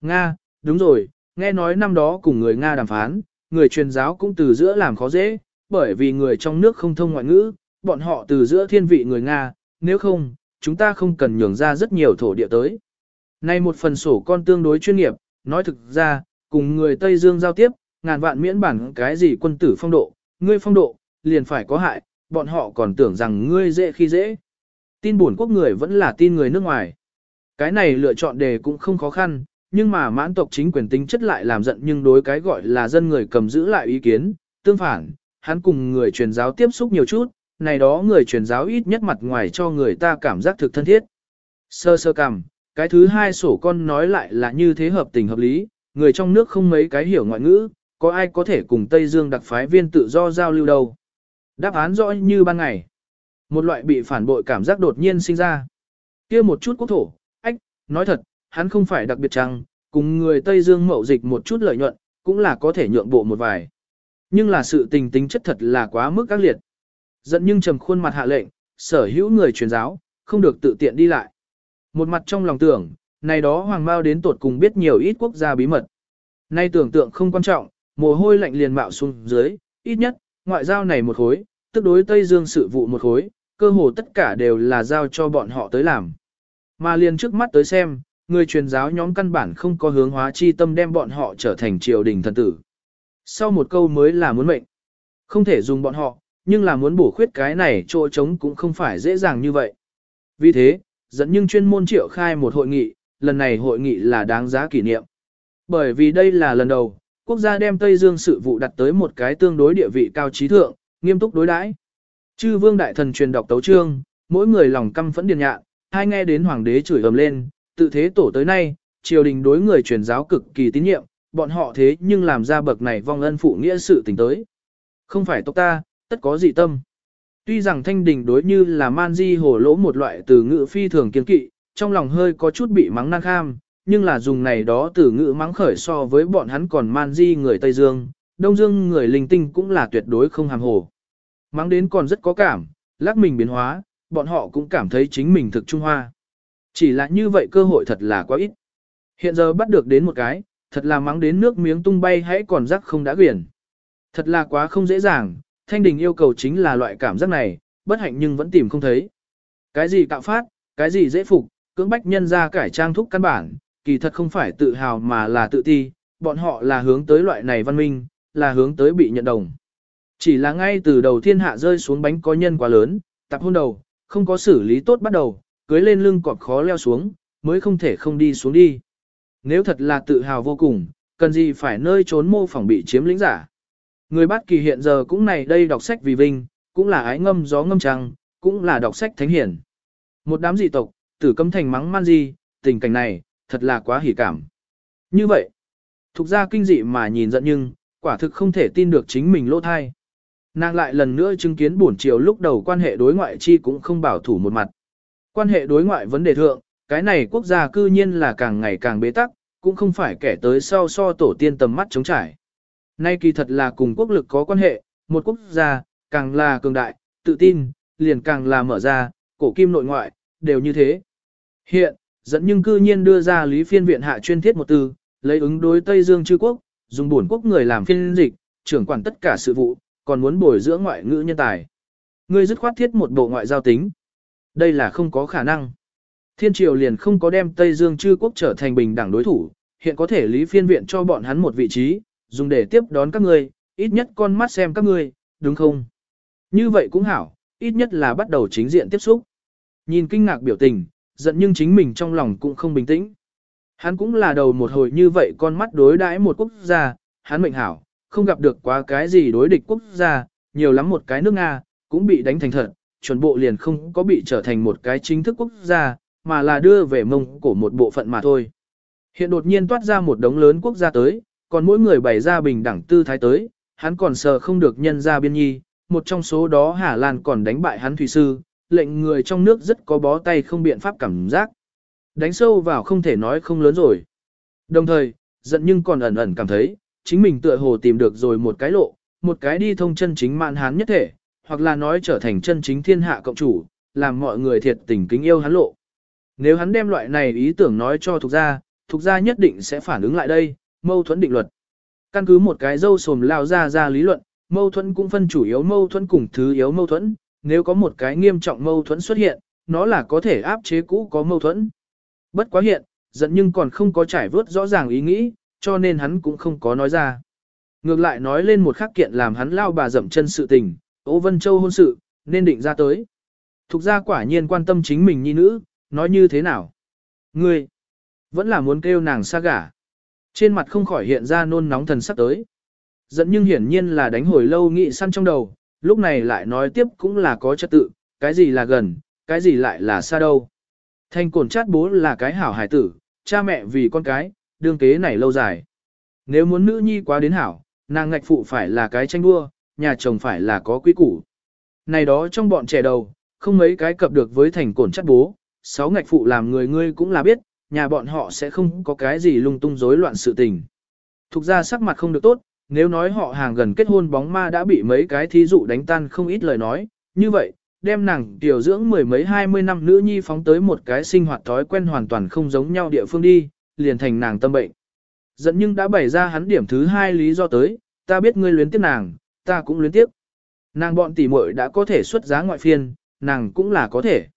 Nga, đúng rồi, nghe nói năm đó cùng người Nga đàm phán, người truyền giáo cũng từ giữa làm khó dễ, bởi vì người trong nước không thông ngoại ngữ, bọn họ từ giữa thiên vị người Nga, nếu không, chúng ta không cần nhường ra rất nhiều thổ địa tới. Nay một phần sổ con tương đối chuyên nghiệp, nói thực ra, cùng người Tây Dương giao tiếp, ngàn vạn miễn bản cái gì quân tử phong độ, ngươi phong độ, liền phải có hại, bọn họ còn tưởng rằng ngươi dễ khi dễ. Tin buồn quốc người vẫn là tin người nước ngoài. Cái này lựa chọn đề cũng không khó khăn, nhưng mà mãn tộc chính quyền tính chất lại làm giận nhưng đối cái gọi là dân người cầm giữ lại ý kiến, tương phản, hắn cùng người truyền giáo tiếp xúc nhiều chút, này đó người truyền giáo ít nhất mặt ngoài cho người ta cảm giác thực thân thiết. Sơ sơ cảm, cái thứ hai sổ con nói lại là như thế hợp tình hợp lý, người trong nước không mấy cái hiểu ngoại ngữ, có ai có thể cùng Tây Dương đặc phái viên tự do giao lưu đâu. Đáp án rõ như ban ngày. Một loại bị phản bội cảm giác đột nhiên sinh ra. kia một chút quốc thổ, ách, nói thật, hắn không phải đặc biệt chăng, cùng người Tây Dương mậu dịch một chút lợi nhuận, cũng là có thể nhượng bộ một vài. Nhưng là sự tình tính chất thật là quá mức các liệt. Giận nhưng trầm khuôn mặt hạ lệnh, sở hữu người truyền giáo, không được tự tiện đi lại. Một mặt trong lòng tưởng, này đó hoàng mao đến tột cùng biết nhiều ít quốc gia bí mật. Nay tưởng tượng không quan trọng, mồ hôi lạnh liền mạo xuống dưới, ít nhất, ngoại giao này một khối, tức đối Tây Dương sự vụ một khối, cơ hồ tất cả đều là giao cho bọn họ tới làm. Mà liền trước mắt tới xem, người truyền giáo nhóm căn bản không có hướng hóa chi tâm đem bọn họ trở thành triều đình thần tử. Sau một câu mới là muốn mệnh. Không thể dùng bọn họ, nhưng là muốn bổ khuyết cái này chỗ trống cũng không phải dễ dàng như vậy. Vì thế, dẫn nhưng chuyên môn triệu khai một hội nghị, lần này hội nghị là đáng giá kỷ niệm. Bởi vì đây là lần đầu, quốc gia đem Tây Dương sự vụ đặt tới một cái tương đối địa vị cao trí thượng, nghiêm túc đối đãi. Chư vương đại thần truyền đọc tấu trương, mỗi người lòng căm phẫn điền nhạn, hai nghe đến hoàng đế chửi ầm lên, tự thế tổ tới nay, triều đình đối người truyền giáo cực kỳ tín nhiệm, bọn họ thế nhưng làm ra bậc này vong ân phụ nghĩa sự tình tới. Không phải tộc ta, tất có dị tâm. Tuy rằng thanh đình đối như là man di hồ lỗ một loại từ ngữ phi thường kiên kỵ, trong lòng hơi có chút bị mắng năng kham, nhưng là dùng này đó từ ngữ mắng khởi so với bọn hắn còn man di người Tây Dương, Đông Dương người linh tinh cũng là tuyệt đối không hàm hồ. Mắng đến còn rất có cảm, lắc mình biến hóa, bọn họ cũng cảm thấy chính mình thực Trung Hoa. Chỉ là như vậy cơ hội thật là quá ít. Hiện giờ bắt được đến một cái, thật là mắng đến nước miếng tung bay hãy còn rắc không đã quyển. Thật là quá không dễ dàng, thanh đình yêu cầu chính là loại cảm giác này, bất hạnh nhưng vẫn tìm không thấy. Cái gì tạo phát, cái gì dễ phục, cưỡng bách nhân ra cải trang thúc căn bản, kỳ thật không phải tự hào mà là tự ti, bọn họ là hướng tới loại này văn minh, là hướng tới bị nhận đồng. Chỉ là ngay từ đầu thiên hạ rơi xuống bánh có nhân quá lớn, tập hôn đầu, không có xử lý tốt bắt đầu, cưới lên lưng cọp khó leo xuống, mới không thể không đi xuống đi. Nếu thật là tự hào vô cùng, cần gì phải nơi trốn mô phỏng bị chiếm lĩnh giả. Người bát kỳ hiện giờ cũng này đây đọc sách vì vinh, cũng là ái ngâm gió ngâm trăng, cũng là đọc sách thánh hiển. Một đám dị tộc, tử cấm thành mắng man di, tình cảnh này, thật là quá hỉ cảm. Như vậy, thuộc ra kinh dị mà nhìn giận nhưng, quả thực không thể tin được chính mình lỗ thai. Nàng lại lần nữa chứng kiến buồn chiều lúc đầu quan hệ đối ngoại chi cũng không bảo thủ một mặt. Quan hệ đối ngoại vấn đề thượng, cái này quốc gia cư nhiên là càng ngày càng bế tắc, cũng không phải kẻ tới sau so tổ tiên tầm mắt chống trải. Nay kỳ thật là cùng quốc lực có quan hệ, một quốc gia, càng là cường đại, tự tin, liền càng là mở ra, cổ kim nội ngoại, đều như thế. Hiện, dẫn nhưng cư nhiên đưa ra lý phiên viện hạ chuyên thiết một từ, lấy ứng đối Tây Dương chư quốc, dùng bổn quốc người làm phiên dịch, trưởng quản tất cả sự vụ, còn muốn bồi dưỡng ngoại ngữ nhân tài. Ngươi dứt khoát thiết một bộ ngoại giao tính. Đây là không có khả năng. Thiên triều liền không có đem Tây Dương chư quốc trở thành bình đẳng đối thủ, hiện có thể lý phiên viện cho bọn hắn một vị trí, dùng để tiếp đón các ngươi, ít nhất con mắt xem các ngươi, đúng không? Như vậy cũng hảo, ít nhất là bắt đầu chính diện tiếp xúc. Nhìn kinh ngạc biểu tình, giận nhưng chính mình trong lòng cũng không bình tĩnh. Hắn cũng là đầu một hồi như vậy con mắt đối đãi một quốc gia, hắn mệnh hảo, không gặp được quá cái gì đối địch quốc gia, nhiều lắm một cái nước Nga, cũng bị đánh thành thật, chuẩn bộ liền không có bị trở thành một cái chính thức quốc gia, mà là đưa về mông cổ một bộ phận mà thôi. Hiện đột nhiên toát ra một đống lớn quốc gia tới, còn mỗi người bày ra bình đẳng tư thái tới, hắn còn sợ không được nhân ra biên nhi, một trong số đó Hà Lan còn đánh bại hắn thủy sư, lệnh người trong nước rất có bó tay không biện pháp cảm giác. Đánh sâu vào không thể nói không lớn rồi. Đồng thời, giận nhưng còn ẩn ẩn cảm thấy, chính mình tựa hồ tìm được rồi một cái lộ, một cái đi thông chân chính mạn hán nhất thể, hoặc là nói trở thành chân chính thiên hạ cộng chủ, làm mọi người thiệt tình kính yêu hắn lộ. Nếu hắn đem loại này ý tưởng nói cho thuộc gia, thuộc gia nhất định sẽ phản ứng lại đây, mâu thuẫn định luật. Căn cứ một cái dâu sồm lao ra ra lý luận, mâu thuẫn cũng phân chủ yếu mâu thuẫn cùng thứ yếu mâu thuẫn, nếu có một cái nghiêm trọng mâu thuẫn xuất hiện, nó là có thể áp chế cũ có mâu thuẫn. Bất quá hiện, giận nhưng còn không có trải vớt rõ ràng ý nghĩ, cho nên hắn cũng không có nói ra. Ngược lại nói lên một khắc kiện làm hắn lao bà dậm chân sự tình, Ô Vân Châu hôn sự, nên định ra tới. Thục ra quả nhiên quan tâm chính mình nhi nữ, nói như thế nào? Ngươi, vẫn là muốn kêu nàng xa gả. Trên mặt không khỏi hiện ra nôn nóng thần sắc tới. Giận nhưng hiển nhiên là đánh hồi lâu nghị săn trong đầu, lúc này lại nói tiếp cũng là có trật tự, cái gì là gần, cái gì lại là xa đâu. Thanh cổn chát bố là cái hảo hải tử, cha mẹ vì con cái, đương kế này lâu dài. Nếu muốn nữ nhi quá đến hảo, nàng ngạch phụ phải là cái tranh đua, nhà chồng phải là có quý củ. Này đó trong bọn trẻ đầu, không mấy cái cập được với thành cổn chất bố, sáu ngạch phụ làm người ngươi cũng là biết, nhà bọn họ sẽ không có cái gì lung tung rối loạn sự tình. Thục ra sắc mặt không được tốt, nếu nói họ hàng gần kết hôn bóng ma đã bị mấy cái thí dụ đánh tan không ít lời nói, như vậy, đem nàng tiểu dưỡng mười mấy hai mươi năm nữ nhi phóng tới một cái sinh hoạt thói quen hoàn toàn không giống nhau địa phương đi, liền thành nàng tâm bệnh. Dẫn nhưng đã bày ra hắn điểm thứ hai lý do tới, ta biết ngươi luyến tiếc nàng, ta cũng luyến tiếc. Nàng bọn tỷ muội đã có thể xuất giá ngoại phiên, nàng cũng là có thể.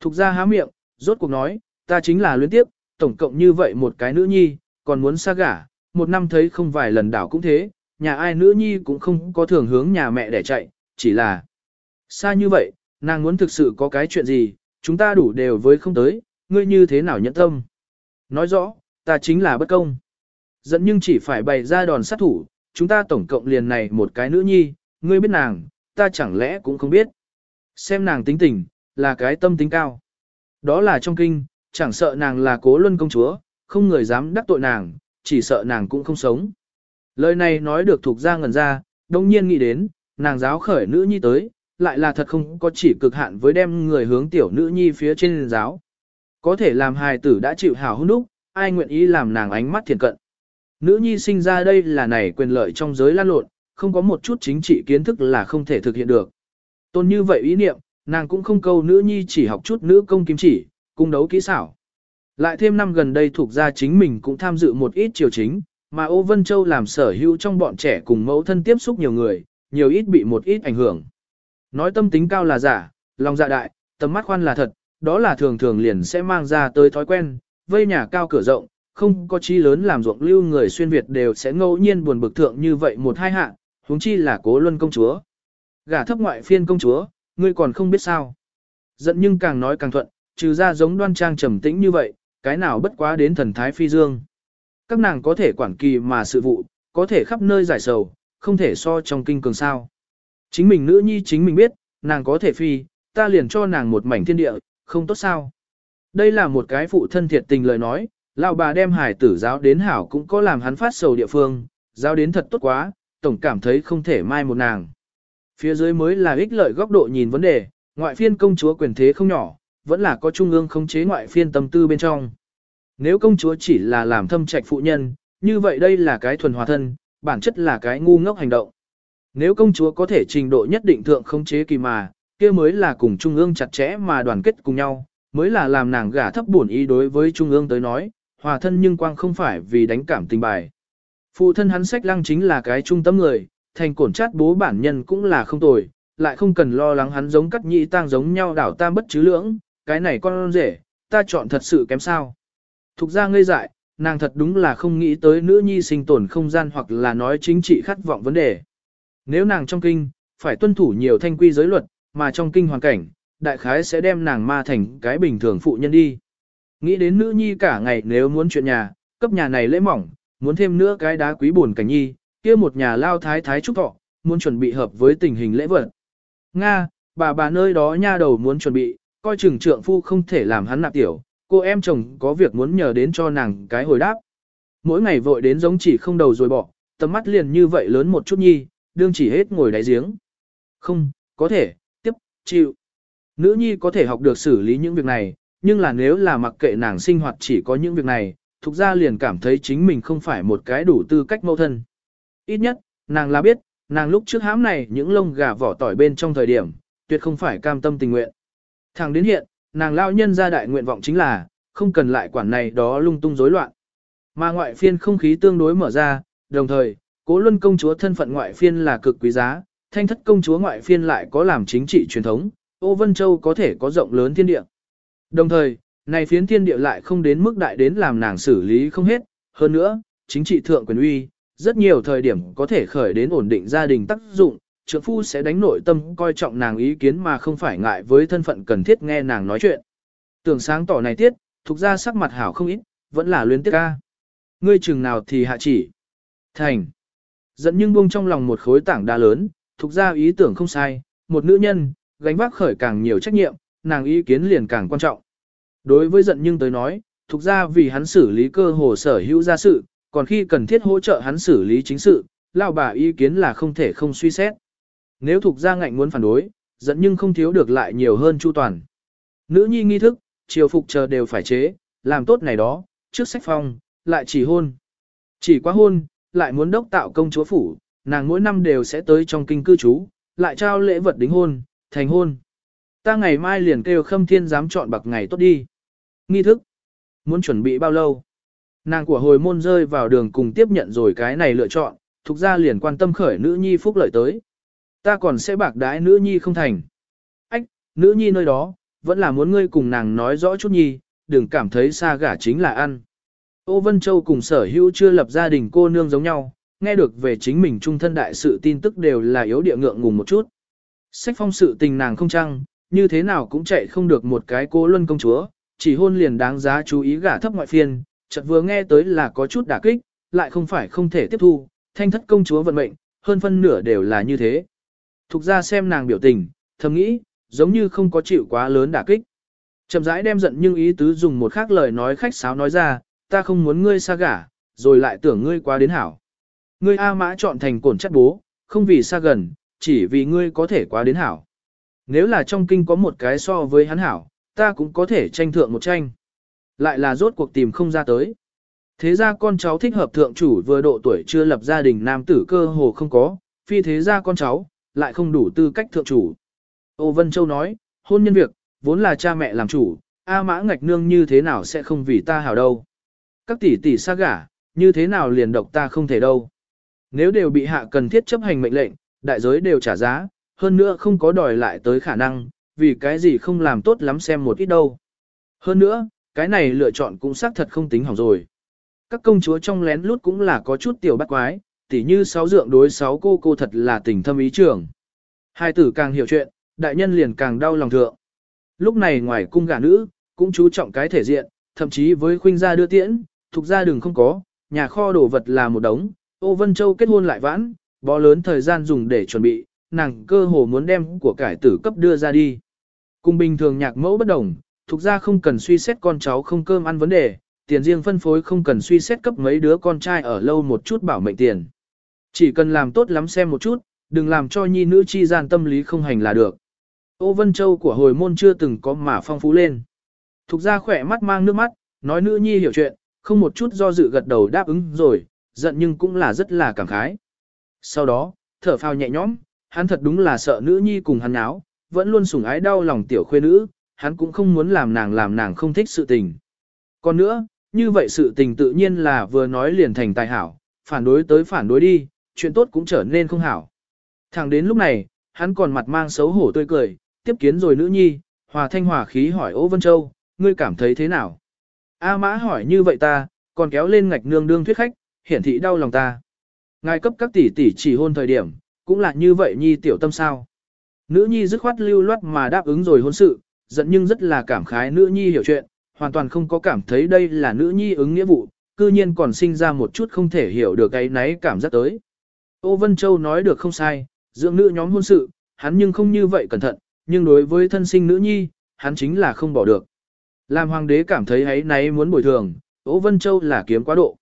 Thục ra há miệng, rốt cuộc nói, ta chính là luyến tiếc, tổng cộng như vậy một cái nữ nhi, còn muốn xa gả, một năm thấy không vài lần đảo cũng thế, nhà ai nữ nhi cũng không có thường hướng nhà mẹ để chạy, chỉ là xa như vậy, nàng muốn thực sự có cái chuyện gì, chúng ta đủ đều với không tới, ngươi như thế nào nhẫn tâm. Nói rõ, ta chính là bất công. Dẫn nhưng chỉ phải bày ra đòn sát thủ, chúng ta tổng cộng liền này một cái nữ nhi, ngươi biết nàng, ta chẳng lẽ cũng không biết. Xem nàng tính tình, là cái tâm tính cao. Đó là trong kinh, chẳng sợ nàng là cố luân công chúa, không người dám đắc tội nàng, chỉ sợ nàng cũng không sống. Lời này nói được thuộc ra ngần ra, đồng nhiên nghĩ đến, nàng giáo khởi nữ nhi tới, lại là thật không có chỉ cực hạn với đem người hướng tiểu nữ nhi phía trên giáo. Có thể làm hài tử đã chịu hào hôn đúc, ai nguyện ý làm nàng ánh mắt thiền cận. Nữ nhi sinh ra đây là này quyền lợi trong giới lan lộn, không có một chút chính trị kiến thức là không thể thực hiện được. Tôn như vậy ý niệm, nàng cũng không câu nữ nhi chỉ học chút nữ công kiếm chỉ, cung đấu kỹ xảo. Lại thêm năm gần đây thuộc ra chính mình cũng tham dự một ít triều chính, mà Ô Vân Châu làm sở hữu trong bọn trẻ cùng mẫu thân tiếp xúc nhiều người, nhiều ít bị một ít ảnh hưởng. Nói tâm tính cao là giả, lòng dạ đại, tầm mắt khoan là thật, đó là thường thường liền sẽ mang ra tới thói quen, vây nhà cao cửa rộng, không có chi lớn làm ruộng lưu người xuyên Việt đều sẽ ngẫu nhiên buồn bực thượng như vậy một hai hạ, huống chi là cố luân công chúa. Gả thấp ngoại phiên công chúa, ngươi còn không biết sao. Giận nhưng càng nói càng thuận, trừ ra giống đoan trang trầm tĩnh như vậy, cái nào bất quá đến thần thái phi dương. Các nàng có thể quản kỳ mà sự vụ, có thể khắp nơi giải sầu, không thể so trong kinh cường sao. Chính mình nữ nhi chính mình biết, nàng có thể phi, ta liền cho nàng một mảnh thiên địa, không tốt sao. Đây là một cái phụ thân thiệt tình lời nói, lão bà đem hải tử giáo đến hảo cũng có làm hắn phát sầu địa phương, giáo đến thật tốt quá, tổng cảm thấy không thể mai một nàng. Phía dưới mới là ích lợi góc độ nhìn vấn đề, ngoại phiên công chúa quyền thế không nhỏ, vẫn là có trung ương khống chế ngoại phiên tâm tư bên trong. Nếu công chúa chỉ là làm thâm trạch phụ nhân, như vậy đây là cái thuần hòa thân, bản chất là cái ngu ngốc hành động. Nếu công chúa có thể trình độ nhất định thượng khống chế kỳ mà, kia mới là cùng trung ương chặt chẽ mà đoàn kết cùng nhau, mới là làm nàng gả thấp buồn ý đối với trung ương tới nói, hòa thân nhưng quang không phải vì đánh cảm tình bài. Phụ thân hắn sách lăng chính là cái trung tâm người, thành cổn chát bố bản nhân cũng là không tồi, lại không cần lo lắng hắn giống cắt nhị tang giống nhau đảo tam bất chứ lưỡng, cái này con rể, ta chọn thật sự kém sao. Thục ra ngây dại, nàng thật đúng là không nghĩ tới nữ nhi sinh tồn không gian hoặc là nói chính trị khát vọng vấn đề. Nếu nàng trong kinh, phải tuân thủ nhiều thanh quy giới luật, mà trong kinh hoàn cảnh, đại khái sẽ đem nàng ma thành cái bình thường phụ nhân đi. Nghĩ đến nữ nhi cả ngày nếu muốn chuyện nhà, cấp nhà này lễ mỏng, muốn thêm nữa cái đá quý buồn cảnh nhi, kia một nhà lao thái thái trúc thọ, muốn chuẩn bị hợp với tình hình lễ vật. Nga, bà bà nơi đó nha đầu muốn chuẩn bị, coi chừng trượng phu không thể làm hắn nạp tiểu, cô em chồng có việc muốn nhờ đến cho nàng cái hồi đáp. Mỗi ngày vội đến giống chỉ không đầu rồi bỏ, tầm mắt liền như vậy lớn một chút nhi, đương chỉ hết ngồi đáy giếng. Không, có thể, tiếp, chịu. Nữ nhi có thể học được xử lý những việc này, nhưng là nếu là mặc kệ nàng sinh hoạt chỉ có những việc này, thuộc ra liền cảm thấy chính mình không phải một cái đủ tư cách mâu thân. Ít nhất, nàng là biết, nàng lúc trước hãm này những lông gà vỏ tỏi bên trong thời điểm, tuyệt không phải cam tâm tình nguyện. Thẳng đến hiện, nàng lao nhân ra đại nguyện vọng chính là, không cần lại quản này đó lung tung rối loạn. Mà ngoại phiên không khí tương đối mở ra, đồng thời, cố luân công chúa thân phận ngoại phiên là cực quý giá, thanh thất công chúa ngoại phiên lại có làm chính trị truyền thống, ô Vân Châu có thể có rộng lớn thiên địa. Đồng thời, này phiến thiên địa lại không đến mức đại đến làm nàng xử lý không hết, hơn nữa, chính trị thượng quyền uy, rất nhiều thời điểm có thể khởi đến ổn định gia đình tác dụng, trưởng phu sẽ đánh nội tâm coi trọng nàng ý kiến mà không phải ngại với thân phận cần thiết nghe nàng nói chuyện. Tưởng sáng tỏ này tiết, thuộc ra sắc mặt hảo không ít, vẫn là luyến tiếc ca. Ngươi chừng nào thì hạ chỉ. Thành. Dẫn nhưng buông trong lòng một khối tảng đa lớn, thuộc ra ý tưởng không sai, một nữ nhân, gánh vác khởi càng nhiều trách nhiệm, nàng ý kiến liền càng quan trọng. Đối với giận nhưng tới nói, thuộc ra vì hắn xử lý cơ hồ sở hữu gia sự, còn khi cần thiết hỗ trợ hắn xử lý chính sự, lão bà ý kiến là không thể không suy xét. Nếu thuộc ra ngạnh muốn phản đối, giận nhưng không thiếu được lại nhiều hơn chu toàn. Nữ nhi nghi thức, triều phục chờ đều phải chế, làm tốt này đó, trước sách phong, lại chỉ hôn. Chỉ quá hôn, lại muốn đốc tạo công chúa phủ, nàng mỗi năm đều sẽ tới trong kinh cư trú, lại trao lễ vật đính hôn, thành hôn. Ta ngày mai liền kêu khâm thiên dám chọn bạc ngày tốt đi. Nghi thức. Muốn chuẩn bị bao lâu? Nàng của hồi môn rơi vào đường cùng tiếp nhận rồi cái này lựa chọn, thuộc ra liền quan tâm khởi nữ nhi phúc lợi tới. Ta còn sẽ bạc đái nữ nhi không thành. Ách, nữ nhi nơi đó, vẫn là muốn ngươi cùng nàng nói rõ chút nhi, đừng cảm thấy xa gả chính là ăn. Ô Vân Châu cùng sở hữu chưa lập gia đình cô nương giống nhau, nghe được về chính mình trung thân đại sự tin tức đều là yếu địa ngượng ngùng một chút. Sách phong sự tình nàng không trăng, như thế nào cũng chạy không được một cái cô luân công chúa, chỉ hôn liền đáng giá chú ý gả thấp ngoại phiên, chợt vừa nghe tới là có chút đả kích, lại không phải không thể tiếp thu, thanh thất công chúa vận mệnh, hơn phân nửa đều là như thế. Thục ra xem nàng biểu tình, thầm nghĩ, giống như không có chịu quá lớn đả kích. Chậm rãi đem giận nhưng ý tứ dùng một khác lời nói khách sáo nói ra, ta không muốn ngươi xa gả, rồi lại tưởng ngươi quá đến hảo. Ngươi A mã chọn thành cổn chất bố, không vì xa gần, chỉ vì ngươi có thể quá đến hảo. Nếu là trong kinh có một cái so với hắn hảo, ta cũng có thể tranh thượng một tranh. Lại là rốt cuộc tìm không ra tới. Thế ra con cháu thích hợp thượng chủ vừa độ tuổi chưa lập gia đình nam tử cơ hồ không có, phi thế ra con cháu, lại không đủ tư cách thượng chủ. Ô Vân Châu nói, hôn nhân việc, vốn là cha mẹ làm chủ, A mã ngạch nương như thế nào sẽ không vì ta hảo đâu. Các tỷ tỷ xa gả, như thế nào liền độc ta không thể đâu. Nếu đều bị hạ cần thiết chấp hành mệnh lệnh, đại giới đều trả giá, hơn nữa không có đòi lại tới khả năng, vì cái gì không làm tốt lắm xem một ít đâu. Hơn nữa, cái này lựa chọn cũng xác thật không tính hỏng rồi. Các công chúa trong lén lút cũng là có chút tiểu bắt quái, tỉ như sáu dượng đối sáu cô cô thật là tình thâm ý trưởng. Hai tử càng hiểu chuyện, đại nhân liền càng đau lòng thượng. Lúc này ngoài cung gả nữ, cũng chú trọng cái thể diện, thậm chí với khuynh gia đưa tiễn, thuộc gia đường không có, nhà kho đồ vật là một đống, Ô Vân Châu kết hôn lại vãn, bó lớn thời gian dùng để chuẩn bị, nàng cơ hồ muốn đem của cải tử cấp đưa ra đi. Cùng bình thường nhạc mẫu bất đồng, thuộc ra không cần suy xét con cháu không cơm ăn vấn đề, tiền riêng phân phối không cần suy xét cấp mấy đứa con trai ở lâu một chút bảo mệnh tiền. Chỉ cần làm tốt lắm xem một chút, đừng làm cho nhi nữ chi gian tâm lý không hành là được. Ô Vân Châu của hồi môn chưa từng có mà phong phú lên. Thục ra khỏe mắt mang nước mắt, nói nữ nhi hiểu chuyện, không một chút do dự gật đầu đáp ứng rồi, giận nhưng cũng là rất là cảm khái. Sau đó, thở phào nhẹ nhõm, hắn thật đúng là sợ nữ nhi cùng hắn áo, vẫn luôn sủng ái đau lòng tiểu khuê nữ, hắn cũng không muốn làm nàng làm nàng không thích sự tình. Còn nữa, như vậy sự tình tự nhiên là vừa nói liền thành tài hảo, phản đối tới phản đối đi, chuyện tốt cũng trở nên không hảo. Thẳng đến lúc này, hắn còn mặt mang xấu hổ tươi cười, tiếp kiến rồi nữ nhi, hòa thanh hòa khí hỏi Ô Vân Châu, ngươi cảm thấy thế nào? A mã hỏi như vậy ta, còn kéo lên ngạch nương đương thuyết khách, hiển thị đau lòng ta. Ngài cấp các tỷ tỷ chỉ hôn thời điểm, cũng là như vậy nhi tiểu tâm sao. Nữ nhi dứt khoát lưu loát mà đáp ứng rồi hôn sự, giận nhưng rất là cảm khái nữ nhi hiểu chuyện, hoàn toàn không có cảm thấy đây là nữ nhi ứng nghĩa vụ, cư nhiên còn sinh ra một chút không thể hiểu được cái náy cảm giác tới. Ô Vân Châu nói được không sai, dưỡng nữ nhóm hôn sự, hắn nhưng không như vậy cẩn thận, nhưng đối với thân sinh nữ nhi, hắn chính là không bỏ được. Làm hoàng đế cảm thấy ấy náy muốn bồi thường, Ô Vân Châu là kiếm quá độ.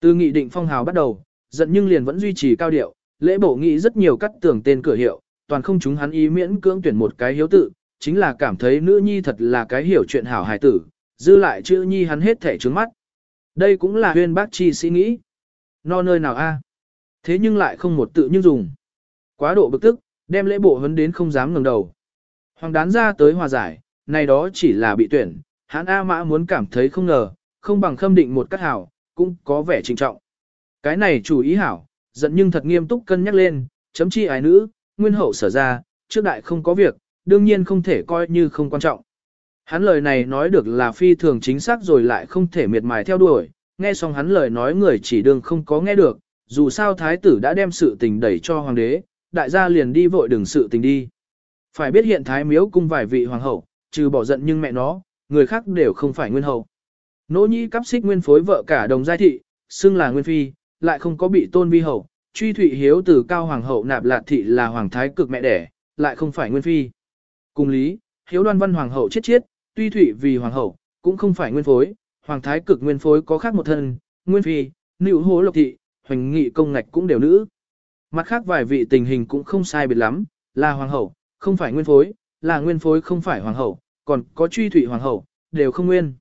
Từ nghị định phong hào bắt đầu, giận nhưng liền vẫn duy trì cao điệu, lễ bộ nghị rất nhiều cắt tưởng tên cửa hiệu, toàn không chúng hắn ý miễn cưỡng tuyển một cái hiếu tự, chính là cảm thấy nữ nhi thật là cái hiểu chuyện hảo hài tử, dư lại chữ nhi hắn hết thể trướng mắt. Đây cũng là huyên bác chi sĩ nghĩ. No nơi nào a? Thế nhưng lại không một tự nhưng dùng. Quá độ bực tức, đem lễ bộ hấn đến không dám ngẩng đầu. Hoàng đán ra tới hòa giải, này đó chỉ là bị tuyển, hắn A mã muốn cảm thấy không ngờ, không bằng khâm định một cách hảo, cũng có vẻ trinh trọng. Cái này chủ ý hảo, giận nhưng thật nghiêm túc cân nhắc lên, chấm chi ái nữ, nguyên hậu sở ra, trước đại không có việc, đương nhiên không thể coi như không quan trọng. Hắn lời này nói được là phi thường chính xác rồi lại không thể miệt mài theo đuổi, nghe xong hắn lời nói người chỉ đương không có nghe được, dù sao thái tử đã đem sự tình đẩy cho hoàng đế, đại gia liền đi vội đừng sự tình đi. Phải biết hiện thái miếu cung vài vị hoàng hậu, trừ bỏ giận nhưng mẹ nó, người khác đều không phải nguyên hậu. Nỗ nhi cắp xích nguyên phối vợ cả đồng giai thị, xưng là nguyên phi, lại không có bị tôn vi hậu, truy thụy hiếu từ cao hoàng hậu nạp lạt thị là hoàng thái cực mẹ đẻ, lại không phải nguyên phi. Cùng lý, hiếu đoan văn hoàng hậu chết chết, tuy thụy vì hoàng hậu, cũng không phải nguyên phối, hoàng thái cực nguyên phối có khác một thân, nguyên phi, nữ hố lộc thị, hoành nghị công ngạch cũng đều nữ. Mặt khác vài vị tình hình cũng không sai biệt lắm, là hoàng hậu, không phải nguyên phối, là nguyên phối không phải hoàng hậu, còn có truy thủy hoàng hậu, đều không nguyên.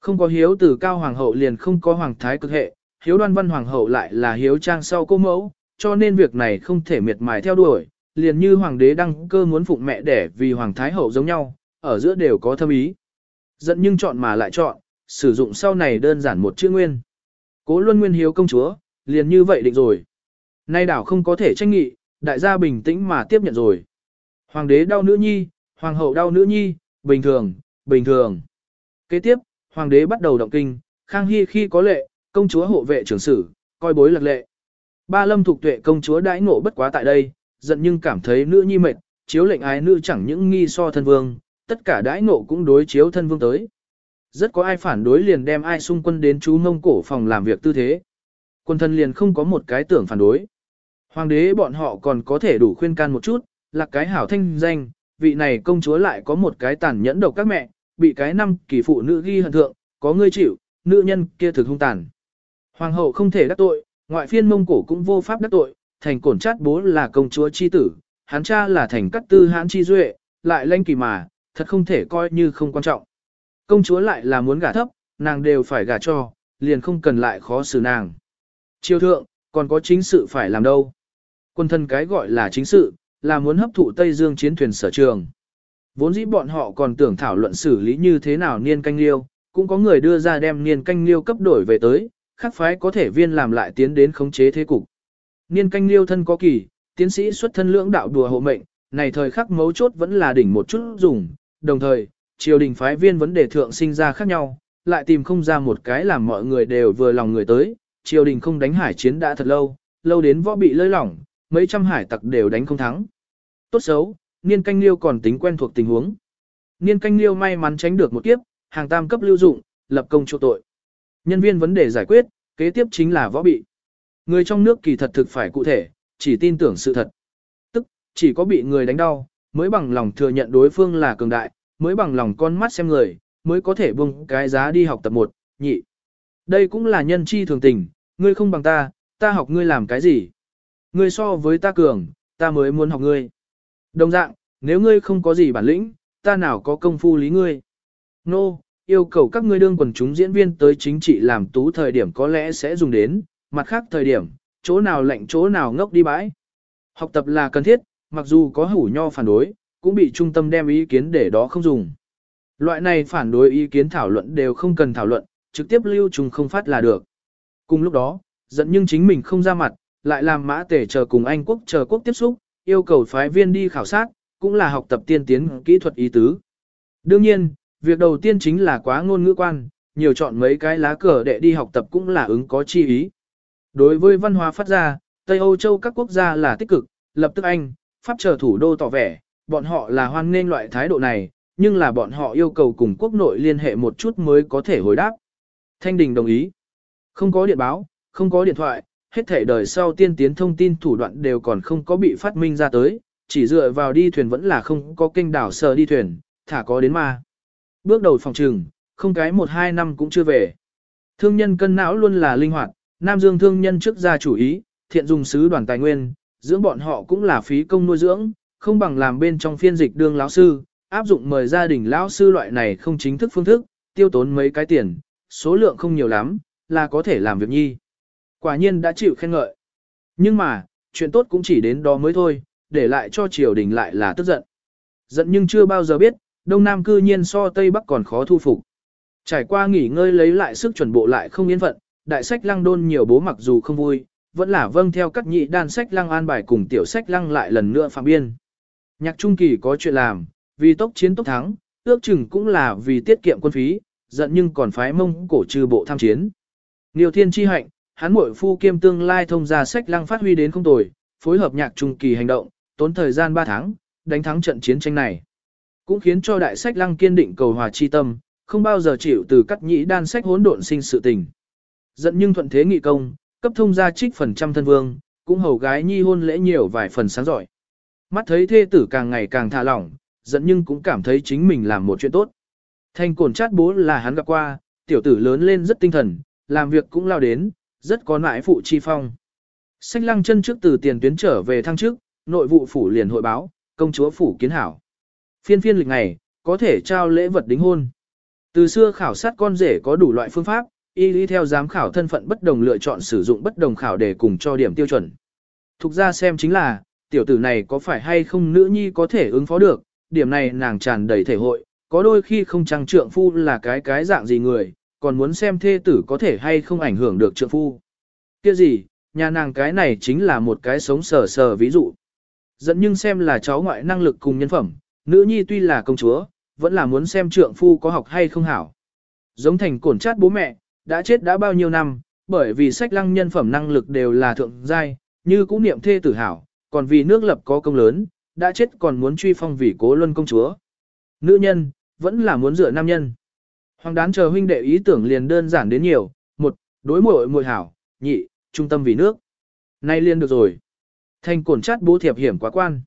Không có hiếu từ cao hoàng hậu liền không có hoàng thái cực hệ, hiếu đoan văn hoàng hậu lại là hiếu trang sau cô mẫu, cho nên việc này không thể miệt mài theo đuổi, liền như hoàng đế đăng cơ muốn phụng mẹ đẻ vì hoàng thái hậu giống nhau, ở giữa đều có thâm ý. Giận nhưng chọn mà lại chọn, sử dụng sau này đơn giản một chữ nguyên. Cố luân nguyên hiếu công chúa, liền như vậy định rồi. Nay đảo không có thể tranh nghị, đại gia bình tĩnh mà tiếp nhận rồi. Hoàng đế đau nữ nhi, hoàng hậu đau nữ nhi, bình thường, bình thường. Kế tiếp, hoàng đế bắt đầu động kinh, Khang Hy khi có lệ, công chúa hộ vệ trưởng sử, coi bối lạc lệ. Ba lâm thuộc tuệ công chúa đãi ngộ bất quá tại đây, giận nhưng cảm thấy nữ nhi mệt, chiếu lệnh ái nữ chẳng những nghi so thân vương, tất cả đãi ngộ cũng đối chiếu thân vương tới. Rất có ai phản đối liền đem ai xung quân đến chú ngông cổ phòng làm việc tư thế. Quân thân liền không có một cái tưởng phản đối. Hoàng đế bọn họ còn có thể đủ khuyên can một chút, là cái hảo thanh danh, vị này công chúa lại có một cái tàn nhẫn độc các mẹ, bị cái năm kỳ phụ nữ ghi hận thượng, có ngươi chịu, nữ nhân kia thực hung tàn. Hoàng hậu không thể đắc tội, ngoại phiên mông cổ cũng vô pháp đắc tội, thành cổn chát bố là công chúa chi tử, hắn cha là thành cắt tư hãn chi duệ, lại lanh kỳ mà, thật không thể coi như không quan trọng. Công chúa lại là muốn gả thấp, nàng đều phải gả cho, liền không cần lại khó xử nàng. Triều thượng, còn có chính sự phải làm đâu. Quân thân cái gọi là chính sự, là muốn hấp thụ Tây Dương chiến thuyền sở trường. Vốn dĩ bọn họ còn tưởng thảo luận xử lý như thế nào niên canh liêu, cũng có người đưa ra đem niên canh liêu cấp đổi về tới, khắc phái có thể viên làm lại tiến đến khống chế thế cục. Niên canh liêu thân có kỳ, tiến sĩ xuất thân lưỡng đạo đùa hộ mệnh, này thời khắc mấu chốt vẫn là đỉnh một chút dùng, đồng thời, triều đình phái viên vấn đề thượng sinh ra khác nhau, lại tìm không ra một cái làm mọi người đều vừa lòng người tới, triều đình không đánh hải chiến đã thật lâu, lâu đến võ bị lơi lỏng, mấy trăm hải tặc đều đánh không thắng. Tốt xấu, niên canh liêu còn tính quen thuộc tình huống. Niên canh liêu may mắn tránh được một kiếp, hàng tam cấp lưu dụng, lập công chỗ tội. Nhân viên vấn đề giải quyết, kế tiếp chính là võ bị. Người trong nước kỳ thật thực phải cụ thể, chỉ tin tưởng sự thật. Tức, chỉ có bị người đánh đau, mới bằng lòng thừa nhận đối phương là cường đại, mới bằng lòng con mắt xem người, mới có thể buông cái giá đi học tập một, nhị. Đây cũng là nhân chi thường tình, ngươi không bằng ta, ta học ngươi làm cái gì. Ngươi so với ta cường, ta mới muốn học ngươi. Đồng dạng, nếu ngươi không có gì bản lĩnh, ta nào có công phu lý ngươi. Nô, no, yêu cầu các ngươi đương quần chúng diễn viên tới chính trị làm tú thời điểm có lẽ sẽ dùng đến, mặt khác thời điểm, chỗ nào lạnh chỗ nào ngốc đi bãi. Học tập là cần thiết, mặc dù có hủ nho phản đối, cũng bị trung tâm đem ý kiến để đó không dùng. Loại này phản đối ý kiến thảo luận đều không cần thảo luận, trực tiếp lưu trùng không phát là được. Cùng lúc đó, giận nhưng chính mình không ra mặt, lại làm mã tể chờ cùng Anh quốc chờ quốc tiếp xúc, yêu cầu phái viên đi khảo sát, cũng là học tập tiên tiến kỹ thuật ý tứ. Đương nhiên, việc đầu tiên chính là quá ngôn ngữ quan, nhiều chọn mấy cái lá cờ để đi học tập cũng là ứng có chi ý. Đối với văn hóa phát ra, Tây Âu Châu các quốc gia là tích cực, lập tức Anh, Pháp chờ thủ đô tỏ vẻ, bọn họ là hoan nghênh loại thái độ này, nhưng là bọn họ yêu cầu cùng quốc nội liên hệ một chút mới có thể hồi đáp. Thanh Đình đồng ý. Không có điện báo, không có điện thoại, hết thể đời sau tiên tiến thông tin thủ đoạn đều còn không có bị phát minh ra tới, chỉ dựa vào đi thuyền vẫn là không có kênh đảo sờ đi thuyền, thả có đến mà. Bước đầu phòng trừng, không cái một hai năm cũng chưa về. Thương nhân cân não luôn là linh hoạt, Nam Dương thương nhân trước ra chủ ý, thiện dùng sứ đoàn tài nguyên, dưỡng bọn họ cũng là phí công nuôi dưỡng, không bằng làm bên trong phiên dịch đương lão sư, áp dụng mời gia đình lão sư loại này không chính thức phương thức, tiêu tốn mấy cái tiền, số lượng không nhiều lắm, là có thể làm việc nhi. Quả nhiên đã chịu khen ngợi. Nhưng mà, chuyện tốt cũng chỉ đến đó mới thôi, để lại cho triều đình lại là tức giận. Giận nhưng chưa bao giờ biết, Đông Nam cư nhiên so Tây Bắc còn khó thu phục. Trải qua nghỉ ngơi lấy lại sức chuẩn bộ lại không yên phận, đại sách lăng đôn nhiều bố mặc dù không vui, vẫn là vâng theo các nhị đan sách lăng an bài cùng tiểu sách lăng lại lần nữa phạm biên. Nhạc trung kỳ có chuyện làm, vì tốc chiến tốc thắng, ước chừng cũng là vì tiết kiệm quân phí, giận nhưng còn phái mông cổ trừ bộ tham chiến. Niêu thiên chi hạnh, hắn muội phu kiêm tương lai thông ra sách lăng phát huy đến không tồi, phối hợp nhạc trung kỳ hành động, tốn thời gian 3 tháng, đánh thắng trận chiến tranh này. Cũng khiến cho đại sách lăng kiên định cầu hòa chi tâm, không bao giờ chịu từ cắt nhĩ đan sách hỗn độn sinh sự tình. Giận nhưng thuận thế nghị công, cấp thông gia trích phần trăm thân vương, cũng hầu gái nhi hôn lễ nhiều vài phần sáng giỏi. Mắt thấy thê tử càng ngày càng thả lỏng, giận nhưng cũng cảm thấy chính mình làm một chuyện tốt. Thanh cổn chát bố là hắn gặp qua, tiểu tử lớn lên rất tinh thần, làm việc cũng lao đến, rất có nãi phụ chi phong. Sách lăng chân trước từ tiền tuyến trở về thăng trước, nội vụ phủ liền hội báo, công chúa phủ kiến hảo. Phiên phiên lịch ngày, có thể trao lễ vật đính hôn. Từ xưa khảo sát con rể có đủ loại phương pháp, y lý theo giám khảo thân phận bất đồng lựa chọn sử dụng bất đồng khảo để cùng cho điểm tiêu chuẩn. Thục ra xem chính là, tiểu tử này có phải hay không nữ nhi có thể ứng phó được, điểm này nàng tràn đầy thể hội, có đôi khi không trang trượng phu là cái cái dạng gì người, còn muốn xem thê tử có thể hay không ảnh hưởng được trượng phu. Kia gì, nhà nàng cái này chính là một cái sống sờ sờ ví dụ. Dẫn nhưng xem là cháu ngoại năng lực cùng nhân phẩm, nữ nhi tuy là công chúa, vẫn là muốn xem trượng phu có học hay không hảo. Giống thành cổn chát bố mẹ, đã chết đã bao nhiêu năm, bởi vì sách lăng nhân phẩm năng lực đều là thượng giai, như cũng niệm thê tử hảo, còn vì nước lập có công lớn, đã chết còn muốn truy phong vì cố luân công chúa. Nữ nhân, vẫn là muốn dựa nam nhân. Hoàng đán chờ huynh đệ ý tưởng liền đơn giản đến nhiều, một, đối muội muội hảo, nhị, trung tâm vì nước. Nay liên được rồi. Thành cổn chát bố thiệp hiểm quá quan.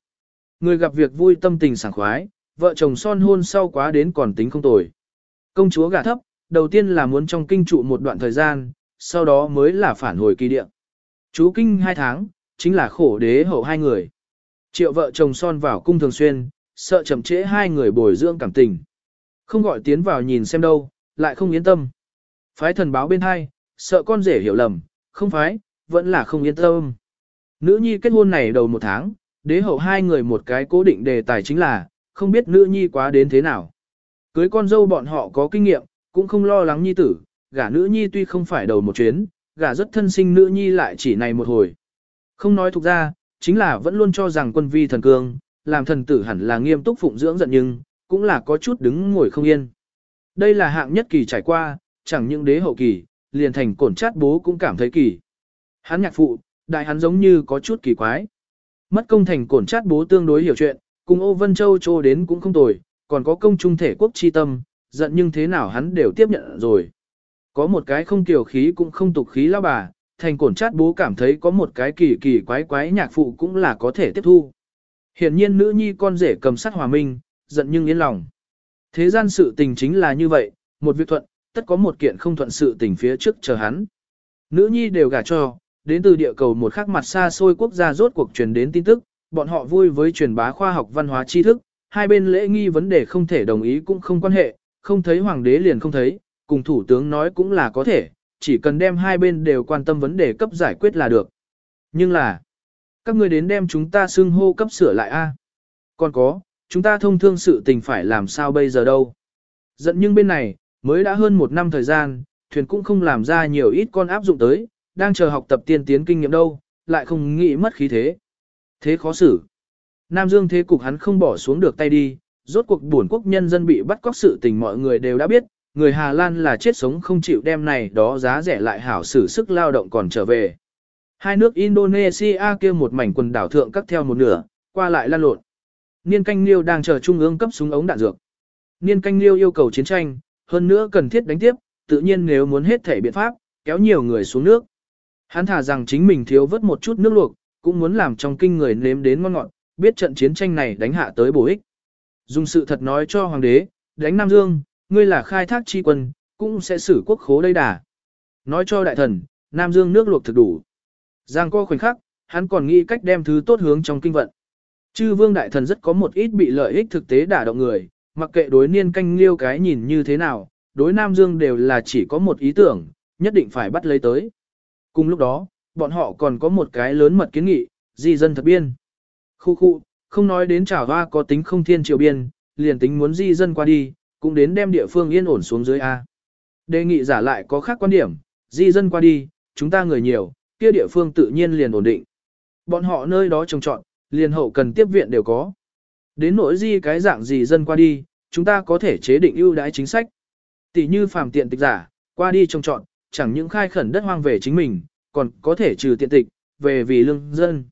Người gặp việc vui tâm tình sảng khoái, vợ chồng son hôn sau quá đến còn tính không tồi. Công chúa gả thấp, đầu tiên là muốn trong kinh trụ một đoạn thời gian, sau đó mới là phản hồi kỳ địa. Chú kinh hai tháng, chính là khổ đế hậu hai người. Triệu vợ chồng son vào cung thường xuyên, sợ chậm trễ hai người bồi dưỡng cảm tình. Không gọi tiến vào nhìn xem đâu, lại không yên tâm. Phái thần báo bên hai, sợ con rể hiểu lầm, không phái, vẫn là không yên tâm. Nữ nhi kết hôn này đầu một tháng, đế hậu hai người một cái cố định đề tài chính là, không biết nữ nhi quá đến thế nào. Cưới con dâu bọn họ có kinh nghiệm, cũng không lo lắng nhi tử, gả nữ nhi tuy không phải đầu một chuyến, gả rất thân sinh nữ nhi lại chỉ này một hồi. Không nói thuộc ra, chính là vẫn luôn cho rằng quân vi thần cương, làm thần tử hẳn là nghiêm túc phụng dưỡng giận nhưng, cũng là có chút đứng ngồi không yên. Đây là hạng nhất kỳ trải qua, chẳng những đế hậu kỳ, liền thành cổn chát bố cũng cảm thấy kỳ. Hắn nhạc phụ, đại hắn giống như có chút kỳ quái. Mất công thành cổn chát bố tương đối hiểu chuyện, cùng ô Vân Châu trô đến cũng không tồi, còn có công trung thể quốc chi tâm, giận nhưng thế nào hắn đều tiếp nhận rồi. Có một cái không tiểu khí cũng không tục khí lao bà, thành cổn chát bố cảm thấy có một cái kỳ kỳ quái quái nhạc phụ cũng là có thể tiếp thu. Hiển nhiên nữ nhi con rể cầm sát hòa minh, giận nhưng yên lòng. Thế gian sự tình chính là như vậy, một việc thuận, tất có một kiện không thuận sự tình phía trước chờ hắn. Nữ nhi đều gả cho, đến từ địa cầu một khắc mặt xa xôi quốc gia rốt cuộc truyền đến tin tức, bọn họ vui với truyền bá khoa học văn hóa tri thức, hai bên lễ nghi vấn đề không thể đồng ý cũng không quan hệ, không thấy hoàng đế liền không thấy, cùng thủ tướng nói cũng là có thể, chỉ cần đem hai bên đều quan tâm vấn đề cấp giải quyết là được. Nhưng là, các người đến đem chúng ta xưng hô cấp sửa lại a. Còn có, chúng ta thông thương sự tình phải làm sao bây giờ đâu. Giận nhưng bên này, mới đã hơn một năm thời gian, thuyền cũng không làm ra nhiều ít con áp dụng tới, đang chờ học tập tiên tiến kinh nghiệm đâu, lại không nghĩ mất khí thế. Thế khó xử. Nam Dương thế cục hắn không bỏ xuống được tay đi, rốt cuộc buồn quốc nhân dân bị bắt cóc sự tình mọi người đều đã biết, người Hà Lan là chết sống không chịu đem này đó giá rẻ lại hảo sử sức lao động còn trở về. Hai nước Indonesia kia một mảnh quần đảo thượng cắt theo một nửa, qua lại lan lộn. Niên canh liêu đang chờ trung ương cấp súng ống đạn dược. Niên canh liêu yêu cầu chiến tranh, hơn nữa cần thiết đánh tiếp, tự nhiên nếu muốn hết thể biện pháp, kéo nhiều người xuống nước. Hắn thả rằng chính mình thiếu vớt một chút nước luộc, cũng muốn làm trong kinh người nếm đến ngon ngọt, biết trận chiến tranh này đánh hạ tới bổ ích. Dùng sự thật nói cho hoàng đế, đánh Nam Dương, ngươi là khai thác chi quân, cũng sẽ xử quốc khố đây đà. Nói cho đại thần, Nam Dương nước luộc thực đủ. Giang co khoảnh khắc, hắn còn nghĩ cách đem thứ tốt hướng trong kinh vận. Chư vương đại thần rất có một ít bị lợi ích thực tế đả động người, mặc kệ đối niên canh liêu cái nhìn như thế nào, đối Nam Dương đều là chỉ có một ý tưởng, nhất định phải bắt lấy tới. Cùng lúc đó, bọn họ còn có một cái lớn mật kiến nghị, di dân thật biên. Khu khu, không nói đến trả hoa có tính không thiên triều biên, liền tính muốn di dân qua đi, cũng đến đem địa phương yên ổn xuống dưới A. Đề nghị giả lại có khác quan điểm, di dân qua đi, chúng ta người nhiều, kia địa phương tự nhiên liền ổn định. Bọn họ nơi đó trồng trọn, liền hậu cần tiếp viện đều có. Đến nỗi di cái dạng gì dân qua đi, chúng ta có thể chế định ưu đãi chính sách. Tỷ như phàm tiện tịch giả, qua đi trồng trọn, chẳng những khai khẩn đất hoang về chính mình, còn có thể trừ tiện tịch, về vì lương dân.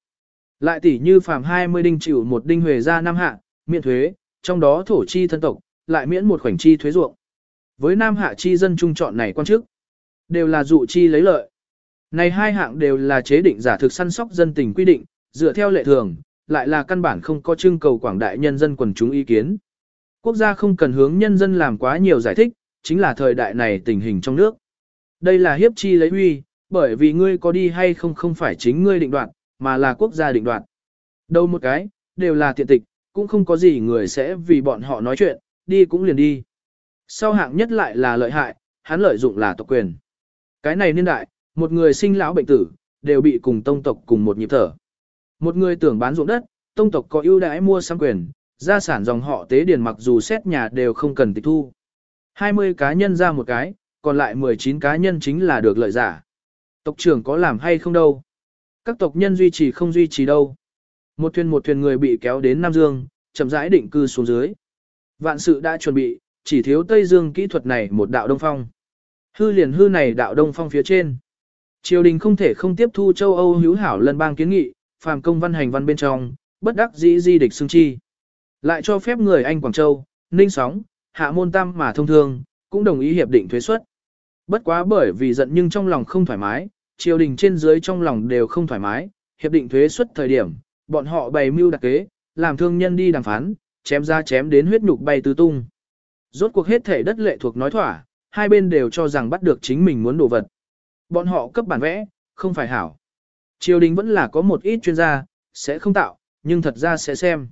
Lại tỷ như phàm 20 đinh chịu một đinh huề ra năm hạ, miễn thuế, trong đó thổ chi thân tộc, lại miễn một khoảnh chi thuế ruộng. Với nam hạ chi dân trung chọn này quan chức, đều là dụ chi lấy lợi. Này hai hạng đều là chế định giả thực săn sóc dân tình quy định, dựa theo lệ thường, lại là căn bản không có trưng cầu quảng đại nhân dân quần chúng ý kiến. Quốc gia không cần hướng nhân dân làm quá nhiều giải thích, chính là thời đại này tình hình trong nước. Đây là hiếp chi lấy huy, bởi vì ngươi có đi hay không không phải chính ngươi định đoạt, mà là quốc gia định đoạt. Đâu một cái, đều là tiện tịch, cũng không có gì người sẽ vì bọn họ nói chuyện, đi cũng liền đi. Sau hạng nhất lại là lợi hại, hắn lợi dụng là tộc quyền. Cái này niên đại, một người sinh lão bệnh tử, đều bị cùng tông tộc cùng một nhịp thở. Một người tưởng bán ruộng đất, tông tộc có ưu đãi mua sang quyền, gia sản dòng họ tế điền mặc dù xét nhà đều không cần tịch thu. 20 cá nhân ra một cái, còn lại 19 cá nhân chính là được lợi giả. Tộc trưởng có làm hay không đâu. Các tộc nhân duy trì không duy trì đâu. Một thuyền một thuyền người bị kéo đến Nam Dương, chậm rãi định cư xuống dưới. Vạn sự đã chuẩn bị, chỉ thiếu Tây Dương kỹ thuật này một đạo đông phong. Hư liền hư này đạo đông phong phía trên. Triều đình không thể không tiếp thu châu Âu hữu hảo lân bang kiến nghị, phàm công văn hành văn bên trong, bất đắc dĩ di địch xương chi. Lại cho phép người Anh Quảng Châu, Ninh Sóng, Hạ Môn Tam mà thông thương, cũng đồng ý hiệp định thuế suất. Bất quá bởi vì giận nhưng trong lòng không thoải mái, triều đình trên dưới trong lòng đều không thoải mái, hiệp định thuế suất thời điểm, bọn họ bày mưu đặc kế, làm thương nhân đi đàm phán, chém ra chém đến huyết nhục bay tứ tung. Rốt cuộc hết thể đất lệ thuộc nói thỏa, hai bên đều cho rằng bắt được chính mình muốn đồ vật. Bọn họ cấp bản vẽ, không phải hảo. Triều đình vẫn là có một ít chuyên gia, sẽ không tạo, nhưng thật ra sẽ xem.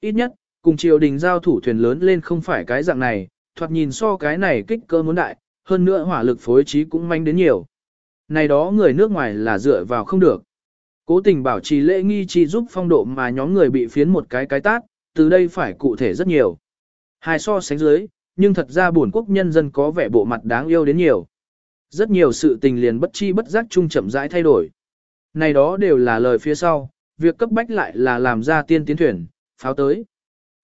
Ít nhất, cùng triều đình giao thủ thuyền lớn lên không phải cái dạng này, thoạt nhìn so cái này kích cơ muốn đại, hơn nữa hỏa lực phối trí cũng manh đến nhiều. Này đó người nước ngoài là dựa vào không được. Cố tình bảo trì lễ nghi chi giúp phong độ mà nhóm người bị phiến một cái cái tát, từ đây phải cụ thể rất nhiều. Hai so sánh dưới, nhưng thật ra buồn quốc nhân dân có vẻ bộ mặt đáng yêu đến nhiều. Rất nhiều sự tình liền bất chi bất giác chung chậm rãi thay đổi. Này đó đều là lời phía sau, việc cấp bách lại là làm ra tiên tiến thuyền, pháo tới.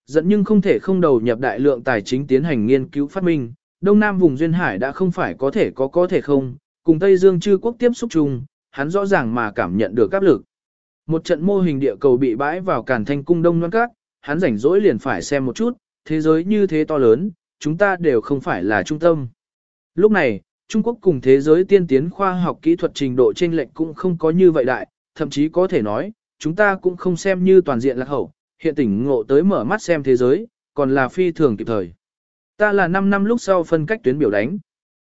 Dẫn nhưng không thể không đầu nhập đại lượng tài chính tiến hành nghiên cứu phát minh, Đông Nam vùng Duyên Hải đã không phải có thể có có thể không, cùng Tây Dương chư quốc tiếp xúc chung, hắn rõ ràng mà cảm nhận được áp lực. Một trận mô hình địa cầu bị bãi vào cản thanh cung Đông Loan Các, hắn rảnh rỗi liền phải xem một chút, thế giới như thế to lớn, chúng ta đều không phải là trung tâm. Lúc này, Trung Quốc cùng thế giới tiên tiến khoa học kỹ thuật trình độ chênh lệch cũng không có như vậy đại, thậm chí có thể nói, chúng ta cũng không xem như toàn diện lạc hậu, hiện tỉnh ngộ tới mở mắt xem thế giới, còn là phi thường kịp thời. Ta là 5 năm lúc sau phân cách tuyến biểu đánh.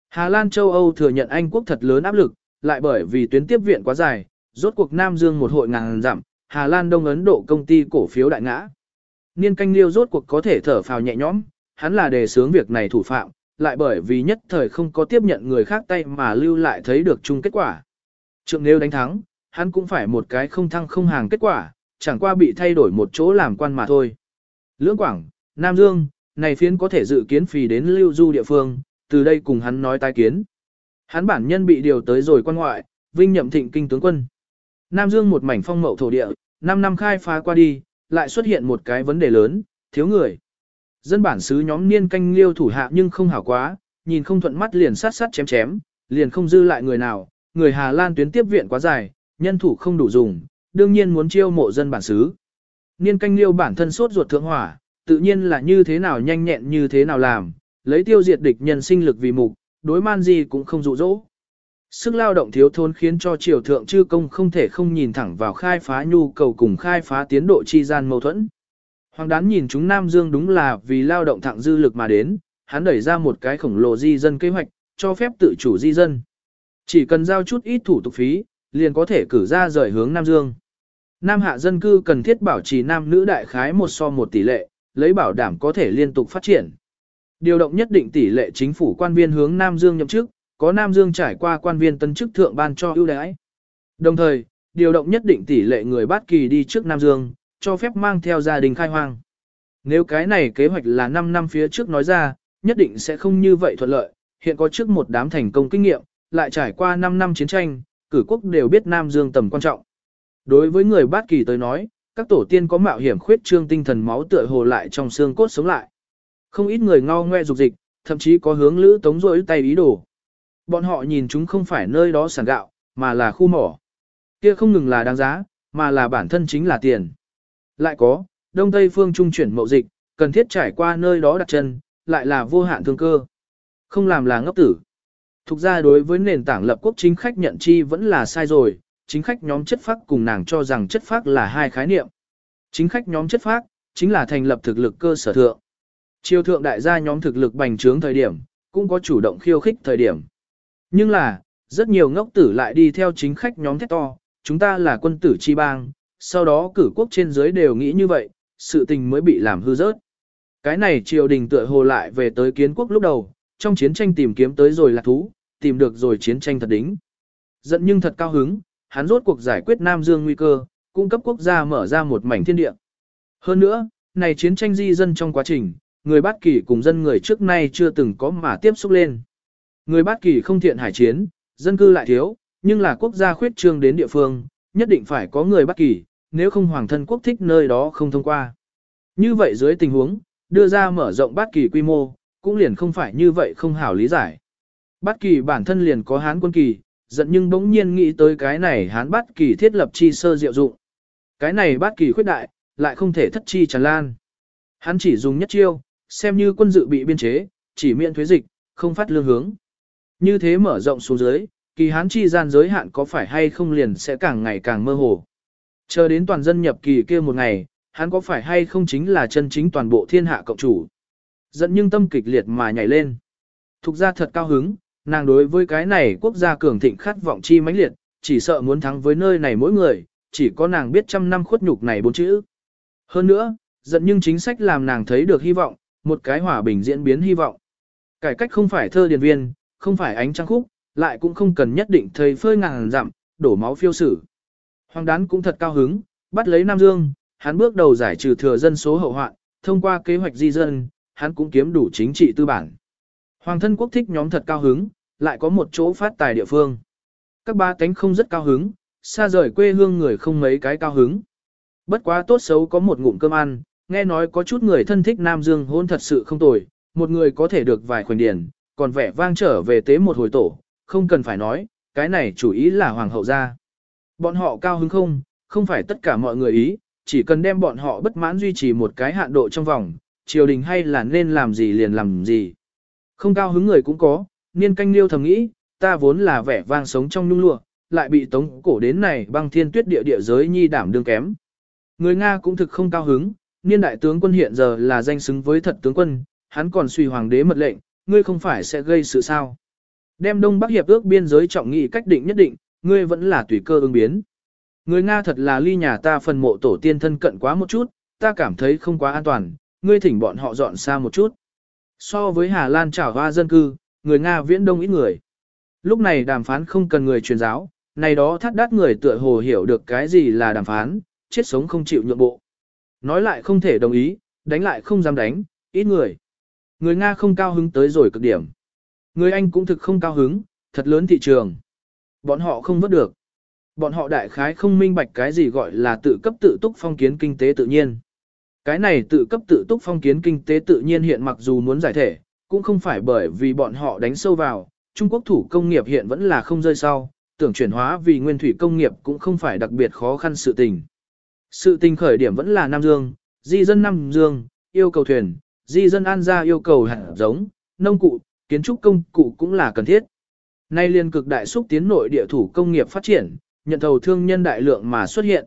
Hà Lan châu Âu thừa nhận Anh quốc thật lớn áp lực, lại bởi vì tuyến tiếp viện quá dài, rốt cuộc Nam Dương một hội ngàn giảm, Hà Lan Đông Ấn Độ công ty cổ phiếu đại ngã. Niên canh liêu rốt cuộc có thể thở phào nhẹ nhõm, hắn là đề sướng việc này thủ phạm, lại bởi vì nhất thời không có tiếp nhận người khác tay mà lưu lại thấy được chung kết quả. Trượng nếu đánh thắng, hắn cũng phải một cái không thăng không hàng kết quả, chẳng qua bị thay đổi một chỗ làm quan mà thôi. Lưỡng Quảng, Nam Dương, này phiến có thể dự kiến phì đến lưu du địa phương, từ đây cùng hắn nói tai kiến. Hắn bản nhân bị điều tới rồi quan ngoại, vinh nhậm thịnh kinh tướng quân. Nam Dương một mảnh phong mậu thổ địa, 5 năm khai phá qua đi, lại xuất hiện một cái vấn đề lớn, thiếu người. Dân bản xứ nhóm niên canh liêu thủ hạ nhưng không hảo quá, nhìn không thuận mắt liền sát sát chém chém, liền không dư lại người nào, người Hà Lan tuyến tiếp viện quá dài, nhân thủ không đủ dùng, đương nhiên muốn chiêu mộ dân bản xứ. Niên canh liêu bản thân sốt ruột thượng hỏa, tự nhiên là như thế nào nhanh nhẹn như thế nào làm, lấy tiêu diệt địch nhân sinh lực vì mục, đối man gì cũng không dụ dỗ. Sức lao động thiếu thốn khiến cho triều thượng chư công không thể không nhìn thẳng vào khai phá nhu cầu cùng khai phá tiến độ chi gian mâu thuẫn. Hoàng đán nhìn chúng Nam Dương đúng là vì lao động thẳng dư lực mà đến, hắn đẩy ra một cái khổng lồ di dân kế hoạch, cho phép tự chủ di dân. Chỉ cần giao chút ít thủ tục phí, liền có thể cử ra rời hướng Nam Dương. Nam hạ dân cư cần thiết bảo trì nam nữ đại khái một so một tỷ lệ, lấy bảo đảm có thể liên tục phát triển. Điều động nhất định tỷ lệ chính phủ quan viên hướng Nam Dương nhậm chức, có Nam Dương trải qua quan viên tân chức thượng ban cho ưu đãi. Đồng thời, điều động nhất định tỷ lệ người bát kỳ đi trước Nam Dương, cho phép mang theo gia đình khai hoang. Nếu cái này kế hoạch là 5 năm phía trước nói ra, nhất định sẽ không như vậy thuận lợi, hiện có trước một đám thành công kinh nghiệm, lại trải qua 5 năm chiến tranh, cử quốc đều biết Nam Dương tầm quan trọng. Đối với người bát kỳ tới nói, các tổ tiên có mạo hiểm khuyết trương tinh thần máu tựa hồ lại trong xương cốt sống lại. Không ít người ngao ngoe dục dịch, thậm chí có hướng lữ tống rỗi tay ý đồ. Bọn họ nhìn chúng không phải nơi đó sản gạo, mà là khu mỏ. Kia không ngừng là đáng giá, mà là bản thân chính là tiền. Lại có, Đông Tây phương trung chuyển mậu dịch, cần thiết trải qua nơi đó đặt chân, lại là vô hạn thương cơ. Không làm là ngốc tử. Thực ra đối với nền tảng lập quốc chính khách nhận chi vẫn là sai rồi, chính khách nhóm chất phác cùng nàng cho rằng chất phác là hai khái niệm. Chính khách nhóm chất phác, chính là thành lập thực lực cơ sở thượng. Triều thượng đại gia nhóm thực lực bành trướng thời điểm, cũng có chủ động khiêu khích thời điểm. Nhưng là, rất nhiều ngốc tử lại đi theo chính khách nhóm thét to, chúng ta là quân tử chi bang, sau đó cử quốc trên dưới đều nghĩ như vậy, sự tình mới bị làm hư rớt. Cái này triều đình tựa hồ lại về tới kiến quốc lúc đầu, trong chiến tranh tìm kiếm tới rồi là thú, tìm được rồi chiến tranh thật đính. Giận nhưng thật cao hứng, hắn rốt cuộc giải quyết Nam Dương nguy cơ, cung cấp quốc gia mở ra một mảnh thiên địa. Hơn nữa, này chiến tranh di dân trong quá trình, người bát kỳ cùng dân người trước nay chưa từng có mà tiếp xúc lên. Người bát kỳ không thiện hải chiến, dân cư lại thiếu, nhưng là quốc gia khuyết trương đến địa phương, nhất định phải có người bát kỳ, nếu không hoàng thân quốc thích nơi đó không thông qua. Như vậy dưới tình huống, đưa ra mở rộng bát kỳ quy mô, cũng liền không phải như vậy không hảo lý giải. Bát kỳ bản thân liền có hán quân kỳ, giận nhưng bỗng nhiên nghĩ tới cái này hán bát kỳ thiết lập chi sơ diệu dụng. Cái này bát kỳ khuyết đại, lại không thể thất chi tràn lan. Hắn chỉ dùng nhất chiêu, xem như quân dự bị biên chế, chỉ miễn thuế dịch, không phát lương hướng. Như thế mở rộng xuống dưới, kỳ hán chi gian giới hạn có phải hay không liền sẽ càng ngày càng mơ hồ. Chờ đến toàn dân nhập kỳ kia một ngày, hắn có phải hay không chính là chân chính toàn bộ thiên hạ cộng chủ. Dẫn nhưng tâm kịch liệt mà nhảy lên. Thục ra thật cao hứng, nàng đối với cái này quốc gia cường thịnh khát vọng chi mãnh liệt, chỉ sợ muốn thắng với nơi này mỗi người, chỉ có nàng biết trăm năm khuất nhục này bốn chữ. Hơn nữa, giận nhưng chính sách làm nàng thấy được hy vọng, một cái hòa bình diễn biến hy vọng. Cải cách không phải thơ điền viên, không phải ánh trăng khúc, lại cũng không cần nhất định thầy phơi ngàn dặm, đổ máu phiêu sử. Hoàng đán cũng thật cao hứng, bắt lấy Nam Dương, hắn bước đầu giải trừ thừa dân số hậu hoạn, thông qua kế hoạch di dân, hắn cũng kiếm đủ chính trị tư bản. Hoàng thân quốc thích nhóm thật cao hứng, lại có một chỗ phát tài địa phương. Các ba cánh không rất cao hứng, xa rời quê hương người không mấy cái cao hứng. Bất quá tốt xấu có một ngụm cơm ăn, nghe nói có chút người thân thích Nam Dương hôn thật sự không tồi, một người có thể được vài khoản điển, còn vẻ vang trở về tế một hồi tổ, không cần phải nói, cái này chủ ý là hoàng hậu gia. Bọn họ cao hứng không, không phải tất cả mọi người ý, chỉ cần đem bọn họ bất mãn duy trì một cái hạn độ trong vòng, triều đình hay là nên làm gì liền làm gì. Không cao hứng người cũng có, niên canh liêu thầm nghĩ, ta vốn là vẻ vang sống trong nhung lụa, lại bị tống cổ đến này băng thiên tuyết địa địa giới nhi đảm đương kém. Người Nga cũng thực không cao hứng, niên đại tướng quân hiện giờ là danh xứng với thật tướng quân, hắn còn suy hoàng đế mật lệnh, ngươi không phải sẽ gây sự sao. Đem Đông Bắc Hiệp ước biên giới trọng nghị cách định nhất định, ngươi vẫn là tùy cơ ứng biến. Người Nga thật là ly nhà ta phần mộ tổ tiên thân cận quá một chút, ta cảm thấy không quá an toàn, ngươi thỉnh bọn họ dọn xa một chút. So với Hà Lan trảo hoa dân cư, người Nga viễn đông ít người. Lúc này đàm phán không cần người truyền giáo, này đó thắt đắt người tựa hồ hiểu được cái gì là đàm phán, chết sống không chịu nhượng bộ. Nói lại không thể đồng ý, đánh lại không dám đánh, ít người. Người Nga không cao hứng tới rồi cực điểm. Người Anh cũng thực không cao hứng, thật lớn thị trường. Bọn họ không vớt được. Bọn họ đại khái không minh bạch cái gì gọi là tự cấp tự túc phong kiến kinh tế tự nhiên. Cái này tự cấp tự túc phong kiến kinh tế tự nhiên hiện mặc dù muốn giải thể, cũng không phải bởi vì bọn họ đánh sâu vào, Trung Quốc thủ công nghiệp hiện vẫn là không rơi sau, tưởng chuyển hóa vì nguyên thủy công nghiệp cũng không phải đặc biệt khó khăn sự tình. Sự tình khởi điểm vẫn là Nam Dương, di dân Nam Dương, yêu cầu thuyền, di dân An gia yêu cầu hạt giống, nông cụ, kiến trúc công cụ cũng là cần thiết. Nay liên cực đại xúc tiến nội địa thủ công nghiệp phát triển, nhận thầu thương nhân đại lượng mà xuất hiện.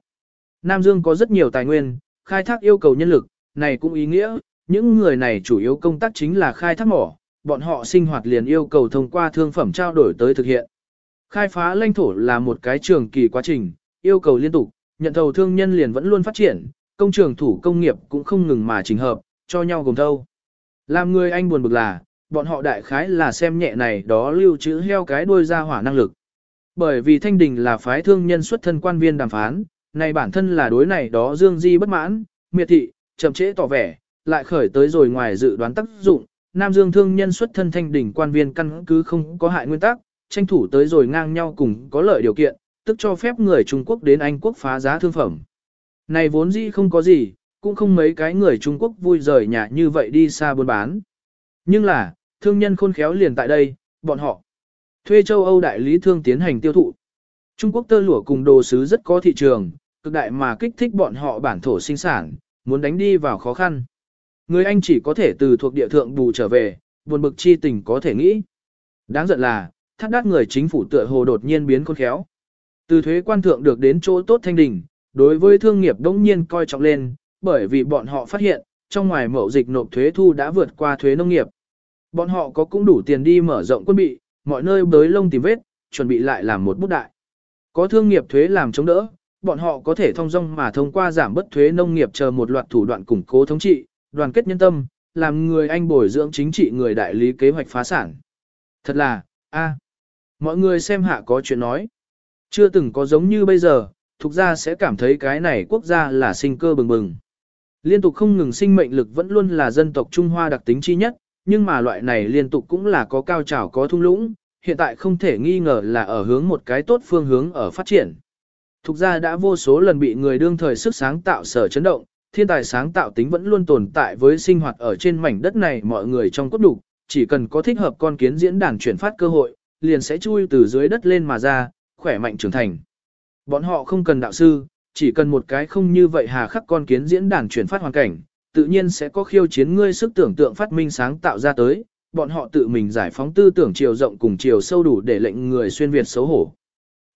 Nam Dương có rất nhiều tài nguyên, khai thác yêu cầu nhân lực, này cũng ý nghĩa, những người này chủ yếu công tác chính là khai thác mỏ, bọn họ sinh hoạt liền yêu cầu thông qua thương phẩm trao đổi tới thực hiện. Khai phá lãnh thổ là một cái trường kỳ quá trình, yêu cầu liên tục, nhận thầu thương nhân liền vẫn luôn phát triển, công trường thủ công nghiệp cũng không ngừng mà trình hợp, cho nhau gồm thâu. Làm người anh buồn bực là, bọn họ đại khái là xem nhẹ này đó lưu trữ heo cái đuôi ra hỏa năng lực. Bởi vì Thanh Đình là phái thương nhân xuất thân quan viên đàm phán, này bản thân là đối này đó Dương Di bất mãn, miệt thị, chậm trễ tỏ vẻ, lại khởi tới rồi ngoài dự đoán tác dụng, Nam Dương thương nhân xuất thân Thanh Đình quan viên căn cứ không có hại nguyên tắc, tranh thủ tới rồi ngang nhau cùng có lợi điều kiện, tức cho phép người Trung Quốc đến Anh quốc phá giá thương phẩm. Này vốn dĩ không có gì, cũng không mấy cái người Trung Quốc vui rời nhà như vậy đi xa buôn bán. Nhưng là, thương nhân khôn khéo liền tại đây, bọn họ thuê châu Âu đại lý thương tiến hành tiêu thụ. Trung Quốc tơ lụa cùng đồ sứ rất có thị trường, cực đại mà kích thích bọn họ bản thổ sinh sản, muốn đánh đi vào khó khăn. Người Anh chỉ có thể từ thuộc địa thượng bù trở về, buồn bực chi tình có thể nghĩ. Đáng giận là, thắt đát người chính phủ tựa hồ đột nhiên biến khôn khéo. Từ thuế quan thượng được đến chỗ tốt thanh đình, đối với thương nghiệp đông nhiên coi trọng lên, bởi vì bọn họ phát hiện, trong ngoài mậu dịch nộp thuế thu đã vượt qua thuế nông nghiệp. Bọn họ có cũng đủ tiền đi mở rộng quân bị, mọi nơi bới lông tìm vết, chuẩn bị lại làm một bút đại. Có thương nghiệp thuế làm chống đỡ, bọn họ có thể thông dong mà thông qua giảm bất thuế nông nghiệp chờ một loạt thủ đoạn củng cố thống trị, đoàn kết nhân tâm, làm người Anh bồi dưỡng chính trị người đại lý kế hoạch phá sản. Thật là, a, mọi người xem hạ có chuyện nói. Chưa từng có giống như bây giờ, thuộc gia sẽ cảm thấy cái này quốc gia là sinh cơ bừng bừng. Liên tục không ngừng sinh mệnh lực vẫn luôn là dân tộc Trung Hoa đặc tính chi nhất, nhưng mà loại này liên tục cũng là có cao trào có thung lũng, hiện tại không thể nghi ngờ là ở hướng một cái tốt phương hướng ở phát triển. Thục gia đã vô số lần bị người đương thời sức sáng tạo sở chấn động, thiên tài sáng tạo tính vẫn luôn tồn tại với sinh hoạt ở trên mảnh đất này mọi người trong cốt đủ, chỉ cần có thích hợp con kiến diễn đàn chuyển phát cơ hội, liền sẽ chui từ dưới đất lên mà ra, khỏe mạnh trưởng thành. Bọn họ không cần đạo sư, chỉ cần một cái không như vậy hà khắc con kiến diễn đàn chuyển phát hoàn cảnh, tự nhiên sẽ có khiêu chiến ngươi sức tưởng tượng phát minh sáng tạo ra tới, bọn họ tự mình giải phóng tư tưởng chiều rộng cùng chiều sâu đủ để lệnh người xuyên Việt xấu hổ.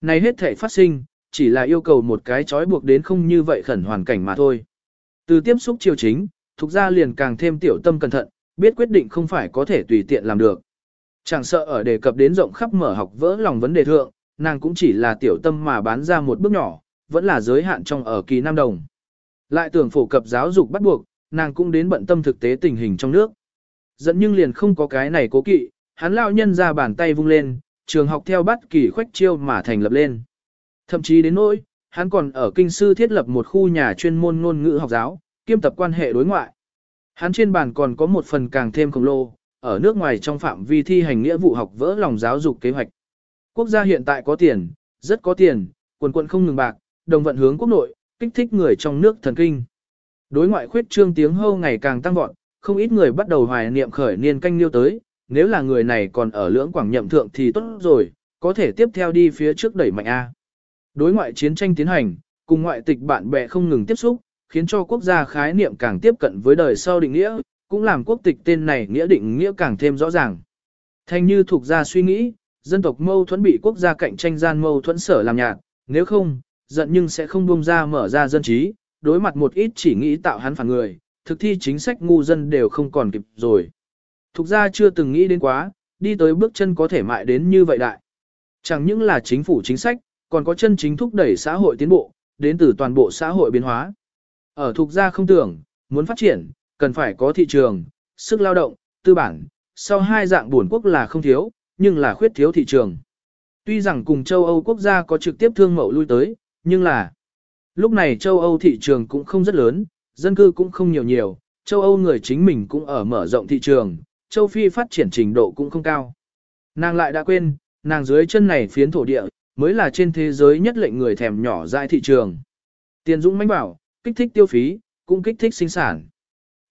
Này hết thể phát sinh, chỉ là yêu cầu một cái trói buộc đến không như vậy khẩn hoàn cảnh mà thôi. Từ tiếp xúc chiều chính, thuộc ra liền càng thêm tiểu tâm cẩn thận, biết quyết định không phải có thể tùy tiện làm được. Chẳng sợ ở đề cập đến rộng khắp mở học vỡ lòng vấn đề thượng, nàng cũng chỉ là tiểu tâm mà bán ra một bước nhỏ, vẫn là giới hạn trong ở kỳ nam đồng. Lại tưởng phổ cập giáo dục bắt buộc, nàng cũng đến bận tâm thực tế tình hình trong nước. Dẫn nhưng liền không có cái này cố kỵ, hắn lão nhân ra bàn tay vung lên, trường học theo bắt kỳ khoách chiêu mà thành lập lên. Thậm chí đến nỗi, hắn còn ở kinh sư thiết lập một khu nhà chuyên môn ngôn ngữ học giáo, kiêm tập quan hệ đối ngoại. Hắn trên bàn còn có một phần càng thêm khổng lồ, ở nước ngoài trong phạm vi thi hành nghĩa vụ học vỡ lòng giáo dục kế hoạch. Quốc gia hiện tại có tiền, rất có tiền, quần quận không ngừng bạc, đồng vận hướng quốc nội, kích thích người trong nước thần kinh. Đối ngoại khuyết trương tiếng hâu ngày càng tăng vọt, không ít người bắt đầu hoài niệm khởi niên canh liêu tới, nếu là người này còn ở lưỡng quảng nhậm thượng thì tốt rồi, có thể tiếp theo đi phía trước đẩy mạnh A. Đối ngoại chiến tranh tiến hành, cùng ngoại tịch bạn bè không ngừng tiếp xúc, khiến cho quốc gia khái niệm càng tiếp cận với đời sau định nghĩa, cũng làm quốc tịch tên này nghĩa định nghĩa càng thêm rõ ràng. Thanh như thuộc gia suy nghĩ, dân tộc mâu thuẫn bị quốc gia cạnh tranh gian mâu thuẫn sở làm nhạt, nếu không, giận nhưng sẽ không buông ra mở ra dân trí, đối mặt một ít chỉ nghĩ tạo hắn phản người, thực thi chính sách ngu dân đều không còn kịp rồi. Thục gia chưa từng nghĩ đến quá, đi tới bước chân có thể mại đến như vậy đại. Chẳng những là chính phủ chính sách, còn có chân chính thúc đẩy xã hội tiến bộ, đến từ toàn bộ xã hội biến hóa. Ở thuộc gia không tưởng, muốn phát triển, cần phải có thị trường, sức lao động, tư bản, sau hai dạng buồn quốc là không thiếu, nhưng là khuyết thiếu thị trường. Tuy rằng cùng châu Âu quốc gia có trực tiếp thương mậu lui tới, nhưng là lúc này châu Âu thị trường cũng không rất lớn, dân cư cũng không nhiều nhiều, châu Âu người chính mình cũng ở mở rộng thị trường, châu Phi phát triển trình độ cũng không cao. Nàng lại đã quên, nàng dưới chân này phiến thổ địa, mới là trên thế giới nhất lệnh người thèm nhỏ dại thị trường. Tiền dũng mãnh bảo, kích thích tiêu phí, cũng kích thích sinh sản.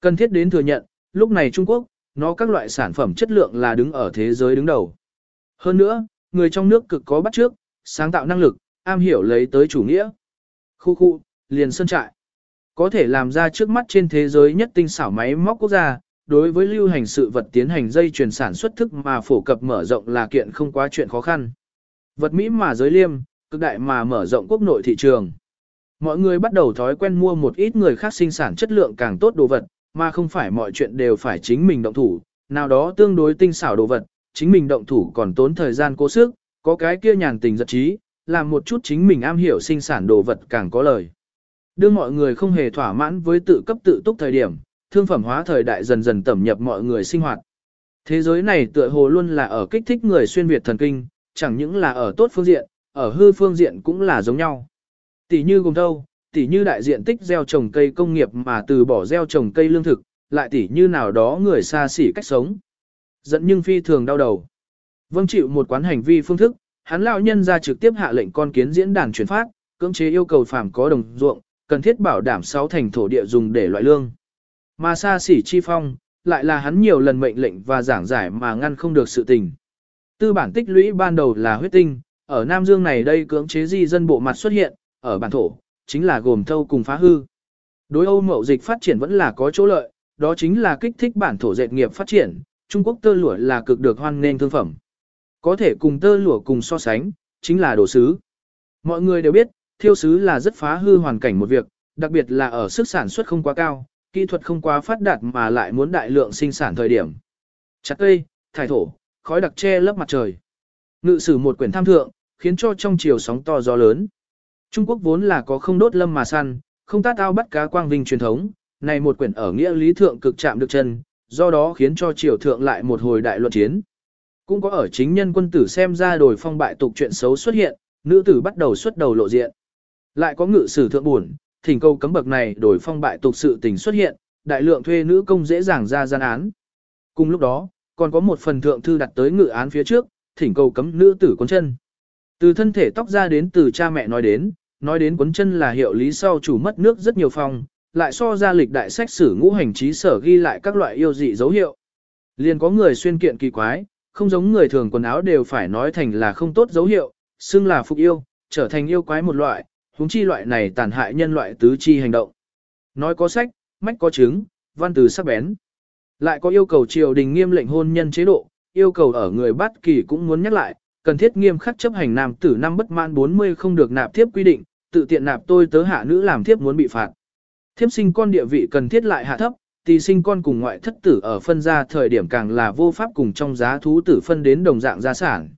Cần thiết đến thừa nhận, lúc này Trung Quốc, nó các loại sản phẩm chất lượng là đứng ở thế giới đứng đầu. Hơn nữa, người trong nước cực có bắt trước, sáng tạo năng lực, am hiểu lấy tới chủ nghĩa. Khu khu, liền sơn trại. Có thể làm ra trước mắt trên thế giới nhất tinh xảo máy móc quốc gia, đối với lưu hành sự vật tiến hành dây chuyển sản xuất thức mà phổ cập mở rộng là kiện không quá chuyện khó khăn. Vật Mỹ mà giới liêm, cực đại mà mở rộng quốc nội thị trường. Mọi người bắt đầu thói quen mua một ít người khác sinh sản chất lượng càng tốt đồ vật, mà không phải mọi chuyện đều phải chính mình động thủ, nào đó tương đối tinh xảo đồ vật, chính mình động thủ còn tốn thời gian cố sức, có cái kia nhàn tình giật trí, làm một chút chính mình am hiểu sinh sản đồ vật càng có lời. Đưa mọi người không hề thỏa mãn với tự cấp tự túc thời điểm, thương phẩm hóa thời đại dần dần tẩm nhập mọi người sinh hoạt. Thế giới này tựa hồ luôn là ở kích thích người xuyên Việt thần kinh, chẳng những là ở tốt phương diện, ở hư phương diện cũng là giống nhau. Tỷ như gồm thâu, tỷ như đại diện tích gieo trồng cây công nghiệp mà từ bỏ gieo trồng cây lương thực, lại tỷ như nào đó người xa xỉ cách sống. Dẫn nhưng phi thường đau đầu. Vâng chịu một quán hành vi phương thức, hắn lão nhân ra trực tiếp hạ lệnh con kiến diễn đàn chuyển phát, cưỡng chế yêu cầu phàm có đồng ruộng, cần thiết bảo đảm sáu thành thổ địa dùng để loại lương. Mà xa xỉ chi phong, lại là hắn nhiều lần mệnh lệnh và giảng giải mà ngăn không được sự tình. Tư bản tích lũy ban đầu là huyết tinh, ở Nam Dương này đây cưỡng chế di dân bộ mặt xuất hiện, ở bản thổ, chính là gồm thâu cùng phá hư. Đối Âu mậu dịch phát triển vẫn là có chỗ lợi, đó chính là kích thích bản thổ dệt nghiệp phát triển, Trung Quốc tơ lụa là cực được hoan nghênh thương phẩm. Có thể cùng tơ lụa cùng so sánh, chính là đồ sứ. Mọi người đều biết, thiêu sứ là rất phá hư hoàn cảnh một việc, đặc biệt là ở sức sản xuất không quá cao, kỹ thuật không quá phát đạt mà lại muốn đại lượng sinh sản thời điểm. Chặt cây, thải thổ, khói đặc che lấp mặt trời. Ngự sử một quyển tham thượng, khiến cho trong chiều sóng to gió lớn. Trung Quốc vốn là có không đốt lâm mà săn, không tát ao bắt cá quang vinh truyền thống, này một quyển ở nghĩa lý thượng cực chạm được chân, do đó khiến cho triều thượng lại một hồi đại luận chiến. Cũng có ở chính nhân quân tử xem ra đổi phong bại tục chuyện xấu xuất hiện, nữ tử bắt đầu xuất đầu lộ diện. Lại có ngự sử thượng buồn, thỉnh câu cấm bậc này đổi phong bại tục sự tình xuất hiện, đại lượng thuê nữ công dễ dàng ra gian án. Cùng lúc đó, còn có một phần thượng thư đặt tới ngự án phía trước, thỉnh cầu cấm nữ tử cuốn chân. Từ thân thể tóc ra đến từ cha mẹ nói đến, nói đến cuốn chân là hiệu lý sau chủ mất nước rất nhiều phong, lại so ra lịch đại sách sử ngũ hành trí sở ghi lại các loại yêu dị dấu hiệu. Liền có người xuyên kiện kỳ quái, không giống người thường quần áo đều phải nói thành là không tốt dấu hiệu, xưng là phục yêu, trở thành yêu quái một loại, huống chi loại này tàn hại nhân loại tứ chi hành động. Nói có sách, mách có chứng, văn từ sắc bén. Lại có yêu cầu triều đình nghiêm lệnh hôn nhân chế độ, yêu cầu ở người bắt kỳ cũng muốn nhắc lại, cần thiết nghiêm khắc chấp hành nam tử năm bất mãn 40 không được nạp tiếp quy định, tự tiện nạp tôi tớ hạ nữ làm thiếp muốn bị phạt. Thiếp sinh con địa vị cần thiết lại hạ thấp, tỳ sinh con cùng ngoại thất tử ở phân gia thời điểm càng là vô pháp cùng trong giá thú tử phân đến đồng dạng gia sản.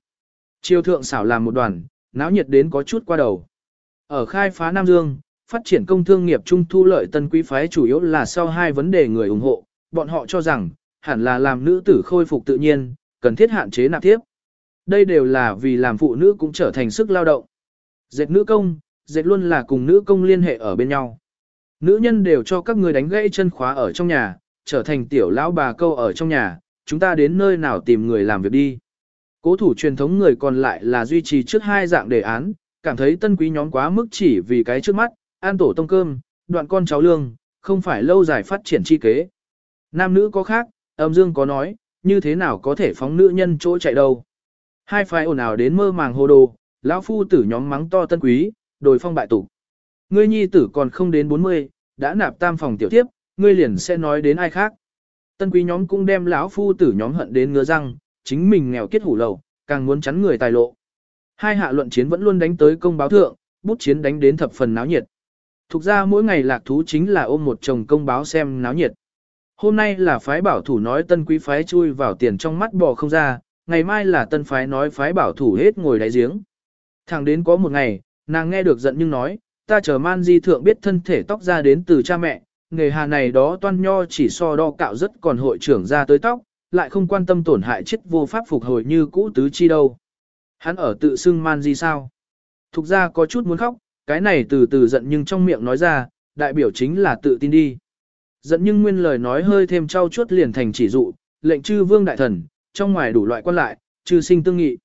Triều thượng xảo làm một đoàn, náo nhiệt đến có chút qua đầu. Ở khai phá Nam Dương, phát triển công thương nghiệp trung thu lợi tân quý phái chủ yếu là sau hai vấn đề người ủng hộ, bọn họ cho rằng, hẳn là làm nữ tử khôi phục tự nhiên, cần thiết hạn chế nạp tiếp. Đây đều là vì làm phụ nữ cũng trở thành sức lao động. Dệt nữ công, dệt luôn là cùng nữ công liên hệ ở bên nhau. Nữ nhân đều cho các người đánh gãy chân khóa ở trong nhà, trở thành tiểu lão bà câu ở trong nhà, chúng ta đến nơi nào tìm người làm việc đi. Cố thủ truyền thống người còn lại là duy trì trước hai dạng đề án, cảm thấy tân quý nhóm quá mức chỉ vì cái trước mắt, an tổ tông cơm, đoạn con cháu lương, không phải lâu dài phát triển chi kế. Nam nữ có khác, âm dương có nói, như thế nào có thể phóng nữ nhân chỗ chạy đâu. Hai phái ồn ào đến mơ màng hồ đồ, lão phu tử nhóm mắng to tân quý, đồi phong bại tục. Ngươi nhi tử còn không đến 40, đã nạp tam phòng tiểu tiếp, ngươi liền sẽ nói đến ai khác. Tân quý nhóm cũng đem lão phu tử nhóm hận đến ngứa răng, chính mình nghèo kiết hủ lầu, càng muốn chắn người tài lộ. Hai hạ luận chiến vẫn luôn đánh tới công báo thượng, bút chiến đánh đến thập phần náo nhiệt. Thực ra mỗi ngày lạc thú chính là ôm một chồng công báo xem náo nhiệt. Hôm nay là phái bảo thủ nói tân quý phái chui vào tiền trong mắt bò không ra, ngày mai là tân phái nói phái bảo thủ hết ngồi đáy giếng. Thẳng đến có một ngày, nàng nghe được giận nhưng nói, ta chờ man di thượng biết thân thể tóc ra đến từ cha mẹ, nghề hà này đó toan nho chỉ so đo cạo rất còn hội trưởng ra tới tóc, lại không quan tâm tổn hại chết vô pháp phục hồi như cũ tứ chi đâu. Hắn ở tự xưng man di sao? Thục ra có chút muốn khóc, cái này từ từ giận nhưng trong miệng nói ra, đại biểu chính là tự tin đi dẫn nhưng nguyên lời nói hơi thêm trau chuốt liền thành chỉ dụ, lệnh chư vương đại thần, trong ngoài đủ loại quan lại, chư sinh tương nghị.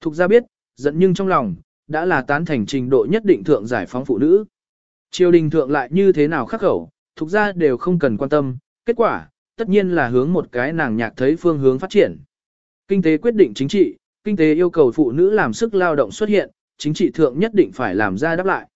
Thục ra biết, dẫn nhưng trong lòng, đã là tán thành trình độ nhất định thượng giải phóng phụ nữ. Triều đình thượng lại như thế nào khắc khẩu, thục ra đều không cần quan tâm, kết quả, tất nhiên là hướng một cái nàng nhạc thấy phương hướng phát triển. Kinh tế quyết định chính trị, kinh tế yêu cầu phụ nữ làm sức lao động xuất hiện, chính trị thượng nhất định phải làm ra đáp lại.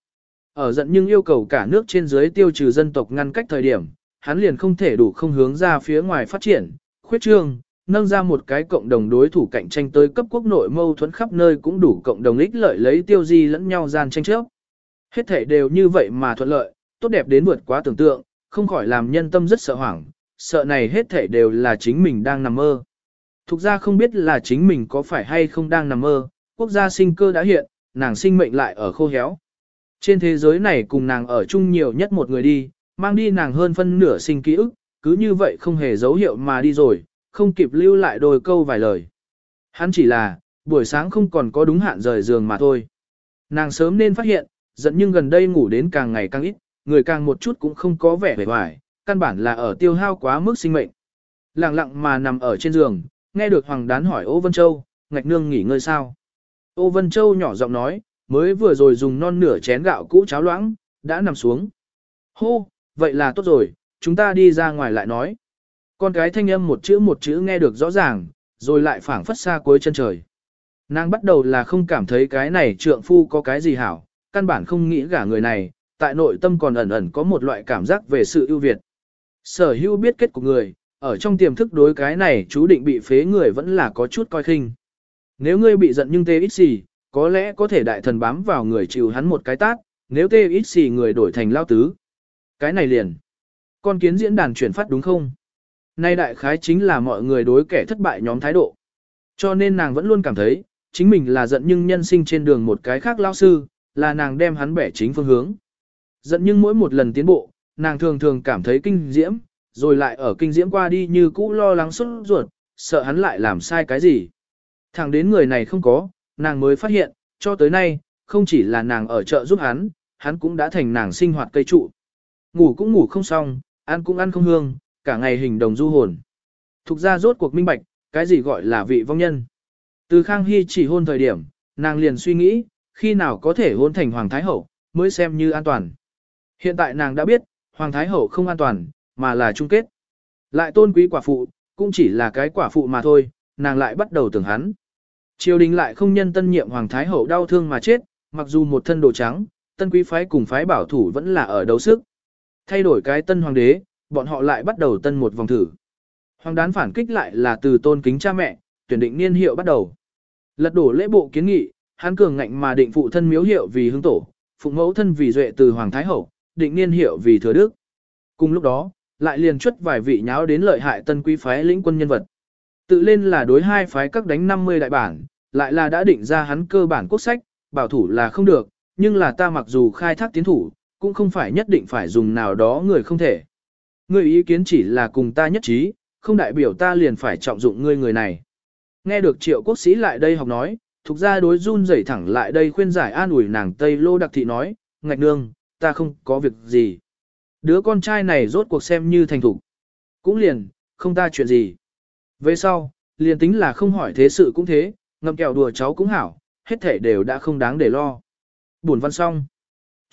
Ở giận nhưng yêu cầu cả nước trên dưới tiêu trừ dân tộc ngăn cách thời điểm, hắn liền không thể đủ không hướng ra phía ngoài phát triển, khuyết trương, nâng ra một cái cộng đồng đối thủ cạnh tranh tới cấp quốc nội mâu thuẫn khắp nơi cũng đủ cộng đồng ích lợi lấy tiêu di lẫn nhau gian tranh chấp. Hết thể đều như vậy mà thuận lợi, tốt đẹp đến vượt quá tưởng tượng, không khỏi làm nhân tâm rất sợ hoảng, sợ này hết thể đều là chính mình đang nằm mơ. Thục ra không biết là chính mình có phải hay không đang nằm mơ, quốc gia sinh cơ đã hiện, nàng sinh mệnh lại ở khô héo. Trên thế giới này cùng nàng ở chung nhiều nhất một người đi, mang đi nàng hơn phân nửa sinh ký ức, cứ như vậy không hề dấu hiệu mà đi rồi, không kịp lưu lại đôi câu vài lời. Hắn chỉ là, buổi sáng không còn có đúng hạn rời giường mà thôi. Nàng sớm nên phát hiện, giận nhưng gần đây ngủ đến càng ngày càng ít, người càng một chút cũng không có vẻ vẻ vải, căn bản là ở tiêu hao quá mức sinh mệnh. Lặng lặng mà nằm ở trên giường, nghe được Hoàng Đán hỏi Ô Vân Châu, ngạch nương nghỉ ngơi sao. Ô Vân Châu nhỏ giọng nói, mới vừa rồi dùng non nửa chén gạo cũ cháo loãng, đã nằm xuống. Hô, vậy là tốt rồi, chúng ta đi ra ngoài lại nói. Con cái thanh âm một chữ một chữ nghe được rõ ràng, rồi lại phảng phất xa cuối chân trời. Nàng bắt đầu là không cảm thấy cái này trượng phu có cái gì hảo, căn bản không nghĩ gả người này, tại nội tâm còn ẩn ẩn có một loại cảm giác về sự ưu việt. Sở hữu biết kết của người, ở trong tiềm thức đối cái này chú định bị phế người vẫn là có chút coi khinh. Nếu ngươi bị giận nhưng tê ít gì, có lẽ có thể đại thần bám vào người chịu hắn một cái tát, nếu tê ít gì người đổi thành lao tứ. Cái này liền. Con kiến diễn đàn chuyển phát đúng không? Nay đại khái chính là mọi người đối kẻ thất bại nhóm thái độ. Cho nên nàng vẫn luôn cảm thấy, chính mình là giận nhưng nhân sinh trên đường một cái khác lao sư, là nàng đem hắn bẻ chính phương hướng. Giận nhưng mỗi một lần tiến bộ, nàng thường thường cảm thấy kinh diễm, rồi lại ở kinh diễm qua đi như cũ lo lắng xuất ruột, sợ hắn lại làm sai cái gì. Thẳng đến người này không có, nàng mới phát hiện, cho tới nay, không chỉ là nàng ở chợ giúp hắn, hắn cũng đã thành nàng sinh hoạt cây trụ. Ngủ cũng ngủ không xong, ăn cũng ăn không hương, cả ngày hình đồng du hồn. Thục ra rốt cuộc minh bạch, cái gì gọi là vị vong nhân. Từ Khang Hy chỉ hôn thời điểm, nàng liền suy nghĩ, khi nào có thể hôn thành Hoàng Thái Hậu, mới xem như an toàn. Hiện tại nàng đã biết, Hoàng Thái Hậu không an toàn, mà là chung kết. Lại tôn quý quả phụ, cũng chỉ là cái quả phụ mà thôi, nàng lại bắt đầu tưởng hắn. Triều đình lại không nhân tân nhiệm Hoàng Thái Hậu đau thương mà chết, mặc dù một thân đồ trắng, tân quý phái cùng phái bảo thủ vẫn là ở đấu sức. Thay đổi cái tân hoàng đế, bọn họ lại bắt đầu tân một vòng thử. Hoàng đán phản kích lại là từ tôn kính cha mẹ, tuyển định niên hiệu bắt đầu. Lật đổ lễ bộ kiến nghị, hắn cường ngạnh mà định phụ thân miếu hiệu vì hương tổ, phụ mẫu thân vì duệ từ Hoàng Thái Hậu, định niên hiệu vì thừa đức. Cùng lúc đó, lại liền chuất vài vị nháo đến lợi hại tân quý phái lĩnh quân nhân vật. Tự lên là đối hai phái các đánh 50 đại bản, lại là đã định ra hắn cơ bản quốc sách, bảo thủ là không được, nhưng là ta mặc dù khai thác tiến thủ, cũng không phải nhất định phải dùng nào đó người không thể. Người ý kiến chỉ là cùng ta nhất trí, không đại biểu ta liền phải trọng dụng ngươi người này. Nghe được triệu quốc sĩ lại đây học nói, thuộc ra đối run rẩy thẳng lại đây khuyên giải an ủi nàng Tây Lô Đặc Thị nói, ngạch nương, ta không có việc gì. Đứa con trai này rốt cuộc xem như thành thủ. Cũng liền, không ta chuyện gì. Về sau, liền tính là không hỏi thế sự cũng thế, ngậm kẹo đùa cháu cũng hảo, hết thể đều đã không đáng để lo. Buồn văn xong.